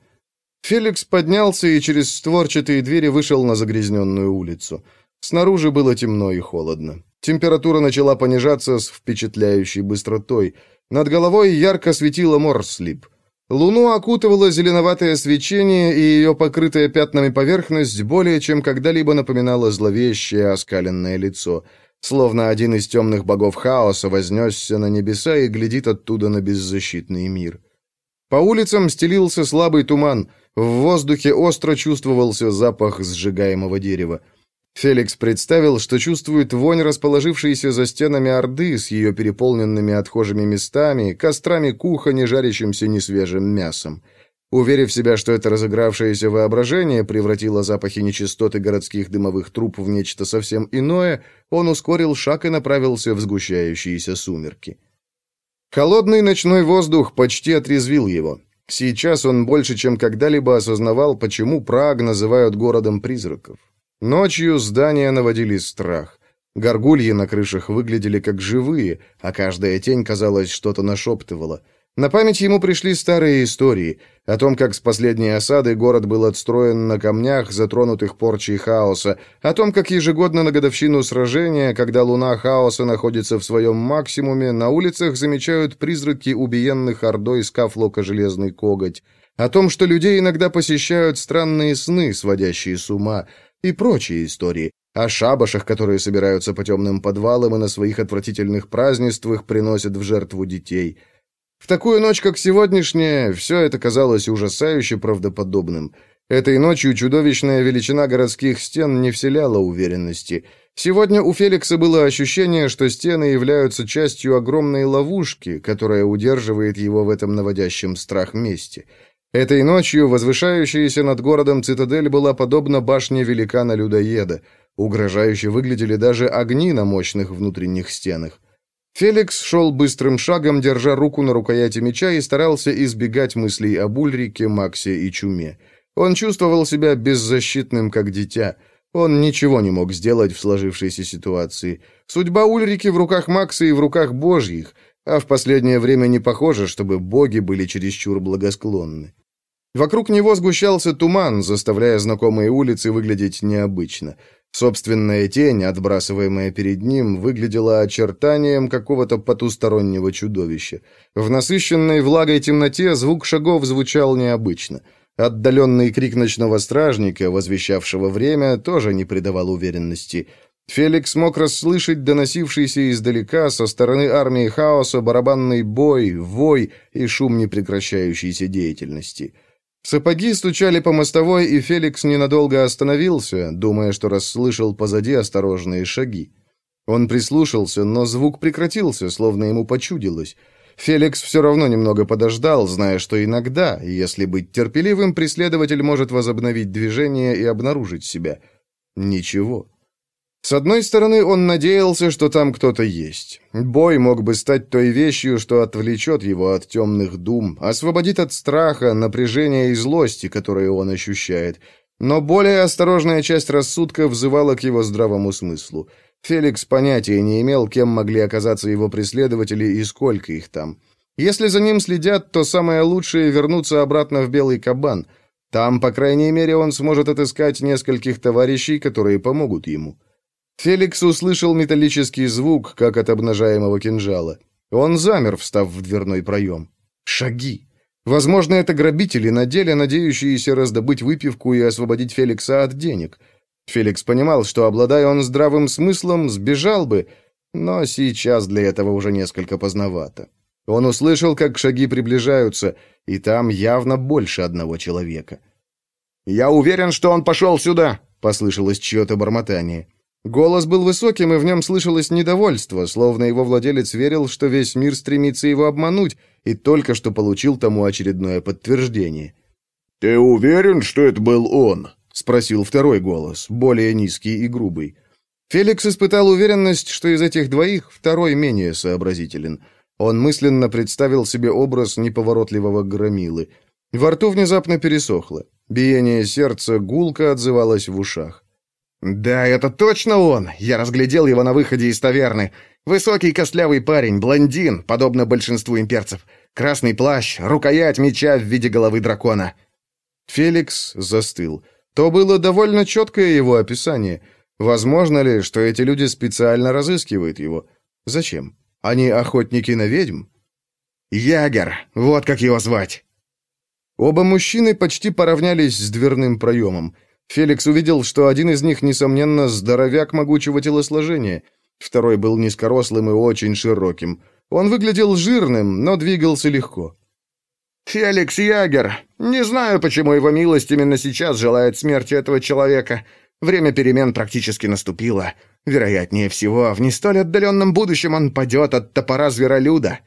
Феликс поднялся и через створчатые двери вышел на загрязненную улицу. Снаружи было темно и холодно. Температура начала понижаться с впечатляющей быстротой. Над головой ярко светила Морслип. Луну окутывало зеленоватое свечение, и ее покрытая пятнами поверхность более чем когда-либо напоминала зловещее оскаленное лицо, словно один из темных богов хаоса вознесся на небеса и глядит оттуда на беззащитный мир. По улицам стелился слабый туман — в воздухе остро чувствовался запах сжигаемого дерева. Феликс представил, что чувствует вонь расположившейся за стенами Орды с ее переполненными отхожими местами, кострами кухони, жарящимся несвежим мясом. Уверив себя, что это разыгравшееся воображение превратило запахи нечистоты городских дымовых труб в нечто совсем иное, он ускорил шаг и направился в сгущающиеся сумерки. Холодный ночной воздух почти отрезвил его. Сейчас он больше, чем когда-либо осознавал, почему Праг называют городом призраков. Ночью здания наводили страх. Горгульи на крышах выглядели как живые, а каждая тень, казалось, что-то нашептывала. На память ему пришли старые истории о том, как с последней осады город был отстроен на камнях, затронутых порчей хаоса, о том, как ежегодно на годовщину сражения, когда луна хаоса находится в своем максимуме, на улицах замечают призраки убиенных ордой скафлока «Железный коготь», о том, что людей иногда посещают странные сны, сводящие с ума, и прочие истории, о шабашах, которые собираются по темным подвалам и на своих отвратительных празднествах приносят в жертву детей – в такую ночь, как сегодняшняя, все это казалось ужасающе правдоподобным. Этой ночью чудовищная величина городских стен не вселяла уверенности. Сегодня у Феликса было ощущение, что стены являются частью огромной ловушки, которая удерживает его в этом наводящем страх месте. Этой ночью возвышающаяся над городом цитадель была подобна башне великана-людоеда. Угрожающе выглядели даже огни на мощных внутренних стенах. Феликс шел быстрым шагом, держа руку на рукояти меча и старался избегать мыслей об Ульрике, Максе и Чуме. Он чувствовал себя беззащитным, как дитя. Он ничего не мог сделать в сложившейся ситуации. Судьба Ульрики в руках Макса и в руках божьих, а в последнее время не похоже, чтобы боги были чересчур благосклонны. Вокруг него сгущался туман, заставляя знакомые улицы выглядеть необычно – Собственная тень, отбрасываемая перед ним, выглядела очертанием какого-то потустороннего чудовища. В насыщенной влагой темноте звук шагов звучал необычно. Отдаленный крик ночного стражника, возвещавшего время, тоже не придавал уверенности. Феликс мог расслышать доносившийся издалека со стороны армии хаоса барабанный бой, вой и шум непрекращающейся деятельности. Сапоги стучали по мостовой, и Феликс ненадолго остановился, думая, что расслышал позади осторожные шаги. Он прислушался, но звук прекратился, словно ему почудилось. Феликс все равно немного подождал, зная, что иногда, если быть терпеливым, преследователь может возобновить движение и обнаружить себя. Ничего. С одной стороны, он надеялся, что там кто-то есть. Бой мог бы стать той вещью, что отвлечет его от темных дум, освободит от страха, напряжения и злости, которые он ощущает. Но более осторожная часть рассудка взывала к его здравому смыслу. Феликс понятия не имел, кем могли оказаться его преследователи и сколько их там. Если за ним следят, то самое лучшее — вернуться обратно в Белый Кабан. Там, по крайней мере, он сможет отыскать нескольких товарищей, которые помогут ему. Феликс услышал металлический звук, как от обнажаемого кинжала. Он замер, встав в дверной проем. Шаги. Возможно, это грабители, на деле надеющиеся раздобыть выпивку и освободить Феликса от денег. Феликс понимал, что, обладая он здравым смыслом, сбежал бы, но сейчас для этого уже несколько поздновато. Он услышал, как шаги приближаются, и там явно больше одного человека. «Я уверен, что он пошел сюда!» — послышалось чье-то бормотание. Голос был высоким, и в нем слышалось недовольство, словно его владелец верил, что весь мир стремится его обмануть, и только что получил тому очередное подтверждение. «Ты уверен, что это был он?» — спросил второй голос, более низкий и грубый. Феликс испытал уверенность, что из этих двоих второй менее сообразителен. Он мысленно представил себе образ неповоротливого громилы. Во рту внезапно пересохло. Биение сердца гулко отзывалось в ушах. «Да, это точно он! Я разглядел его на выходе из таверны. Высокий костлявый парень, блондин, подобно большинству имперцев. Красный плащ, рукоять меча в виде головы дракона». Феликс застыл. То было довольно четкое его описание. Возможно ли, что эти люди специально разыскивают его? Зачем? Они охотники на ведьм? Ягер, вот как его звать. Оба мужчины почти поравнялись с дверным проемом. Феликс увидел, что один из них, несомненно, здоровяк могучего телосложения. Второй был низкорослым и очень широким. Он выглядел жирным, но двигался легко. «Феликс Ягер. Не знаю, почему его милость именно сейчас желает смерти этого человека. Время перемен практически наступило. Вероятнее всего, в не столь отдаленном будущем он падет от топора зверолюда».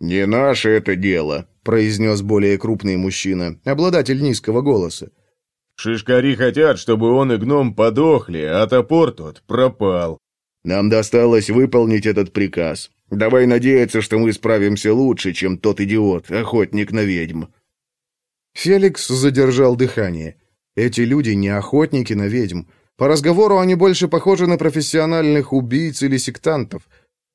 «Не наше это дело», — произнес более крупный мужчина, обладатель низкого голоса. Шишкари хотят, чтобы он и гном подохли, а топор тот пропал. Нам досталось выполнить этот приказ. Давай надеяться, что мы справимся лучше, чем тот идиот, охотник на ведьм. Феликс задержал дыхание. Эти люди не охотники на ведьм. По разговору они больше похожи на профессиональных убийц или сектантов.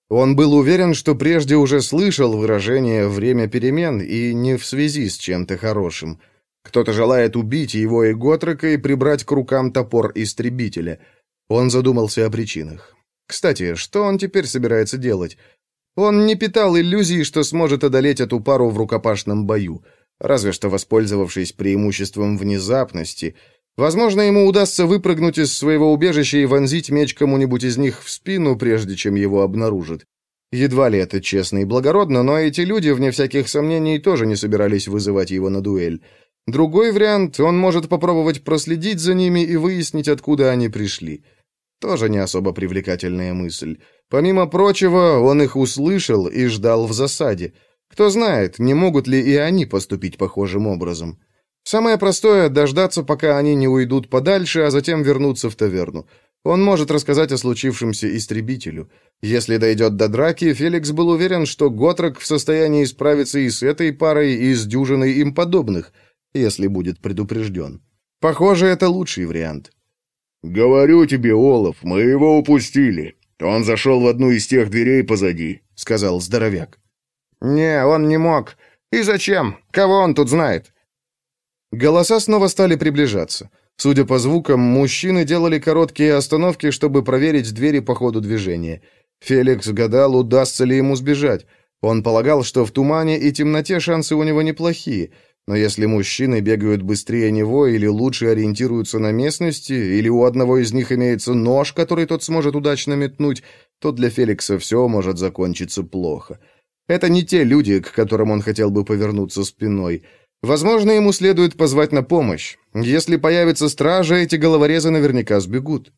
Он был уверен, что прежде уже слышал выражение «время перемен» и не в связи с чем-то хорошим – кто-то желает убить его и Готрека и прибрать к рукам топор истребителя. Он задумался о причинах. Кстати, что он теперь собирается делать? Он не питал иллюзий, что сможет одолеть эту пару в рукопашном бою, разве что воспользовавшись преимуществом внезапности. Возможно, ему удастся выпрыгнуть из своего убежища и вонзить меч кому-нибудь из них в спину, прежде чем его обнаружат. Едва ли это честно и благородно, но эти люди, вне всяких сомнений, тоже не собирались вызывать его на дуэль. Другой вариант, он может попробовать проследить за ними и выяснить, откуда они пришли. Тоже не особо привлекательная мысль. Помимо прочего, он их услышал и ждал в засаде. Кто знает, не могут ли и они поступить похожим образом. Самое простое — дождаться, пока они не уйдут подальше, а затем вернуться в таверну. Он может рассказать о случившемся истребителю. Если дойдет до драки, Феликс был уверен, что Готрок в состоянии справиться и с этой парой, и с дюжиной им подобных — если будет предупрежден. Похоже, это лучший вариант. «Говорю тебе, Олаф, мы его упустили. Он зашел в одну из тех дверей позади», — сказал здоровяк. «Не, он не мог. И зачем? Кого он тут знает?» Голоса снова стали приближаться. Судя по звукам, мужчины делали короткие остановки, чтобы проверить двери по ходу движения. Феликс гадал, удастся ли ему сбежать. Он полагал, что в тумане и темноте шансы у него неплохие — но если мужчины бегают быстрее него или лучше ориентируются на местности, или у одного из них имеется нож, который тот сможет удачно метнуть, то для Феликса все может закончиться плохо. Это не те люди, к которым он хотел бы повернуться спиной. Возможно, ему следует позвать на помощь. Если появится стража, эти головорезы наверняка сбегут.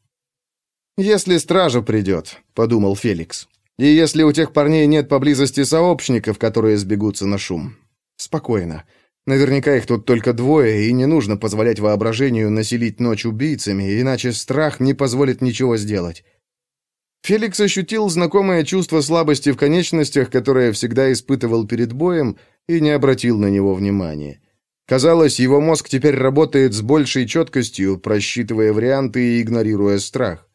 «Если стража придет», — подумал Феликс. «И если у тех парней нет поблизости сообщников, которые сбегутся на шум. Спокойно. Наверняка их тут только двое, и не нужно позволять воображению населить ночь убийцами, иначе страх не позволит ничего сделать. Феликс ощутил знакомое чувство слабости в конечностях, которое всегда испытывал перед боем, и не обратил на него внимания. Казалось, его мозг теперь работает с большей четкостью, просчитывая варианты и игнорируя страх.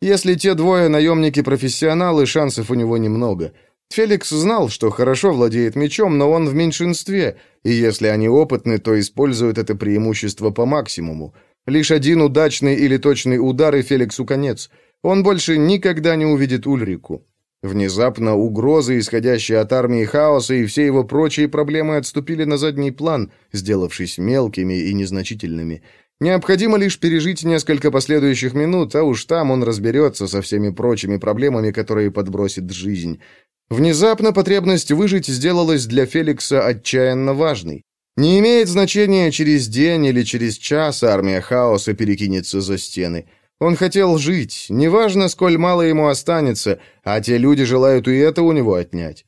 Если те двое наемники-профессионалы, шансов у него немного — Феликс знал, что хорошо владеет мечом, но он в меньшинстве, и если они опытны, то используют это преимущество по максимуму. Лишь один удачный или точный удар, и Феликсу конец. Он больше никогда не увидит Ульрику. Внезапно угрозы, исходящие от армии хаоса, и все его прочие проблемы отступили на задний план, сделавшись мелкими и незначительными. Необходимо лишь пережить несколько последующих минут, а уж там он разберется со всеми прочими проблемами, которые подбросит жизнь. Внезапно потребность выжить сделалась для Феликса отчаянно важной. Не имеет значения, через день или через час армия хаоса перекинется за стены. Он хотел жить, неважно, сколь мало ему останется, а те люди желают и это у него отнять.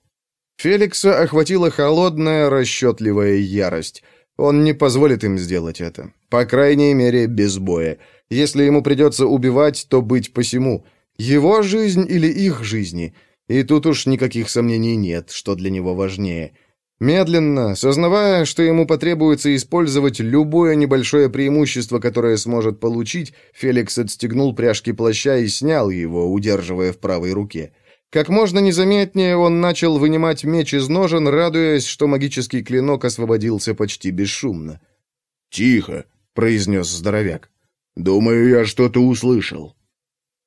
Феликса охватила холодная, расчетливая ярость. Он не позволит им сделать это. По крайней мере, без боя. Если ему придется убивать, то быть посему. Его жизнь или их жизни. И тут уж никаких сомнений нет, что для него важнее – Медленно, сознавая, что ему потребуется использовать любое небольшое преимущество, которое сможет получить, Феликс отстегнул пряжки плаща и снял его, удерживая в правой руке. Как можно незаметнее он начал вынимать меч из ножен, радуясь, что магический клинок освободился почти бесшумно. «Тихо», — произнес здоровяк. «Думаю, я что-то услышал».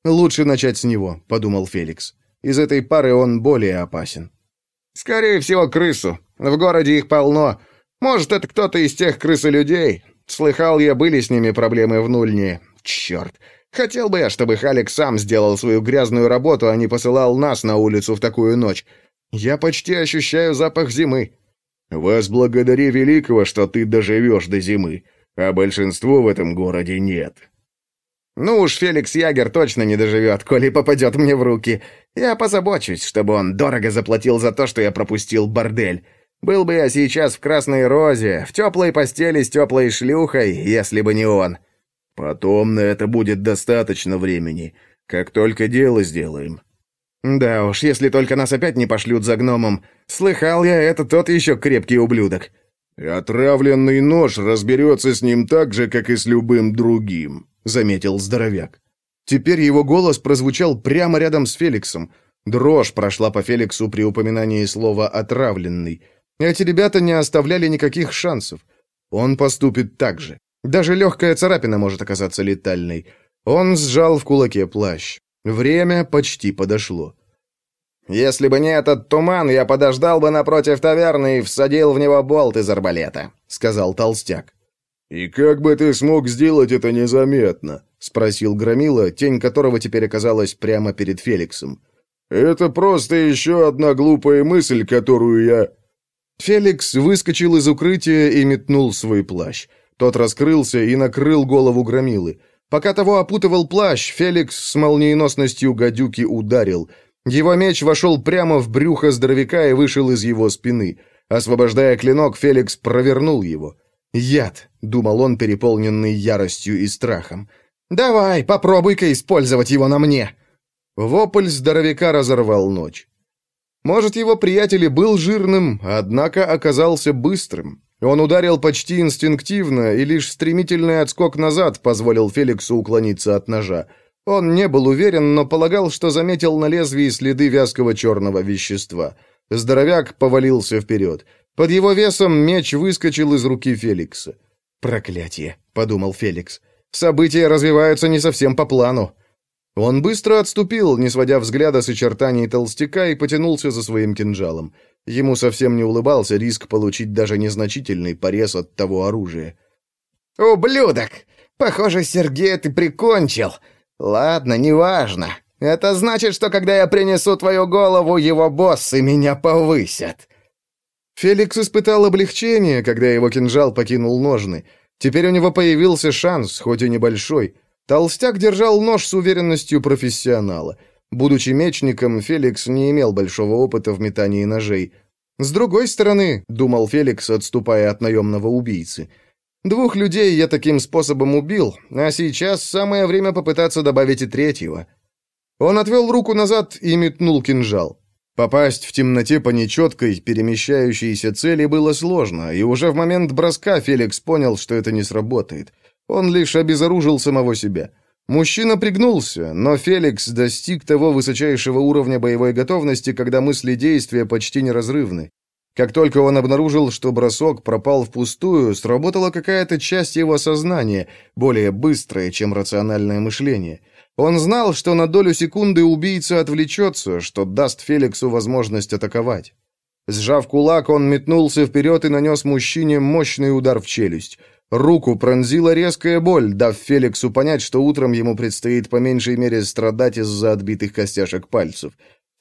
«Лучше начать с него», — подумал Феликс. «Из этой пары он более опасен». «Скорее всего, крысу. В городе их полно. Может, это кто-то из тех крысолюдей. Слыхал я, были с ними проблемы в Нульне. Черт. Хотел бы я, чтобы Халик сам сделал свою грязную работу, а не посылал нас на улицу в такую ночь. Я почти ощущаю запах зимы». «Вас благодари великого, что ты доживешь до зимы, а большинство в этом городе нет». «Ну уж Феликс Ягер точно не доживет, коли попадет мне в руки. Я позабочусь, чтобы он дорого заплатил за то, что я пропустил бордель. Был бы я сейчас в Красной Розе, в теплой постели с теплой шлюхой, если бы не он. Потом на это будет достаточно времени, как только дело сделаем. Да уж, если только нас опять не пошлют за гномом. Слыхал я, это тот еще крепкий ублюдок. «Отравленный нож разберется с ним так же, как и с любым другим», — заметил здоровяк. Теперь его голос прозвучал прямо рядом с Феликсом. Дрожь прошла по Феликсу при упоминании слова «отравленный». Эти ребята не оставляли никаких шансов. Он поступит так же. Даже легкая царапина может оказаться летальной. Он сжал в кулаке плащ. Время почти подошло. «Если бы не этот туман, я подождал бы напротив таверны и всадил в него болт из арбалета», — сказал толстяк. «И как бы ты смог сделать это незаметно?» — спросил Громила, тень которого теперь оказалась прямо перед Феликсом. «Это просто еще одна глупая мысль, которую я...» Феликс выскочил из укрытия и метнул свой плащ. Тот раскрылся и накрыл голову громилы. Пока того опутывал плащ, Феликс с молниеносностью гадюки ударил. Его меч вошел прямо в брюхо здоровяка и вышел из его спины. Освобождая клинок, Феликс провернул его. «Яд», — думал он, переполненный яростью и страхом. «Давай, попробуй-ка использовать его на мне!» Вопль здоровяка разорвал ночь. Может, его приятель и был жирным, однако оказался быстрым. Он ударил почти инстинктивно, и лишь стремительный отскок назад позволил Феликсу уклониться от ножа. Он не был уверен, но полагал, что заметил на лезвии следы вязкого черного вещества. Здоровяк повалился вперед. Под его весом меч выскочил из руки Феликса. «Проклятие!» — подумал Феликс. «События развиваются не совсем по плану». Он быстро отступил, не сводя взгляда с очертаний толстяка, и потянулся за своим кинжалом. Ему совсем не улыбался риск получить даже незначительный порез от того оружия. «Ублюдок! Похоже, Сергея ты прикончил. Ладно, неважно. Это значит, что когда я принесу твою голову, его боссы меня повысят». Феликс испытал облегчение, когда его кинжал покинул ножны. Теперь у него появился шанс, хоть и небольшой — Толстяк держал нож с уверенностью профессионала. Будучи мечником, Феликс не имел большого опыта в метании ножей. С другой стороны, думал Феликс, отступая от наемного убийцы, двух людей я таким способом убил, а сейчас самое время попытаться добавить и третьего. Он отвел руку назад и метнул кинжал. Попасть в темноте по нечеткой, перемещающейся цели было сложно, и уже в момент броска Феликс понял, что это не сработает. Он лишь обезоружил самого себя. Мужчина пригнулся, но Феликс достиг того высочайшего уровня боевой готовности, когда мысли действия почти неразрывны. Как только он обнаружил, что бросок пропал впустую, сработала какая-то часть его сознания, более быстрая, чем рациональное мышление. Он знал, что на долю секунды убийца отвлечется, что даст Феликсу возможность атаковать. Сжав кулак, он метнулся вперед и нанес мужчине мощный удар в челюсть. Руку пронзила резкая боль, дав Феликсу понять, что утром ему предстоит по меньшей мере страдать из-за отбитых костяшек пальцев.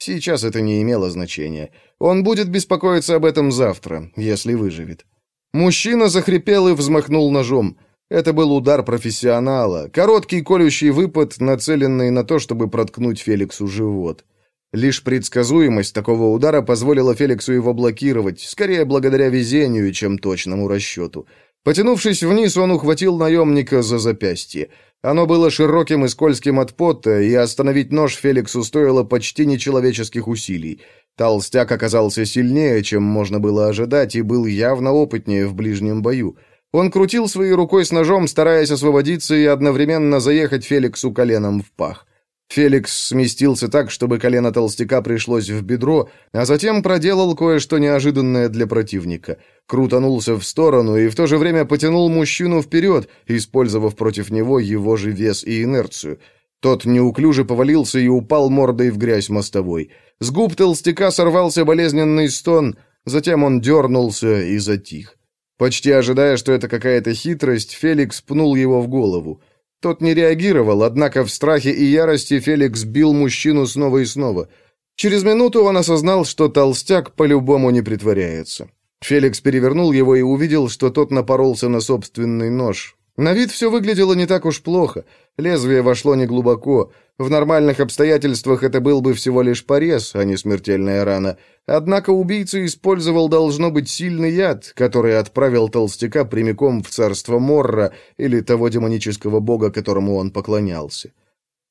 Сейчас это не имело значения. Он будет беспокоиться об этом завтра, если выживет. Мужчина захрипел и взмахнул ножом. Это был удар профессионала, короткий колющий выпад, нацеленный на то, чтобы проткнуть Феликсу живот. Лишь предсказуемость такого удара позволила Феликсу его блокировать, скорее благодаря везению, чем точному расчету. Потянувшись вниз, он ухватил наемника за запястье. Оно было широким и скользким от пота, и остановить нож Феликсу стоило почти нечеловеческих усилий. Толстяк оказался сильнее, чем можно было ожидать, и был явно опытнее в ближнем бою. Он крутил своей рукой с ножом, стараясь освободиться и одновременно заехать Феликсу коленом в пах. Феликс сместился так, чтобы колено толстяка пришлось в бедро, а затем проделал кое-что неожиданное для противника. Крутанулся в сторону и в то же время потянул мужчину вперед, использовав против него его же вес и инерцию. Тот неуклюже повалился и упал мордой в грязь мостовой. С губ толстяка сорвался болезненный стон, затем он дернулся и затих. Почти ожидая, что это какая-то хитрость, Феликс пнул его в голову. Тот не реагировал, однако в страхе и ярости Феликс бил мужчину снова и снова. Через минуту он осознал, что толстяк по-любому не притворяется. Феликс перевернул его и увидел, что тот напоролся на собственный нож. На вид все выглядело не так уж плохо. Лезвие вошло неглубоко. В нормальных обстоятельствах это был бы всего лишь порез, а не смертельная рана. Однако убийца использовал, должно быть, сильный яд, который отправил толстяка прямиком в царство Морра или того демонического бога, которому он поклонялся.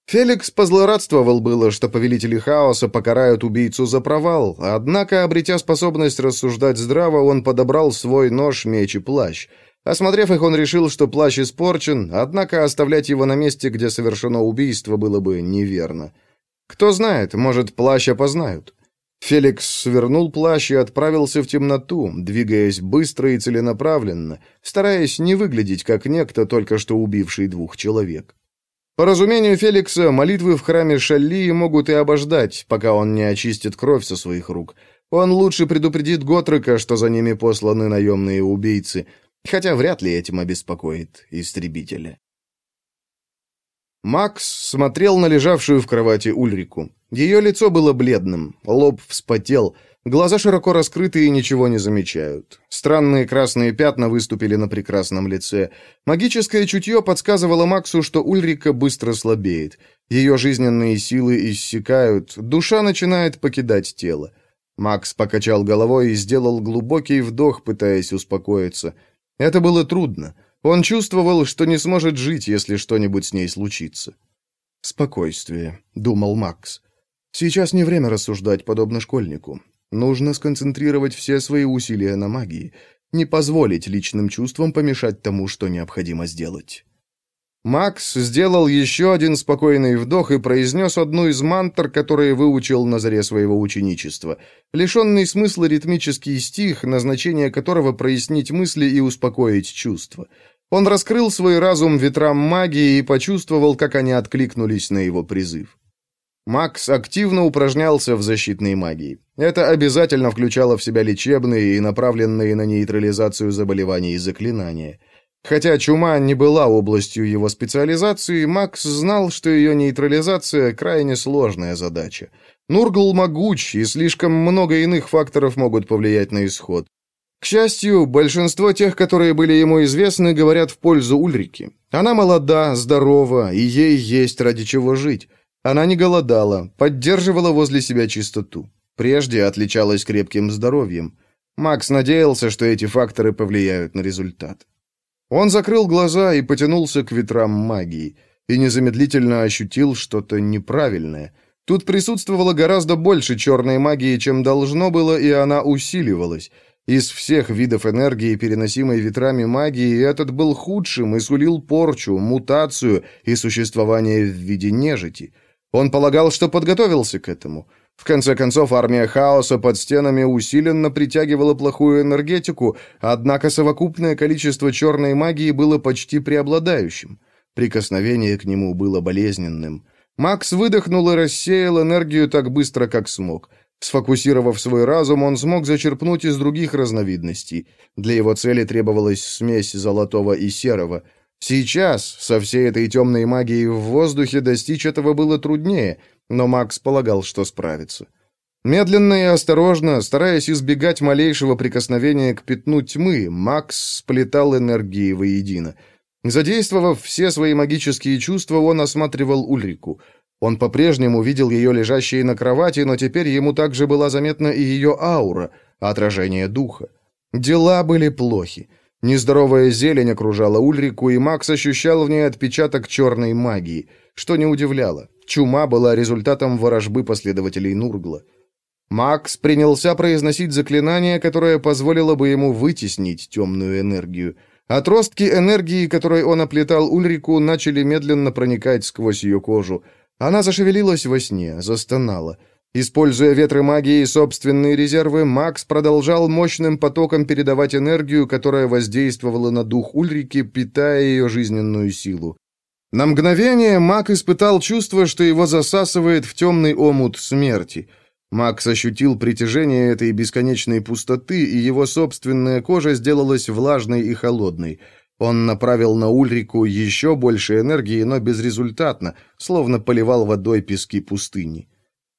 Феликс позлорадствовал было, что повелители хаоса покарают убийцу за провал, однако, обретя способность рассуждать здраво, он подобрал свой нож, меч и плащ — Осмотрев их, он решил, что плащ испорчен, однако оставлять его на месте, где совершено убийство, было бы неверно. Кто знает, может, плащ опознают. Феликс свернул плащ и отправился в темноту, двигаясь быстро и целенаправленно, стараясь не выглядеть как некто, только что убивший двух человек. По разумению Феликса, молитвы в храме Шаллии могут и обождать, пока он не очистит кровь со своих рук. Он лучше предупредит Готрека, что за ними посланы наемные убийцы, Хотя вряд ли этим обеспокоит истребителя. Макс смотрел на лежавшую в кровати Ульрику. Ее лицо было бледным, лоб вспотел, глаза широко раскрыты и ничего не замечают. Странные красные пятна выступили на прекрасном лице. Магическое чутье подсказывало Максу, что Ульрика быстро слабеет. Ее жизненные силы иссякают, душа начинает покидать тело. Макс покачал головой и сделал глубокий вдох, пытаясь успокоиться – это было трудно. Он чувствовал, что не сможет жить, если что-нибудь с ней случится. «Спокойствие», — думал Макс. «Сейчас не время рассуждать, подобно школьнику. Нужно сконцентрировать все свои усилия на магии, не позволить личным чувствам помешать тому, что необходимо сделать». Макс сделал еще один спокойный вдох и произнес одну из мантр, которые выучил на заре своего ученичества. Лишенный смысла ритмический стих, назначение которого прояснить мысли и успокоить чувства. Он раскрыл свой разум ветрам магии и почувствовал, как они откликнулись на его призыв. Макс активно упражнялся в защитной магии. Это обязательно включало в себя лечебные и направленные на нейтрализацию заболеваний заклинания – Хотя чума не была областью его специализации, Макс знал, что ее нейтрализация – крайне сложная задача. Нургл могуч, и слишком много иных факторов могут повлиять на исход. К счастью, большинство тех, которые были ему известны, говорят в пользу Ульрики. Она молода, здорова, и ей есть ради чего жить. Она не голодала, поддерживала возле себя чистоту. Прежде отличалась крепким здоровьем. Макс надеялся, что эти факторы повлияют на результат. Он закрыл глаза и потянулся к ветрам магии, и незамедлительно ощутил что-то неправильное. Тут присутствовало гораздо больше черной магии, чем должно было, и она усиливалась. Из всех видов энергии, переносимой ветрами магии, этот был худшим и сулил порчу, мутацию и существование в виде нежити. Он полагал, что подготовился к этому — в конце концов, армия хаоса под стенами усиленно притягивала плохую энергетику, однако совокупное количество черной магии было почти преобладающим. Прикосновение к нему было болезненным. Макс выдохнул и рассеял энергию так быстро, как смог. Сфокусировав свой разум, он смог зачерпнуть из других разновидностей. Для его цели требовалась смесь золотого и серого – Сейчас, со всей этой темной магией в воздухе, достичь этого было труднее, но Макс полагал, что справится. Медленно и осторожно, стараясь избегать малейшего прикосновения к пятну тьмы, Макс сплетал энергии воедино. Задействовав все свои магические чувства, он осматривал Ульрику. Он по-прежнему видел ее лежащей на кровати, но теперь ему также была заметна и ее аура, отражение духа. Дела были плохи. Нездоровая зелень окружала Ульрику, и Макс ощущал в ней отпечаток черной магии, что не удивляло. Чума была результатом ворожбы последователей Нургла. Макс принялся произносить заклинание, которое позволило бы ему вытеснить темную энергию. Отростки энергии, которой он оплетал Ульрику, начали медленно проникать сквозь ее кожу. Она зашевелилась во сне, застонала. Используя ветры магии и собственные резервы, Макс продолжал мощным потоком передавать энергию, которая воздействовала на дух Ульрики, питая ее жизненную силу. На мгновение Мак испытал чувство, что его засасывает в темный омут смерти – Макс ощутил притяжение этой бесконечной пустоты, и его собственная кожа сделалась влажной и холодной. Он направил на Ульрику еще больше энергии, но безрезультатно, словно поливал водой пески пустыни.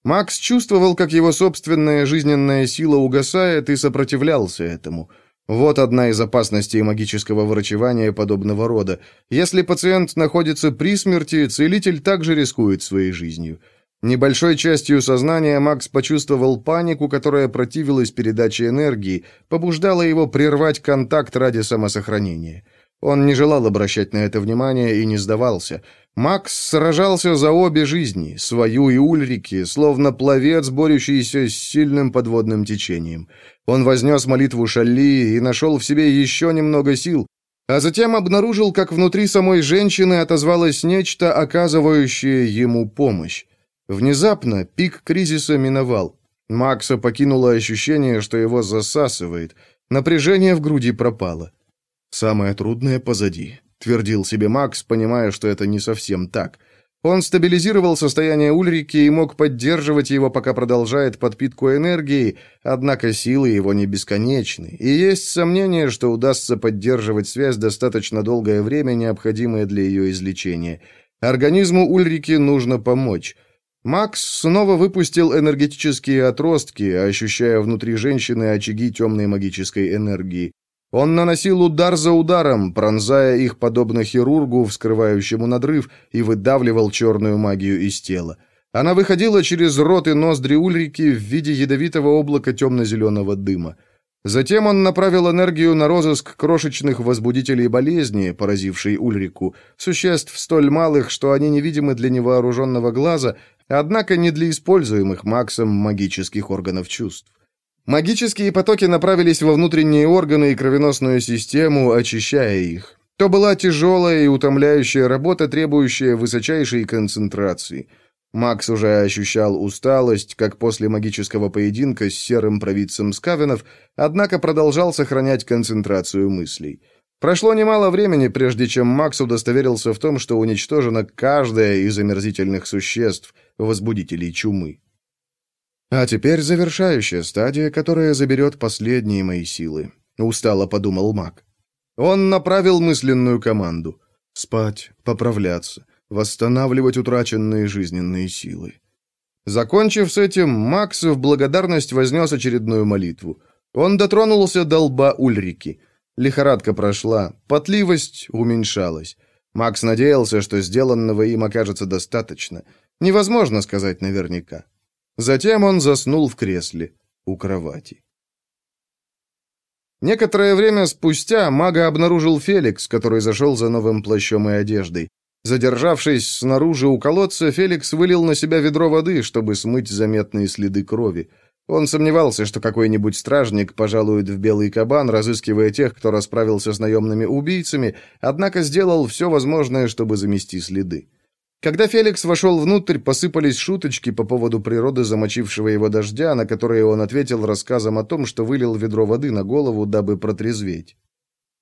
Макс чувствовал, как его собственная жизненная сила угасает, и сопротивлялся этому. Вот одна из опасностей магического врачевания подобного рода. Если пациент находится при смерти, целитель также рискует своей жизнью. Небольшой частью сознания Макс почувствовал панику, которая противилась передаче энергии, побуждала его прервать контакт ради самосохранения. Он не желал обращать на это внимание и не сдавался. Макс сражался за обе жизни, свою и Ульрики, словно пловец, борющийся с сильным подводным течением. Он вознес молитву Шалли и нашел в себе еще немного сил, а затем обнаружил, как внутри самой женщины отозвалось нечто, оказывающее ему помощь. Внезапно пик кризиса миновал. Макса покинуло ощущение, что его засасывает. Напряжение в груди пропало. «Самое трудное позади», — твердил себе Макс, понимая, что это не совсем так. Он стабилизировал состояние Ульрики и мог поддерживать его, пока продолжает подпитку энергии, однако силы его не бесконечны, и есть сомнение, что удастся поддерживать связь достаточно долгое время, необходимое для ее излечения. Организму Ульрики нужно помочь — Макс снова выпустил энергетические отростки, ощущая внутри женщины очаги темной магической энергии. Он наносил удар за ударом, пронзая их подобно хирургу, вскрывающему надрыв, и выдавливал черную магию из тела. Она выходила через рот и ноздри Ульрики в виде ядовитого облака темно-зеленого дыма. Затем он направил энергию на розыск крошечных возбудителей болезни, поразившей Ульрику, существ столь малых, что они невидимы для невооруженного глаза, однако не для используемых Максом магических органов чувств. Магические потоки направились во внутренние органы и кровеносную систему, очищая их. То была тяжелая и утомляющая работа, требующая высочайшей концентрации – Макс уже ощущал усталость, как после магического поединка с серым провидцем Скавенов, однако продолжал сохранять концентрацию мыслей. Прошло немало времени, прежде чем Макс удостоверился в том, что уничтожено каждое из омерзительных существ, возбудителей чумы. А теперь завершающая стадия, которая заберет последние мои силы, устало подумал Мак. Он направил мысленную команду. Спать, поправляться, восстанавливать утраченные жизненные силы. Закончив с этим, Макс в благодарность вознес очередную молитву. Он дотронулся до лба Ульрики. Лихорадка прошла, потливость уменьшалась. Макс надеялся, что сделанного им окажется достаточно. Невозможно сказать наверняка. Затем он заснул в кресле у кровати. Некоторое время спустя мага обнаружил Феликс, который зашел за новым плащом и одеждой. Задержавшись снаружи у колодца, Феликс вылил на себя ведро воды, чтобы смыть заметные следы крови. Он сомневался, что какой-нибудь стражник пожалует в Белый кабан, разыскивая тех, кто расправился с наемными убийцами, однако сделал все возможное, чтобы замести следы. Когда Феликс вошел внутрь, посыпались шуточки по поводу природы замочившего его дождя, на которые он ответил рассказом о том, что вылил ведро воды на голову, дабы протрезветь.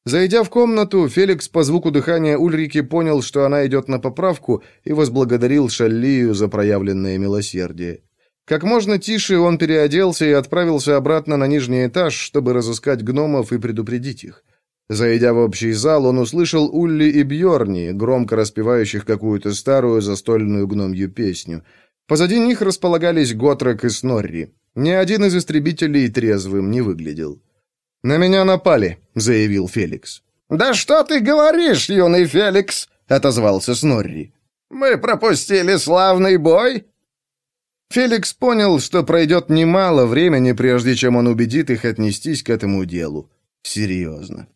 Зайдя в комнату, Феликс по звуку дыхания Ульрики понял, что она идет на поправку, и возблагодарил Шаллию за проявленное милосердие. Как можно тише он переоделся и отправился обратно на нижний этаж, чтобы разыскать гномов и предупредить их. Зайдя в общий зал, он услышал Улли и Бьорни, громко распевающих какую-то старую застольную гномью песню. Позади них располагались Готрек и Снорри. Ни один из истребителей трезвым не выглядел. «На меня напали», — заявил Феликс. «Да что ты говоришь, юный Феликс?» — отозвался Снорри. «Мы пропустили славный бой?» Феликс понял, что пройдет немало времени, прежде чем он убедит их отнестись к этому делу. Серьезно.